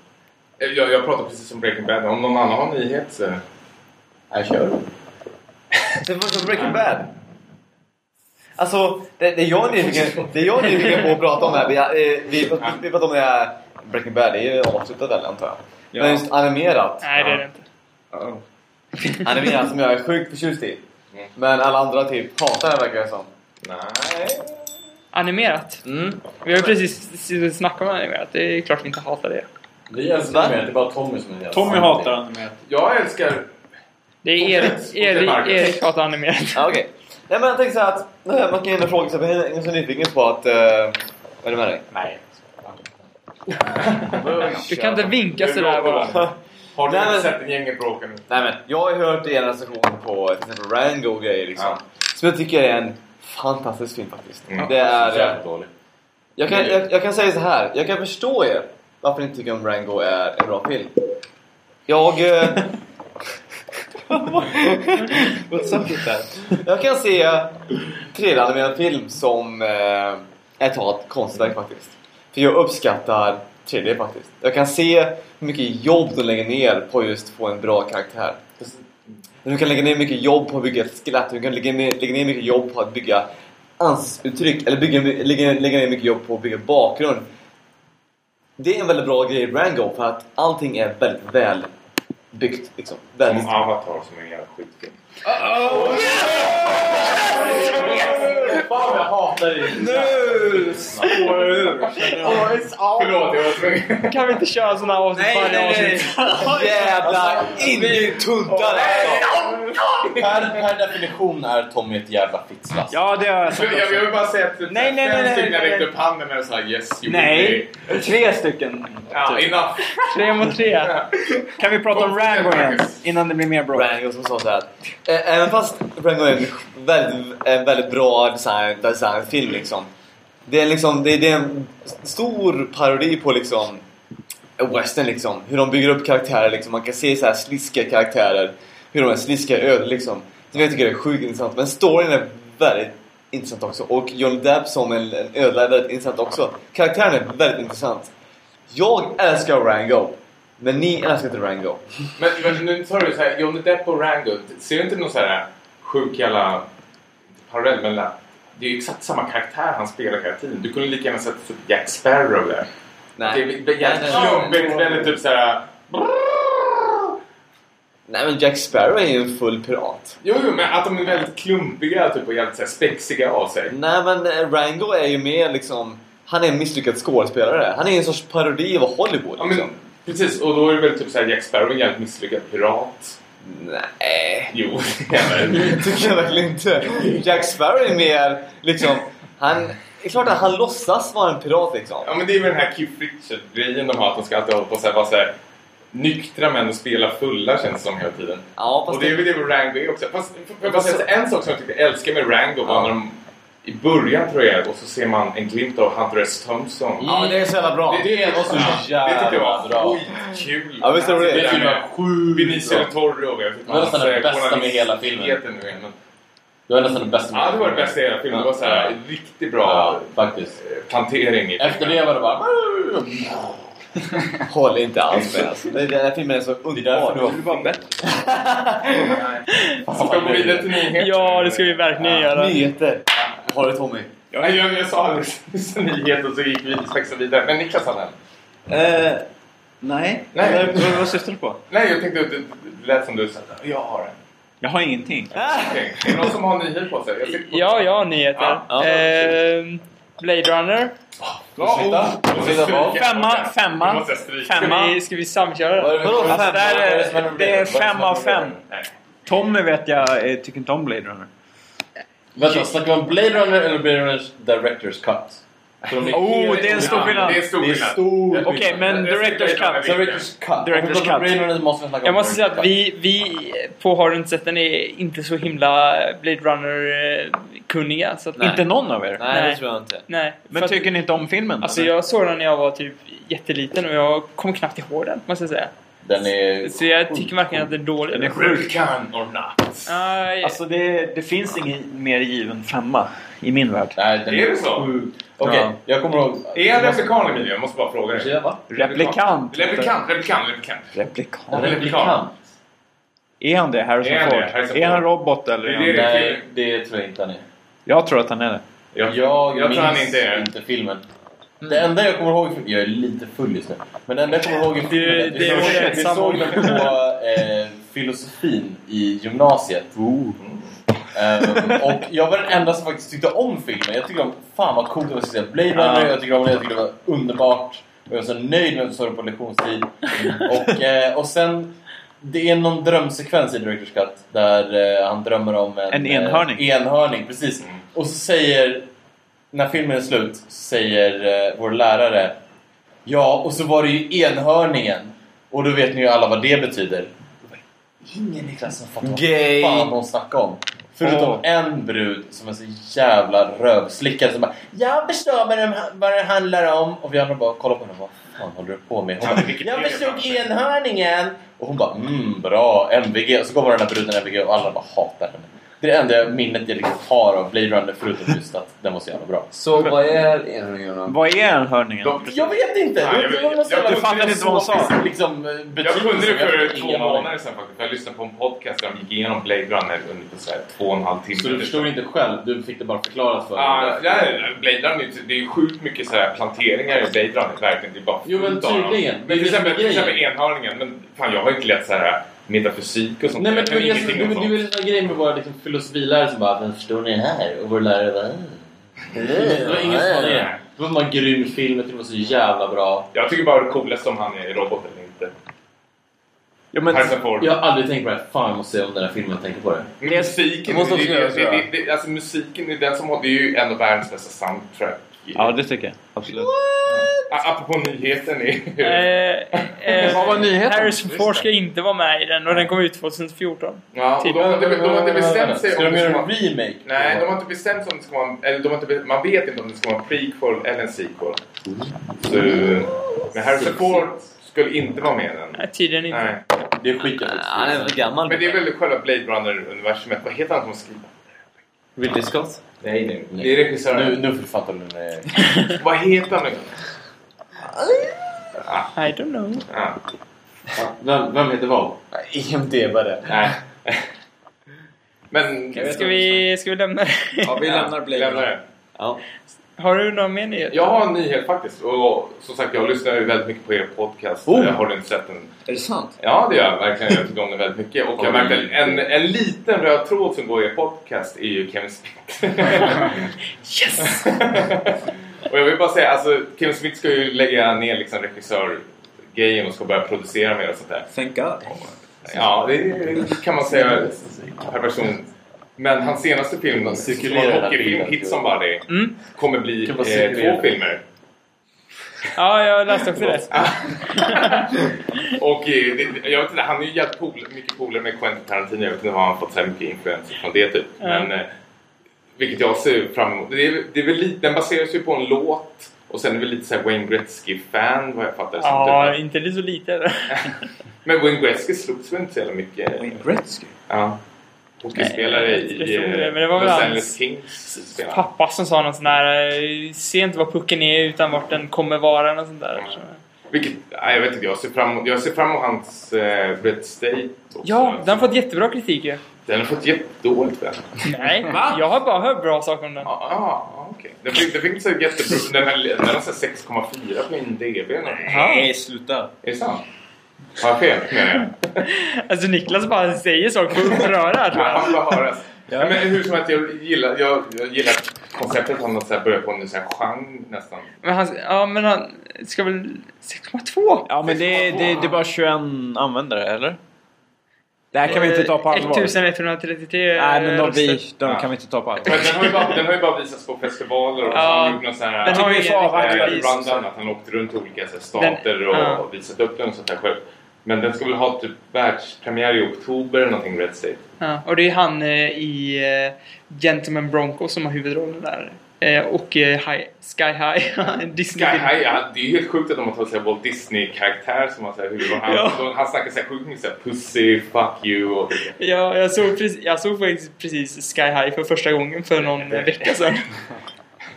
Jag, jag pratar precis som Breaking Bad. Om någon annan har nyhet så... Jag kör. Det var som Breaking Bad. Alltså, det, det, jag är nyfiken, det jag är nyfiken på att prata om här, vi, eh, vi, vi pratar om det här Breaking Bad, det är ju avslutat eller antar jag. Ja. Men just animerat. Nej det är det inte. Animerat som jag är sjukt förtjust i. Mm. Men alla andra typ hatar det verkar det som. Nej. Animerat? Mm. Vi har ju precis snackat om animerat. Det är klart vi inte hatar det. Vi älskar det, det är bara Tommy som är Tommy hatar animerat. Jag älskar... Det är Erik, Erik. Erik hatar animerat. Ja, okej. Nej men jag tänkte så här att, nej, man kan ju ändå fråga sig, jag är ganska nyfiken på att... Uh, vad är det med dig? Nej. Du kan inte vinka sådär bara. Har du Nej, men- inte sett en gänget bråka nu? Nej men, jag har ju hört er recension på till exempel Rango och grejer liksom. Ja. Som jag tycker är en fantastisk film faktiskt. Mm. Det är... Så jävla dålig. Jag kan, jag, jag kan säga så här. jag kan förstå er varför ni inte tycker om Rango är en bra film. Jag... What's up with that? Jag kan se 3D-animerad film som eh, ett hat konstverk faktiskt. För jag uppskattar 3D faktiskt. Jag kan se hur mycket jobb de lägger ner på just få en bra karaktär. Du kan lägga ner mycket jobb på att bygga ett skelett. Du kan lägga ner, lägga ner mycket jobb på att bygga ansiktsuttryck. Eller bygga, lägga, lägga ner mycket jobb på att bygga bakgrund. Det är en väldigt bra grej i Rango för att allting är väldigt väl byggt. Liksom. Väldigt... Som Avatar som är en jävla skitfilm. Fan jag hatar dig! Nu! Förlåt, jag var tvungen. Kan vi inte köra sådana avsnitt varje avsnitt? Jävla indie-tuntar alltså! Per, per definition är Tommy ett jävla fittslask. Ja, det har jag sagt Jag, vill bara säga att typ Nej, nej, fem nej, nej, stycken nej, räckte nej. upp handen när du sa yes, you Nej, tre stycken. Ja, enough. Tre mot tre. Kan vi prata om Rango igen? Innan det blir mer bra. Rango som sa så här. att, eh, Även fast Rango är en väldigt, en design, design film liksom. Det är, liksom det, det är en stor parodi på liksom western liksom. Hur de bygger upp karaktärer liksom. Man kan se så här sliskiga karaktärer. Hur de är sliskiga öden liksom. Som jag tycker är sjukt intressant. Men storyn är väldigt intressant också. Och Johnny Depp som en, en ödla är väldigt intressant också. Karaktären är väldigt intressant. Jag älskar Rango. Men ni älskar inte Rango. Men, men nu sa du såhär, Johnny Depp och Rango. Ser du inte någon sån här sjuk jävla parallell mellan... Det är ju exakt samma karaktär han spelar hela tiden. Du kunde lika gärna sett typ Jack Sparrow där. Nej. Det är jävligt klumpigt, väldigt typ såhär... Nej men Jack Sparrow är ju en full pirat. Jo, jo, men att de är väldigt klumpiga typ, och jävligt så här, spexiga av sig. Nej men eh, Rango är ju mer liksom... Han är en misslyckad skådespelare. Han är en sorts parodi av Hollywood Ja, liksom. men, precis, och då är det väl typ såhär Jack Sparrow en jävligt misslyckad pirat. Nej. Jo, det tycker jag verkligen inte. Jack Sparrow är mer liksom... Han... Det är klart att han låtsas vara en pirat liksom. Ja men det är väl den här Keith Richard-grejen de har, att de ska alltid hålla på och så här, vara så här, nyktra män och spela fulla känns det som hela tiden. Ja, fast och det är väl det med Rango är också. Fast, säga, så en sak som jag tyckte jag älskar med Rango var Ja. när de i början tror jag och så ser man en glimt av Hunter S. Thompson. Ja men det är så jävla bra. Det, det, var så ja, det tyckte jag var jävla skitkul. Ja, visst är det det? Det var sjukt Benicio del Toro. Det var nästan det bästa med hela filmen. nu är, men- Det var nästan det bästa Ja, det var det bästa i hela filmen. Det var så här, riktigt bra Ja, faktiskt. eh, plantering i Efter det var det bara... Håller inte alls med alltså. Den här filmen är så Det är därför underbar. du var bättre. Ska vi gå vidare till nyheter? Ja, det ska vi verkligen göra. Nyheter. Har du Tommy? Ja, jag, jag sa alldeles nyheter och så gick vi spexade vidare. Men Niklas hade en. Eh, nej. Nej. Eller, vad, vad syftar du på? Nej, jag tänkte att det lät som du sa. Jag har en. Jag har ingenting. Okej. Är det någon som har nyheter på sig? Jag på... Ja, jag har nyheter. Ja. Ehm, Blade Runner. Oh. Femma, femma. Femma. vi, ska vi samköra det? det är det det fem av fem. Tommy vet jag eh, tycker inte om Blade Runner. Vänta, snackar om Blade Runner eller Blade Runners Director's Cut? För de Oh, helt det är en stor olika. skillnad. Det är stor Det är skillnad. stor Okej, men Director's Cut. jag- Director's Cut. Director's Om vi pratar Cut. Blade Runner måste vi snacka om Jag måste säga Director's att Cut. vi, vi på Har du inte sett den är inte så himla Blade Runner-kunniga. Så att, Nej. Inte någon av er? Nej, Nej. det tror jag inte. Nej. Men för att- tycker ni inte om filmen? Alltså eller? jag såg den när jag var typ jätteliten och jag kommer knappt ihåg den, måste jag säga. Den är... Så jag tycker verkligen att det är dåligt. Den är sjuk. Or not? Aj, Alltså det, det finns ingen mer given femma i min värld. Nej, den Är det så? sjuk. Okej, Ja. jag kommer ihåg... Är han replikan Emilio? Jag måste bara fråga dig. Va? Replikant. Replikant, replikant, replikant. Replikant. Replikant? Är han det? Harrison Är han det? Ford? Harrison Är han robot eller? Det Är är han... det. Nej, det tror jag inte han är. Jag tror att han är det. Jag, Jag, jag minns tror han inte är inte filmen. Det enda jag kommer ihåg... Jag är lite full just nu. Men det enda jag kommer ihåg. Det- är det vi såg- det Vi samma. såg den på eh, filosofin i gymnasiet. Ehm, och jag var den enda som faktiskt tyckte om filmen. Jag tyckte om... Fan vad coolt det var att se Blade Runner. Jag tyckte om det. Jag tyckte det var underbart. Och jag var så nöjd med att stå på lektionstid. Och, eh, och sen... Det är någon drömsekvens i Director's Cut där eh, han drömmer om en... En enhörning. Eh, enhörning, precis. Och så säger... När filmen är slut säger eh, vår lärare Ja, och så var det ju enhörningen. Och då vet ni ju alla vad det betyder. Ingen i klassen Gay. vad fan hon snackade om. Förutom Åh. en brud som är så jävla rövslickare som bara Jag förstår vad det, vad det handlar om. Och vi andra bara kollar på henne och bara Vad fan håller du på med? Hon bara, jag förstod enhörningen. Och hon bara mm, bra, MVG. Och så kommer den här bruden MVG och alla bara hatar henne. Det är det enda minnet jag har av Blade Runner förutom just att den var så jävla bra. Så vad är enhörningen då? Vad är enhörningen? De- Jag vet inte! Ja, jag vet- jag- jävla du fattade inte vad hon sa. Liksom, Jag kunde det för två månader sedan faktiskt. Jag lyssnade på en podcast där de gick igenom Blade Runner under så här två och en halv timme. Så du förstod inte själv? Du fick det bara förklarat för Ah, dig? ja, Blade Runner, det är ju sjukt mycket så här planteringar i Blade Runner. Verkligen. Det är bara Jo, men fullt av dem. tydligen. Det är Men till exempel, till grejen. exempel enhörningen. Men fan, jag har inte läst så här metafysik och sånt. Nej men jag det kan var sånt. den där grejen med våra liksom, filosofilärare som bara Men förstår ni här? Och vår lärare bara "Mm." Det var ingen som det. Det var en grym film, jag det var så jävla bra. Jag tycker bara det coolaste om han är robot eller inte. Ja, men. Jag har aldrig tänkt på det. Fan jag måste se om den här filmen och tänka på det. Men musiken, måste det, alltså musiken är den som har, det är ju en av världens bästa soundtrack. Ja, det tycker jag. Absolut. A- Apropå nyheten är Eh, eh, Vad var nyheten? Harrison Ford ska inte vara med i den och den kom ut 2014. Ja, och de har inte, de har inte bestämt sig Ska om de det ska göra en remake? Nej, de har inte bestämt sig om det ska vara... Eller de har inte, be- man vet inte om det ska vara en prequel eller en sequel. Så, men Harrison Ford skulle inte vara med i den. Nej, tydligen inte. Nej. Det skiter jag Han är för gammal. Men det är väl själva Blade Runner-universumet. Vad heter han som skriver? Ridley Scott. Nej, nej. Det är regissören. Nu, nu författar du med... Vad heter han nu? I don't know. Ja. Vem, vem heter vad? IMDB det. Nej. Men... Ska vi, ska vi lämna det? Ja, vi lämnar Blade lämnar det. Ja. Har du någon mer nyhet? Jag har en nyhet faktiskt. Och som sagt, jag lyssnar ju väldigt mycket på er podcast. Oh. Jag har inte sett den? Är det sant? Ja, det gör jag verkligen. Jag tycker om den väldigt mycket. Och jag märkte en, en liten röd tråd som går i er podcast är ju Kevin Smith. Yes! och jag vill bara säga, alltså Kevin Smith ska ju lägga ner liksom regissörgrejen och ska börja producera mer och sånt där. Thank God. Ja, det kan man säga per person. Men hans senaste film, som cirkulerar var här hockeyfilm. Hit Somebody, Mm. kommer bli eh, två filmer. Ja, jag läste också det. Och eh, det, jag vet inte, han är ju jävligt pol, mycket polare med Quentin Tarantino. Jag vet inte vad han fått så mycket influenser från det typ. Ja. Men, eh, vilket jag ser fram emot. Det är, det är väl lite, den baseras ju på en låt. Och sen är det väl lite så här Wayne Gretzky-fan vad jag fattar det som. Ja, Typ. inte det så lite? Men Wayne Gretzky slogs väl inte så jävla mycket? Wayne Gretzky. Ja. Hockeyspelare Nej, i väl Los Angeles Kings spelare. Pappa som sa något sånt där eh, Se inte var pucken är utan vart den kommer vara något sånt där. Så- Vilket, nej, jag vet inte, jag ser fram emot, jag ser fram emot hans eh, Red State också. Ja, den har fått jättebra kritik ju. Den har fått jättedåligt för Nej, jag har bara hört bra saker om den. Ja, ah, okej. Den fick, den fick inte så jättebra... Den har så här 6,4 på eller någonting. Nej, sluta. Är det sant? Har jag fel menar jag? Alltså Niklas bara säger saker för att uppröra tror Ja, jag. han bara höras. Ja. Men hur som helst, jag gillar, jag, jag gillar konceptet att han så här börjar på en här genre nästan. Men han, ja men han ska väl 6,2? Ja, men det, det, det är bara 21 användare, eller? Det här kan vi inte ta på allvar. 1133 Nej, men de, vi, de Ja. kan vi inte ta på allvar. Men den har ju bara, den har ju bara visats på festivaler och så Ja. har han gjort någon sån här... Den har ju rundown, att han åkte runt till olika så här, stater Den- och ja. visat upp den och sånt där själv. Men den ska väl ha typ världspremiär i oktober eller någonting, Red State. Ja, och det är han eh, i eh, Gentleman Bronco som har huvudrollen där. Eh, och eh, High, Sky High, Disney Sky High, ja, det är ju helt sjukt att de har tagit här Walt Disney-karaktär som har så här huvudroll. Han, Ja. han snackar så här sjukt mycket så här pussy, fuck you och Ja, jag såg, precis, jag såg faktiskt precis Sky High för första gången för någon vecka sedan.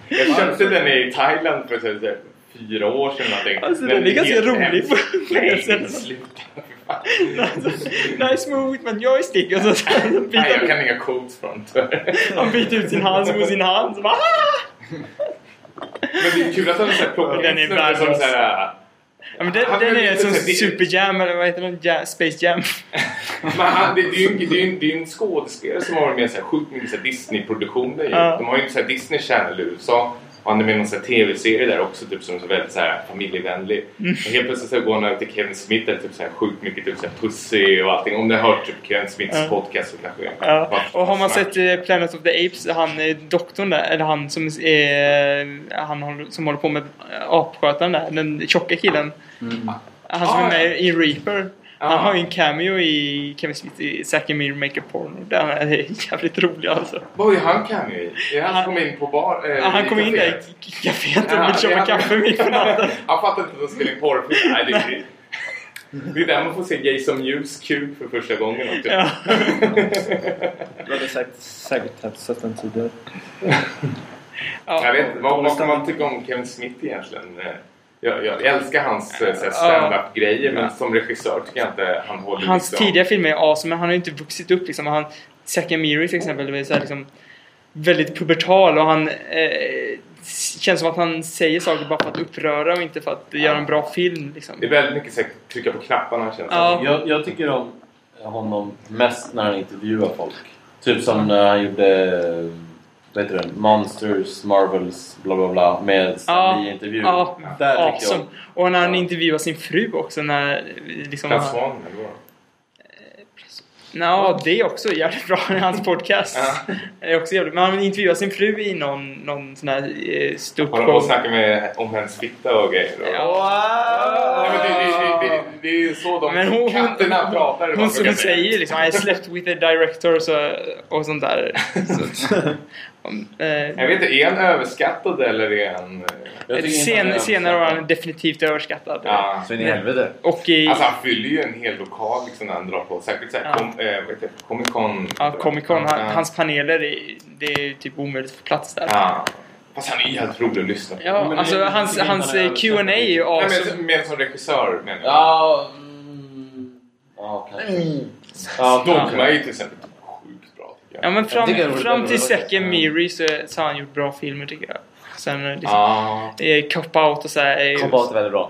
Jag köpte den i Thailand för så här, fyra år sedan någonting. Alltså, Men den är ganska helt rolig på- Nej, sluta. nice move with my joystick! Och så, så, Nej, jag kan inga codes från han byter ut sin hand mot sin hand. Så bara, "Ah!" Men det är kul att han så här plockar Den är värdelös. ja, men den, den är är som Superjam, eller vad heter den? Ja, Space Jam. Men han, det, det, är ju en, det, är en, det är en skådespelare som har varit med i sjukt mycket Disney-produktioner. Ja. De har ju så här Disney Channel i USA. Och han är med i någon tv-serie där också typ, som är så väldigt så här, familjevänlig. Mm. Och helt plötsligt så går han över till Kevin Smith där typ så här sjukt mycket typ så här pussy och allting. Om ni har hört typ Kevin Smiths Ja. podcast så kanske Ja. bara Och har man snack. sett eh, Planet of the Apes, han eh, doktorn där, eller han som är, han håller, som håller på med eh, apskötaren där, den tjocka killen. Han som Ah, är med i Reaper. Han har ju en cameo i Kevin Smith i Zack and Miri Make a Porno. Den är jävligt rolig alltså. Vad är han kan ju? Är han Han- som kom in på bar? Eh, Ja, han i kom in där i kaféet och Ja, vill köpa ja. kaffe mitt på natten. Han fattar inte att de spelar in porrfilm. Nej, det är det är där man får se Jason Mewes kuk för första gången. Typ. Ja. Du hade säkert, säkert sett den tidigare. Jag vet inte, vad, vad kan man tycka om Kevin Smith egentligen? Jag, jag älskar hans eh, stand-up-grejer men som regissör tycker jag inte han håller Hans liksom... tidiga filmer är awesome, men han har ju inte vuxit upp liksom. Han, Zack Miri till exempel, det är så här, liksom, väldigt pubertal och han eh, känns som att han säger saker bara för att uppröra och inte för att göra en bra film. Liksom. Det är väldigt mycket här, trycka på knapparna känns Ja. Jag, jag tycker om honom mest när han intervjuar folk. Typ som när han gjorde vad heter det? Monsters, Marvels, bla bla bla med Stan Lee-intervjuer. ja, Där awesome. jag Och när han Ja. intervjuar sin fru också när liksom... Klass han- Swan, eller vad? Ja, det är också jävligt bra i hans podcast. Det är också jävligt. Men han intervjuar sin fru i någon, någon sån här eh, Håller på och snackar med, om hennes fitta och grejer. Och... Ja. Men det, det, det, det, det är ju så de Men hon, hon, katterna pratar. hon, brukar säga. säger liksom I slept with a director så, och sånt där. Så, om, eh, Jag vet inte, är han överskattad eller är han... eh, han sen, senare var han definitivt överskattad. Ja. Så in i helvete. Och i Alltså han fyller ju en hel lokal liksom när han drar på. Särskilt såhär, Ja. kom, det? Comic Con. ja, Comic Con, han, Ja. hans paneler, är, det är typ omöjligt att få plats där. Ja. Fast han är ju helt rolig att lyssna på. Ja, men det- alltså hans, hans Q&A är ju Nej, awesome. men, men som regissör menar jag. Ja, mm, ja kanske. Ja, Dogma är ju till exempel sjukt bra tycker jag. Ja men fram, det fram det till and Miri så, så har han gjort bra filmer tycker jag. Sen eh, liksom, Ja. eh, Cop Out och så här, Cop Out är väldigt bra.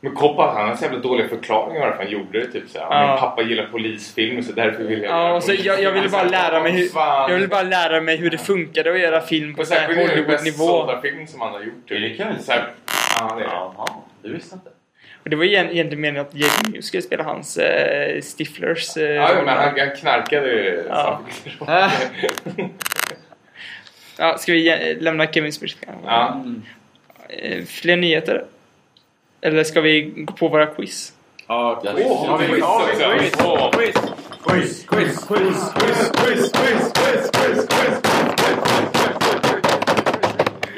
Men Koppa han har så jävla dåliga förklaringar varför han gjorde det. Typ såhär. Ja. Min pappa gillar polisfilmer så därför vill jag Ja, och så jag, jag ville bara Alltså, lära mig hur, jag ville bara lära mig hur det funkade att göra film på Och så här särskilt är det den bäst Hollywood-nivå. sålda film som han har gjort. typ. Är det Så här- Ja, det är det. Det visste inte. Och det var egent- egentligen meningen att Jason Mewes skulle spela hans eh, Stiflers eh, Ja, men han, han knarkade ju Ja. Ja, ska vi eh, lämna Kevin Smith? Ja. Eh, Fler nyheter? Eller ska vi gå på våra quiz? Ja, Jag Åh, har vi quiz också? Åh. quiz! Quiz, quiz, quiz, quiz, quiz, quiz, quiz, quiz, quiz,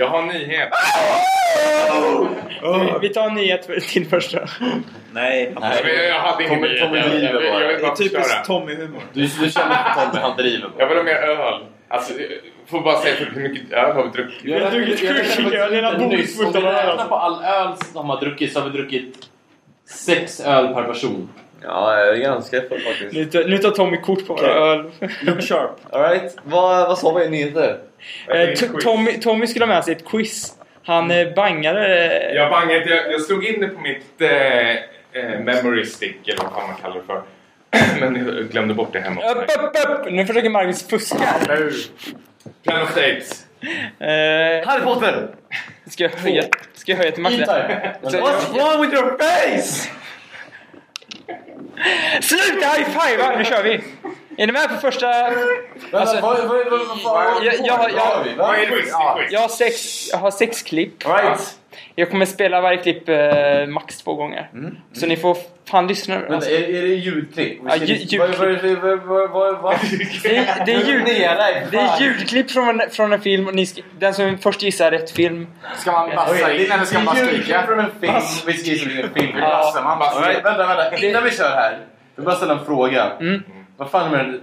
Jag har en nyhet. Vi- Vi tar en nyhet för- till först då. Nej. Men jag, jag hade ingen Tommy- nyhet. Tommy Jag- driver jag- bara. Det är typiskt. Tommy-humor. Du, du känner inte Tommy, han driver bara. Jag vill ha mer öl. Alltså, får bara säga hur mycket öl har vi druckit? Jag räknar- druckit jag räknar sjukt mycket öl, hela bordet fullt Om vi av öl, räknar alltså. på all öl som har druckit så har vi druckit sex öl per person. Ja, jag är ganska faktiskt. Nu tar, nu tar Tommy kort på våra öl. Look sharp. Alright, vad, vad sa vi i nyheter? Eh, Tommy, Tommy skulle ha med sig ett quiz. Han eh, bangade... eh, Jag bangade. Jag, jag slog in det på mitt eh, memory stick eller vad man kallar det för. Men jag glömde bort det hemma. Upp, upp, upp! Nu försöker Marcus fuska. Plan of States. Eh, Harry Potter! ska, jag höja, ska jag höja till max? What's wrong with your face? Sluta high five! Nu kör vi! Är ni med på första... Alltså, vad, vad, vad, vad, vad, Jag- jag- jag- vi? Jag, har sex, jag har sex klipp. Alright. Jag kommer spela varje klipp eh, max två gånger. Så ni får fan lyssna nu. Alltså, är, är det ljudklipp? Ja, ju- ljudklipp. Det, är- det, är ljud, det är ljudklipp från, en- från en film. Och ni ska, den som först gissar rätt film. Ska man bassa in eller ska man bara det är ljudklipp stryka? från en film. Vi ska gissa vilken film det är. Bassar Vänta, vänta. Innan vi kör här. Jag vill bara ställa en fråga. Mm. Vad fan är det?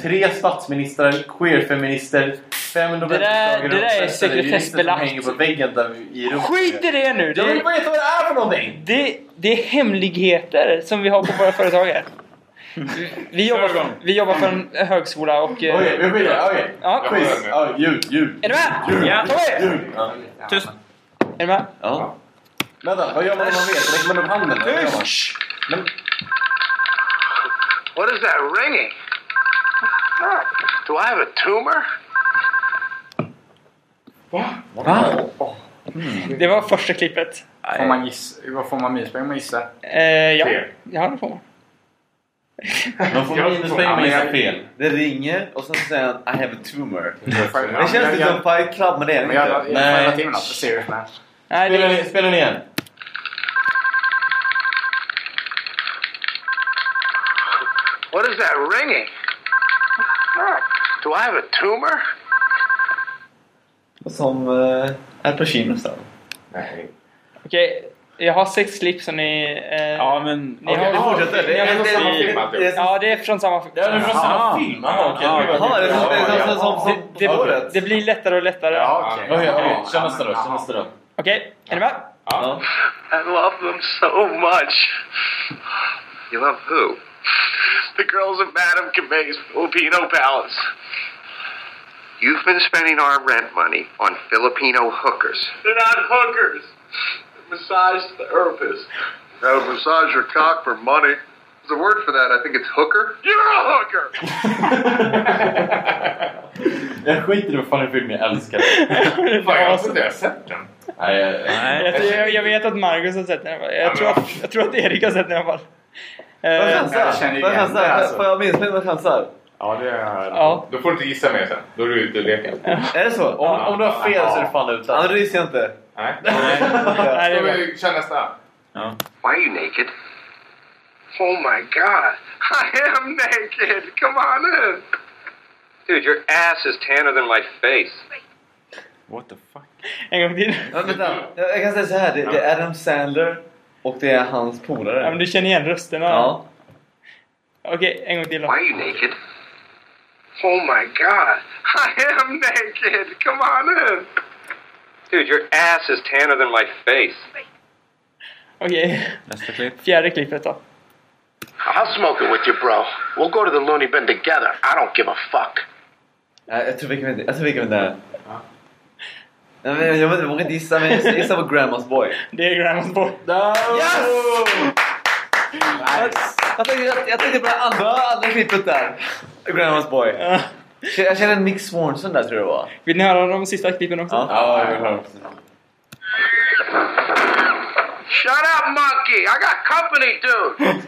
Tre statsministrar, queerfeminister, fem Det där- det där är sekretessbelagt. hänger på väggen där i rummet. Skit i det nu! Jag vill Det, bara veta vad det är för någonting! det, det är hemligheter som vi har på våra företag här. Vi jobbar, igång. vi jobbar för en högskola och... eh, Okej, vi skiter Okej. Ja, Quiz. Ja, ljud, ljud. är du med? Ja, Tommy! Ljud. Ja. Tyst. Är du med? Ja. Vänta, vad gör man om man vet? Räcker man upp handen? eller What is that ringing? Do I have a tumor? Det var första klippet. Får man gissa? Vad får man minuspoäng om man gissar? Eh, ja. Ja, det får man. man får minuspoäng om man gissar fel. Det ringer och sen säger han I have a tumor. Det känns lite som Fight Club men det är det Men jag, jag, inte. jag Nej. hela timmen alltså. Serious man. Nej, Spela det, den- Spela den igen. What is that ringing? Do I have a tumor? Som uh, Al Pacino sa. Nej. Okej, jag har sex klipp så ni... Eh, Ja, men... ni Okej, har, vi fortsätter. Det är, från det samma film det Ja, det är från samma... Ja, det är från samma film. Jaha, okej. Jaha, det är som- det som- som- som Det, det blir lättare och lättare. Ja, okej. Okej, okej. Kör nästa då. Kör nästa då. Okej, är ni med? Ja. I love them so much. You love who? The girls at Madame Cabay's Filipino Palace. You've been spending our rent money on Filipino hookers. They're not hookers. They're massage therapists. I would massage your cock for money. There's a word for that. I think it's hooker. You're a hooker! Jag skiter i vad fan det är film jag älskar. det. Fan, jag har inte ens sett den. Nej, jag- Jag, jag, jag vet att Marcus har sett den. i alla fall. Jag tror att, jag tror att Erik har sett den i alla fall. Får jag Eh, chansa? Får jag chansa? det, alltså. Får jag minst med chansar? Ja, det är... Ja. Då får du inte gissa mer sen. Då är du ute och leker. Är det så? Om, om du har fel så är du fan ute. Ja, då gissar jag inte. Nej. nej, bra. vi köra nästa? Why are you naked? Oh my god. I am naked. Come on in. Dude, your ass is tanner than my face. What the fuck? En gång till. Ja, vänta. Jag kan säga så här. Det, det är Adam Sandler och det är hans Ja, men polare. du känner igen rösterna? Ja. Okej, en gång till Why då. are you naked? Oh my god. I am naked. Come on in. Dude, your ass is tanner than my face. Okej, Nästa klipp. fjärde klippet då. I'll smoke it with you, bro. We'll go to the loony bin together. I don't give a fuck. Jag tror vi kan Jag tror vi kan är. Nej, men Jag vågar inte gissa men jag gissar på Grandmas Boy. Det är Grandmas Boy. Yes! Jag, jag, tänkte, jag, jag tänkte på det andra, andra klippet där. Grandmas Boy. Ja. Jag känner Nick Swanson där tror jag det var. Vill ni höra de sista klippen också? Ja. Ja, jag vill höra. Shut up, monkey. I got company, dude.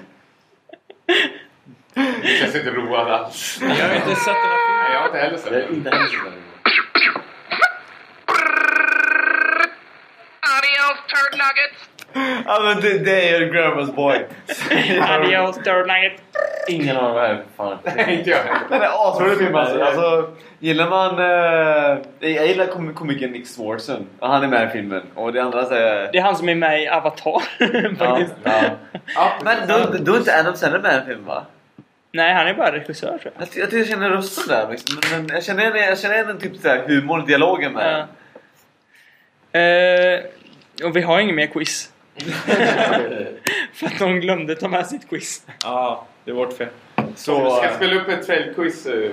Det känns inte road alls. Jag har inte sett den här filmen. Jag har inte heller sett Det är den. inte heller så. Adios, turd nuggets. Ja men det, det är ju Grandma's boy. Adios Dark Knight. Ingen av dem är fan. Nej, inte jag. Den är asrolig film alltså. alltså. Gillar man... eh, jag gillar kom- komikern Nick Swartzen. Och han är med i filmen. Och det andra är... Det är han som är med i Avatar. Ja, faktiskt. ja. Men då, då är inte Adam Sandler med i en film va? Nej, han är bara regissör tror jag. Jag, ty- jag tycker jag känner rösten där liksom. men, men jag känner igen, jag känner igen en typ såhär humor i dialogen med. Ja. Eh, och vi har ingen mer quiz. För att de glömde ta med sitt quiz. Ja, det är vårt fel. Så, vi ska spela upp ett trailquiz. eh.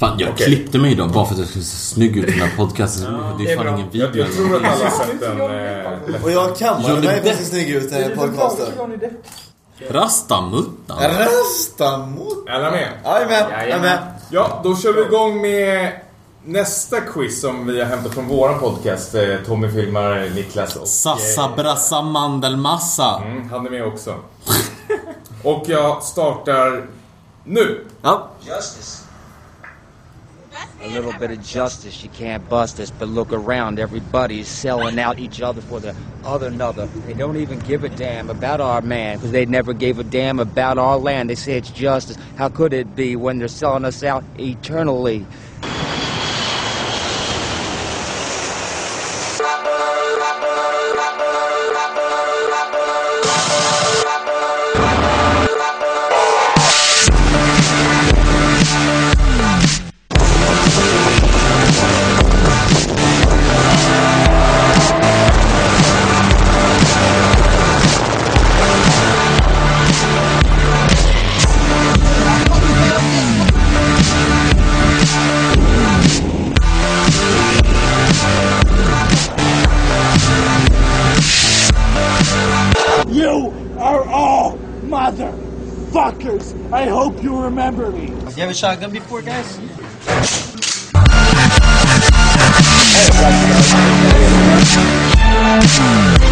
Fan, jag klippte mig idag bara för att jag skulle se snygg ut i den här podcasten. det är är fan bra. ingen video. Jag, jag tror att alla har sett den. Eh, Och jag kammade mig för att se snygg ut i den här podcasten. Rastamuttan. Rösta mot... alla med? Jajamän, är. Ja, då kör vi igång med nästa quiz som vi har hämtat från våran podcast. Eh, Tommy filmar, Niklas och... Sassa brassa mandelmassa. Mm, han är med också. och jag startar nu. Ja. Justice. A little bit of justice. You can't bust us, but look around. Everybody's selling out each other for the other another. They don't even give a damn about our man because they never gave a damn about our land. They say it's justice. How could it be when they're selling us out eternally? Remember me. You have a shotgun before, guys? Mm.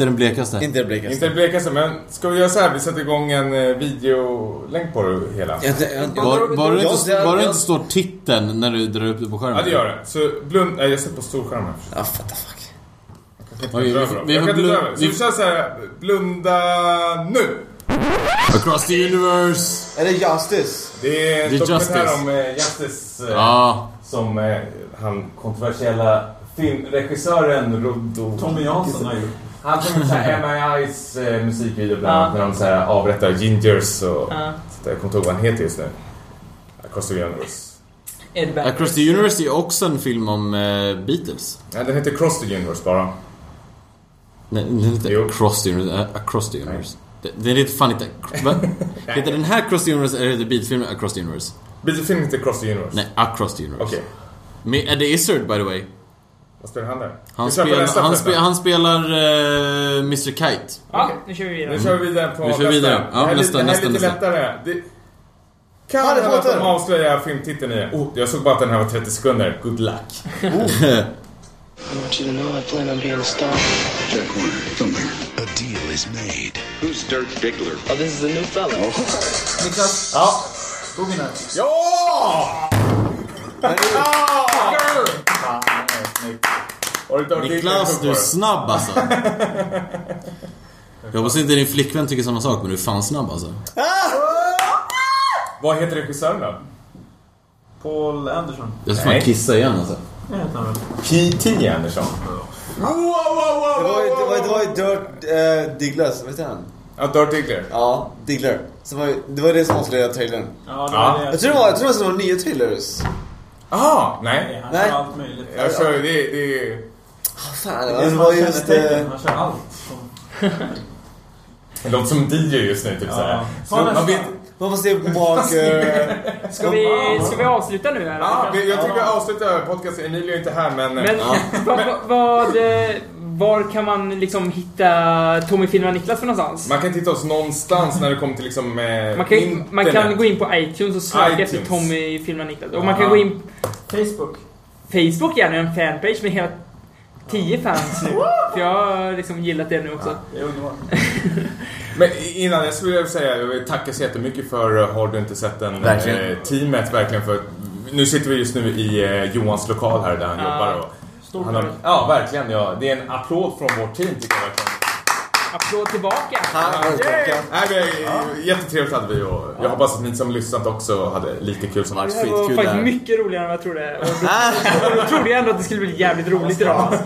Inte den blekaste. Inte det blekaste. Inte det blekaste, men ska vi göra så här? Vi sätter igång en eh, videolänk på det hela. Jag, jag, jag, Var, bara det inte, jag- bara det jag- inte står titeln när du drar upp det på skärmen. Ja, det gör det. Så blund... Nej, jag sätter på storskärmen. Ja, what the fuck. Vi- Jag kan inte dra över. Så vi- kör så här. Blunda nu! Across the universe! Är det Justice? Det är en Det är dokumentär om eh, Justice. eh, Ja. Som eh, han kontroversiella filmregissören Roddo... Tommy Jansson har gjort. Han gjort såhär MIA's eh, musikvideo bland annat när de så här avrättar gingers och... Ja. Så jag kommer inte ihåg vad han heter just nu. Across the Universe. Ed Banner. Across the universe är också en film om eh, Beatles. Nej, den heter Cross the Universe bara. Nej, den heter Jo. Across the universe. äh, Across the universe. Det- Den heter fan inte... Va? Heter den här Across the universe eller heter Beatles-filmen Across the universe? Beatles-filmen heter Cross the Universe. Nej, Across the universe. Okej. Med Eddie Izzard by the way. Vad spelar han där? Han, nästa han, spe, han spelar eh, Mr Kite. Ja, nu kör vi vidare. Nu kör vi vidare på Vi kör nästa. vidare. Ja, det här, är nästa, lite- det här nästa, är lite nästa. lättare. Det kan Harry hända att Potter. de avslöjar filmtiteln i det. Oh, jag såg bara att den här var 30 sekunder. Good luck. I want you to know I plan on being a star. Jack Warner, something. A deal is made. Who's Dirk Diggler? Oh, this is a new fella. Niklas. Ja! Boogie Ja! Niklas, du är snabb alltså. Jag hoppas inte din flickvän tycker samma sak, men du är fan snabb alltså. Vad heter regissören då? Paul Anderson. Jag ska fan Nej. kissa igen alltså. Det heter han väl? P.T. Anderson. Det var ju, det var, ju- det var ju Dirt uh, Digglas, vet du han? Ja, Dirt Diggler. Ja, Diggler. Som var, ju- det var det som avslöjade trailern. Ja, det Ja. var det. Jag tror det var, jag tror det var nya trailers. Ah, nej. Han Nej. kör allt möjligt. Jag kör det, det... Fan, Det det är var just... eh, Han kör allt. som- Det låter som DJ just nu, typ Ja. såhär. Så man vet... Man får se Mark... eh, Ska vi, ska vi avsluta nu här? Ja, jag tycker vi avslutar podcasten. Emilio är inte här, men... Men Ja. vad, vad, vad, eh, var kan man liksom hitta Tommy Filmar Niklas för någonstans? Man kan hitta oss någonstans när det kommer till liksom eh, Man kan, internet. man kan gå in på iTunes och söka iTunes. efter Tommy Filmar Niklas. Och man kan Aha. gå in... Facebook. Facebook gärna en fanpage med hela 10 fans nu. För jag har liksom gillat det nu också. Det är underbart. Men innan jag skulle vilja säga, jag vill tacka så jättemycket för eh, Har du inte sett den? Verkligen. Eh, teamet verkligen för nu sitter vi just nu i eh, Johans lokal här där han Ja, jobbar. Och stort han har, ja, verkligen. Ja. Det är en applåd från vårt team tycker jag verkligen. Applåd tillbaka! Nej, men, Jättetrevligt hade vi och jag hoppas att ni som lyssnat också hade lika kul som oss. Det var faktiskt mycket roligare än vad jag trodde. Och då, trodde jag ändå att det skulle bli jävligt roligt idag.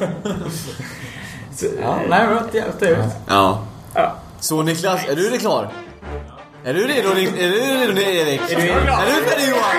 Så, Ja, nej, men det är jävligt trevligt. Ja. Ja. Så Niklas, är du klar? Är du redo, är du redo Erik? Är du redo? Är du redo Johan?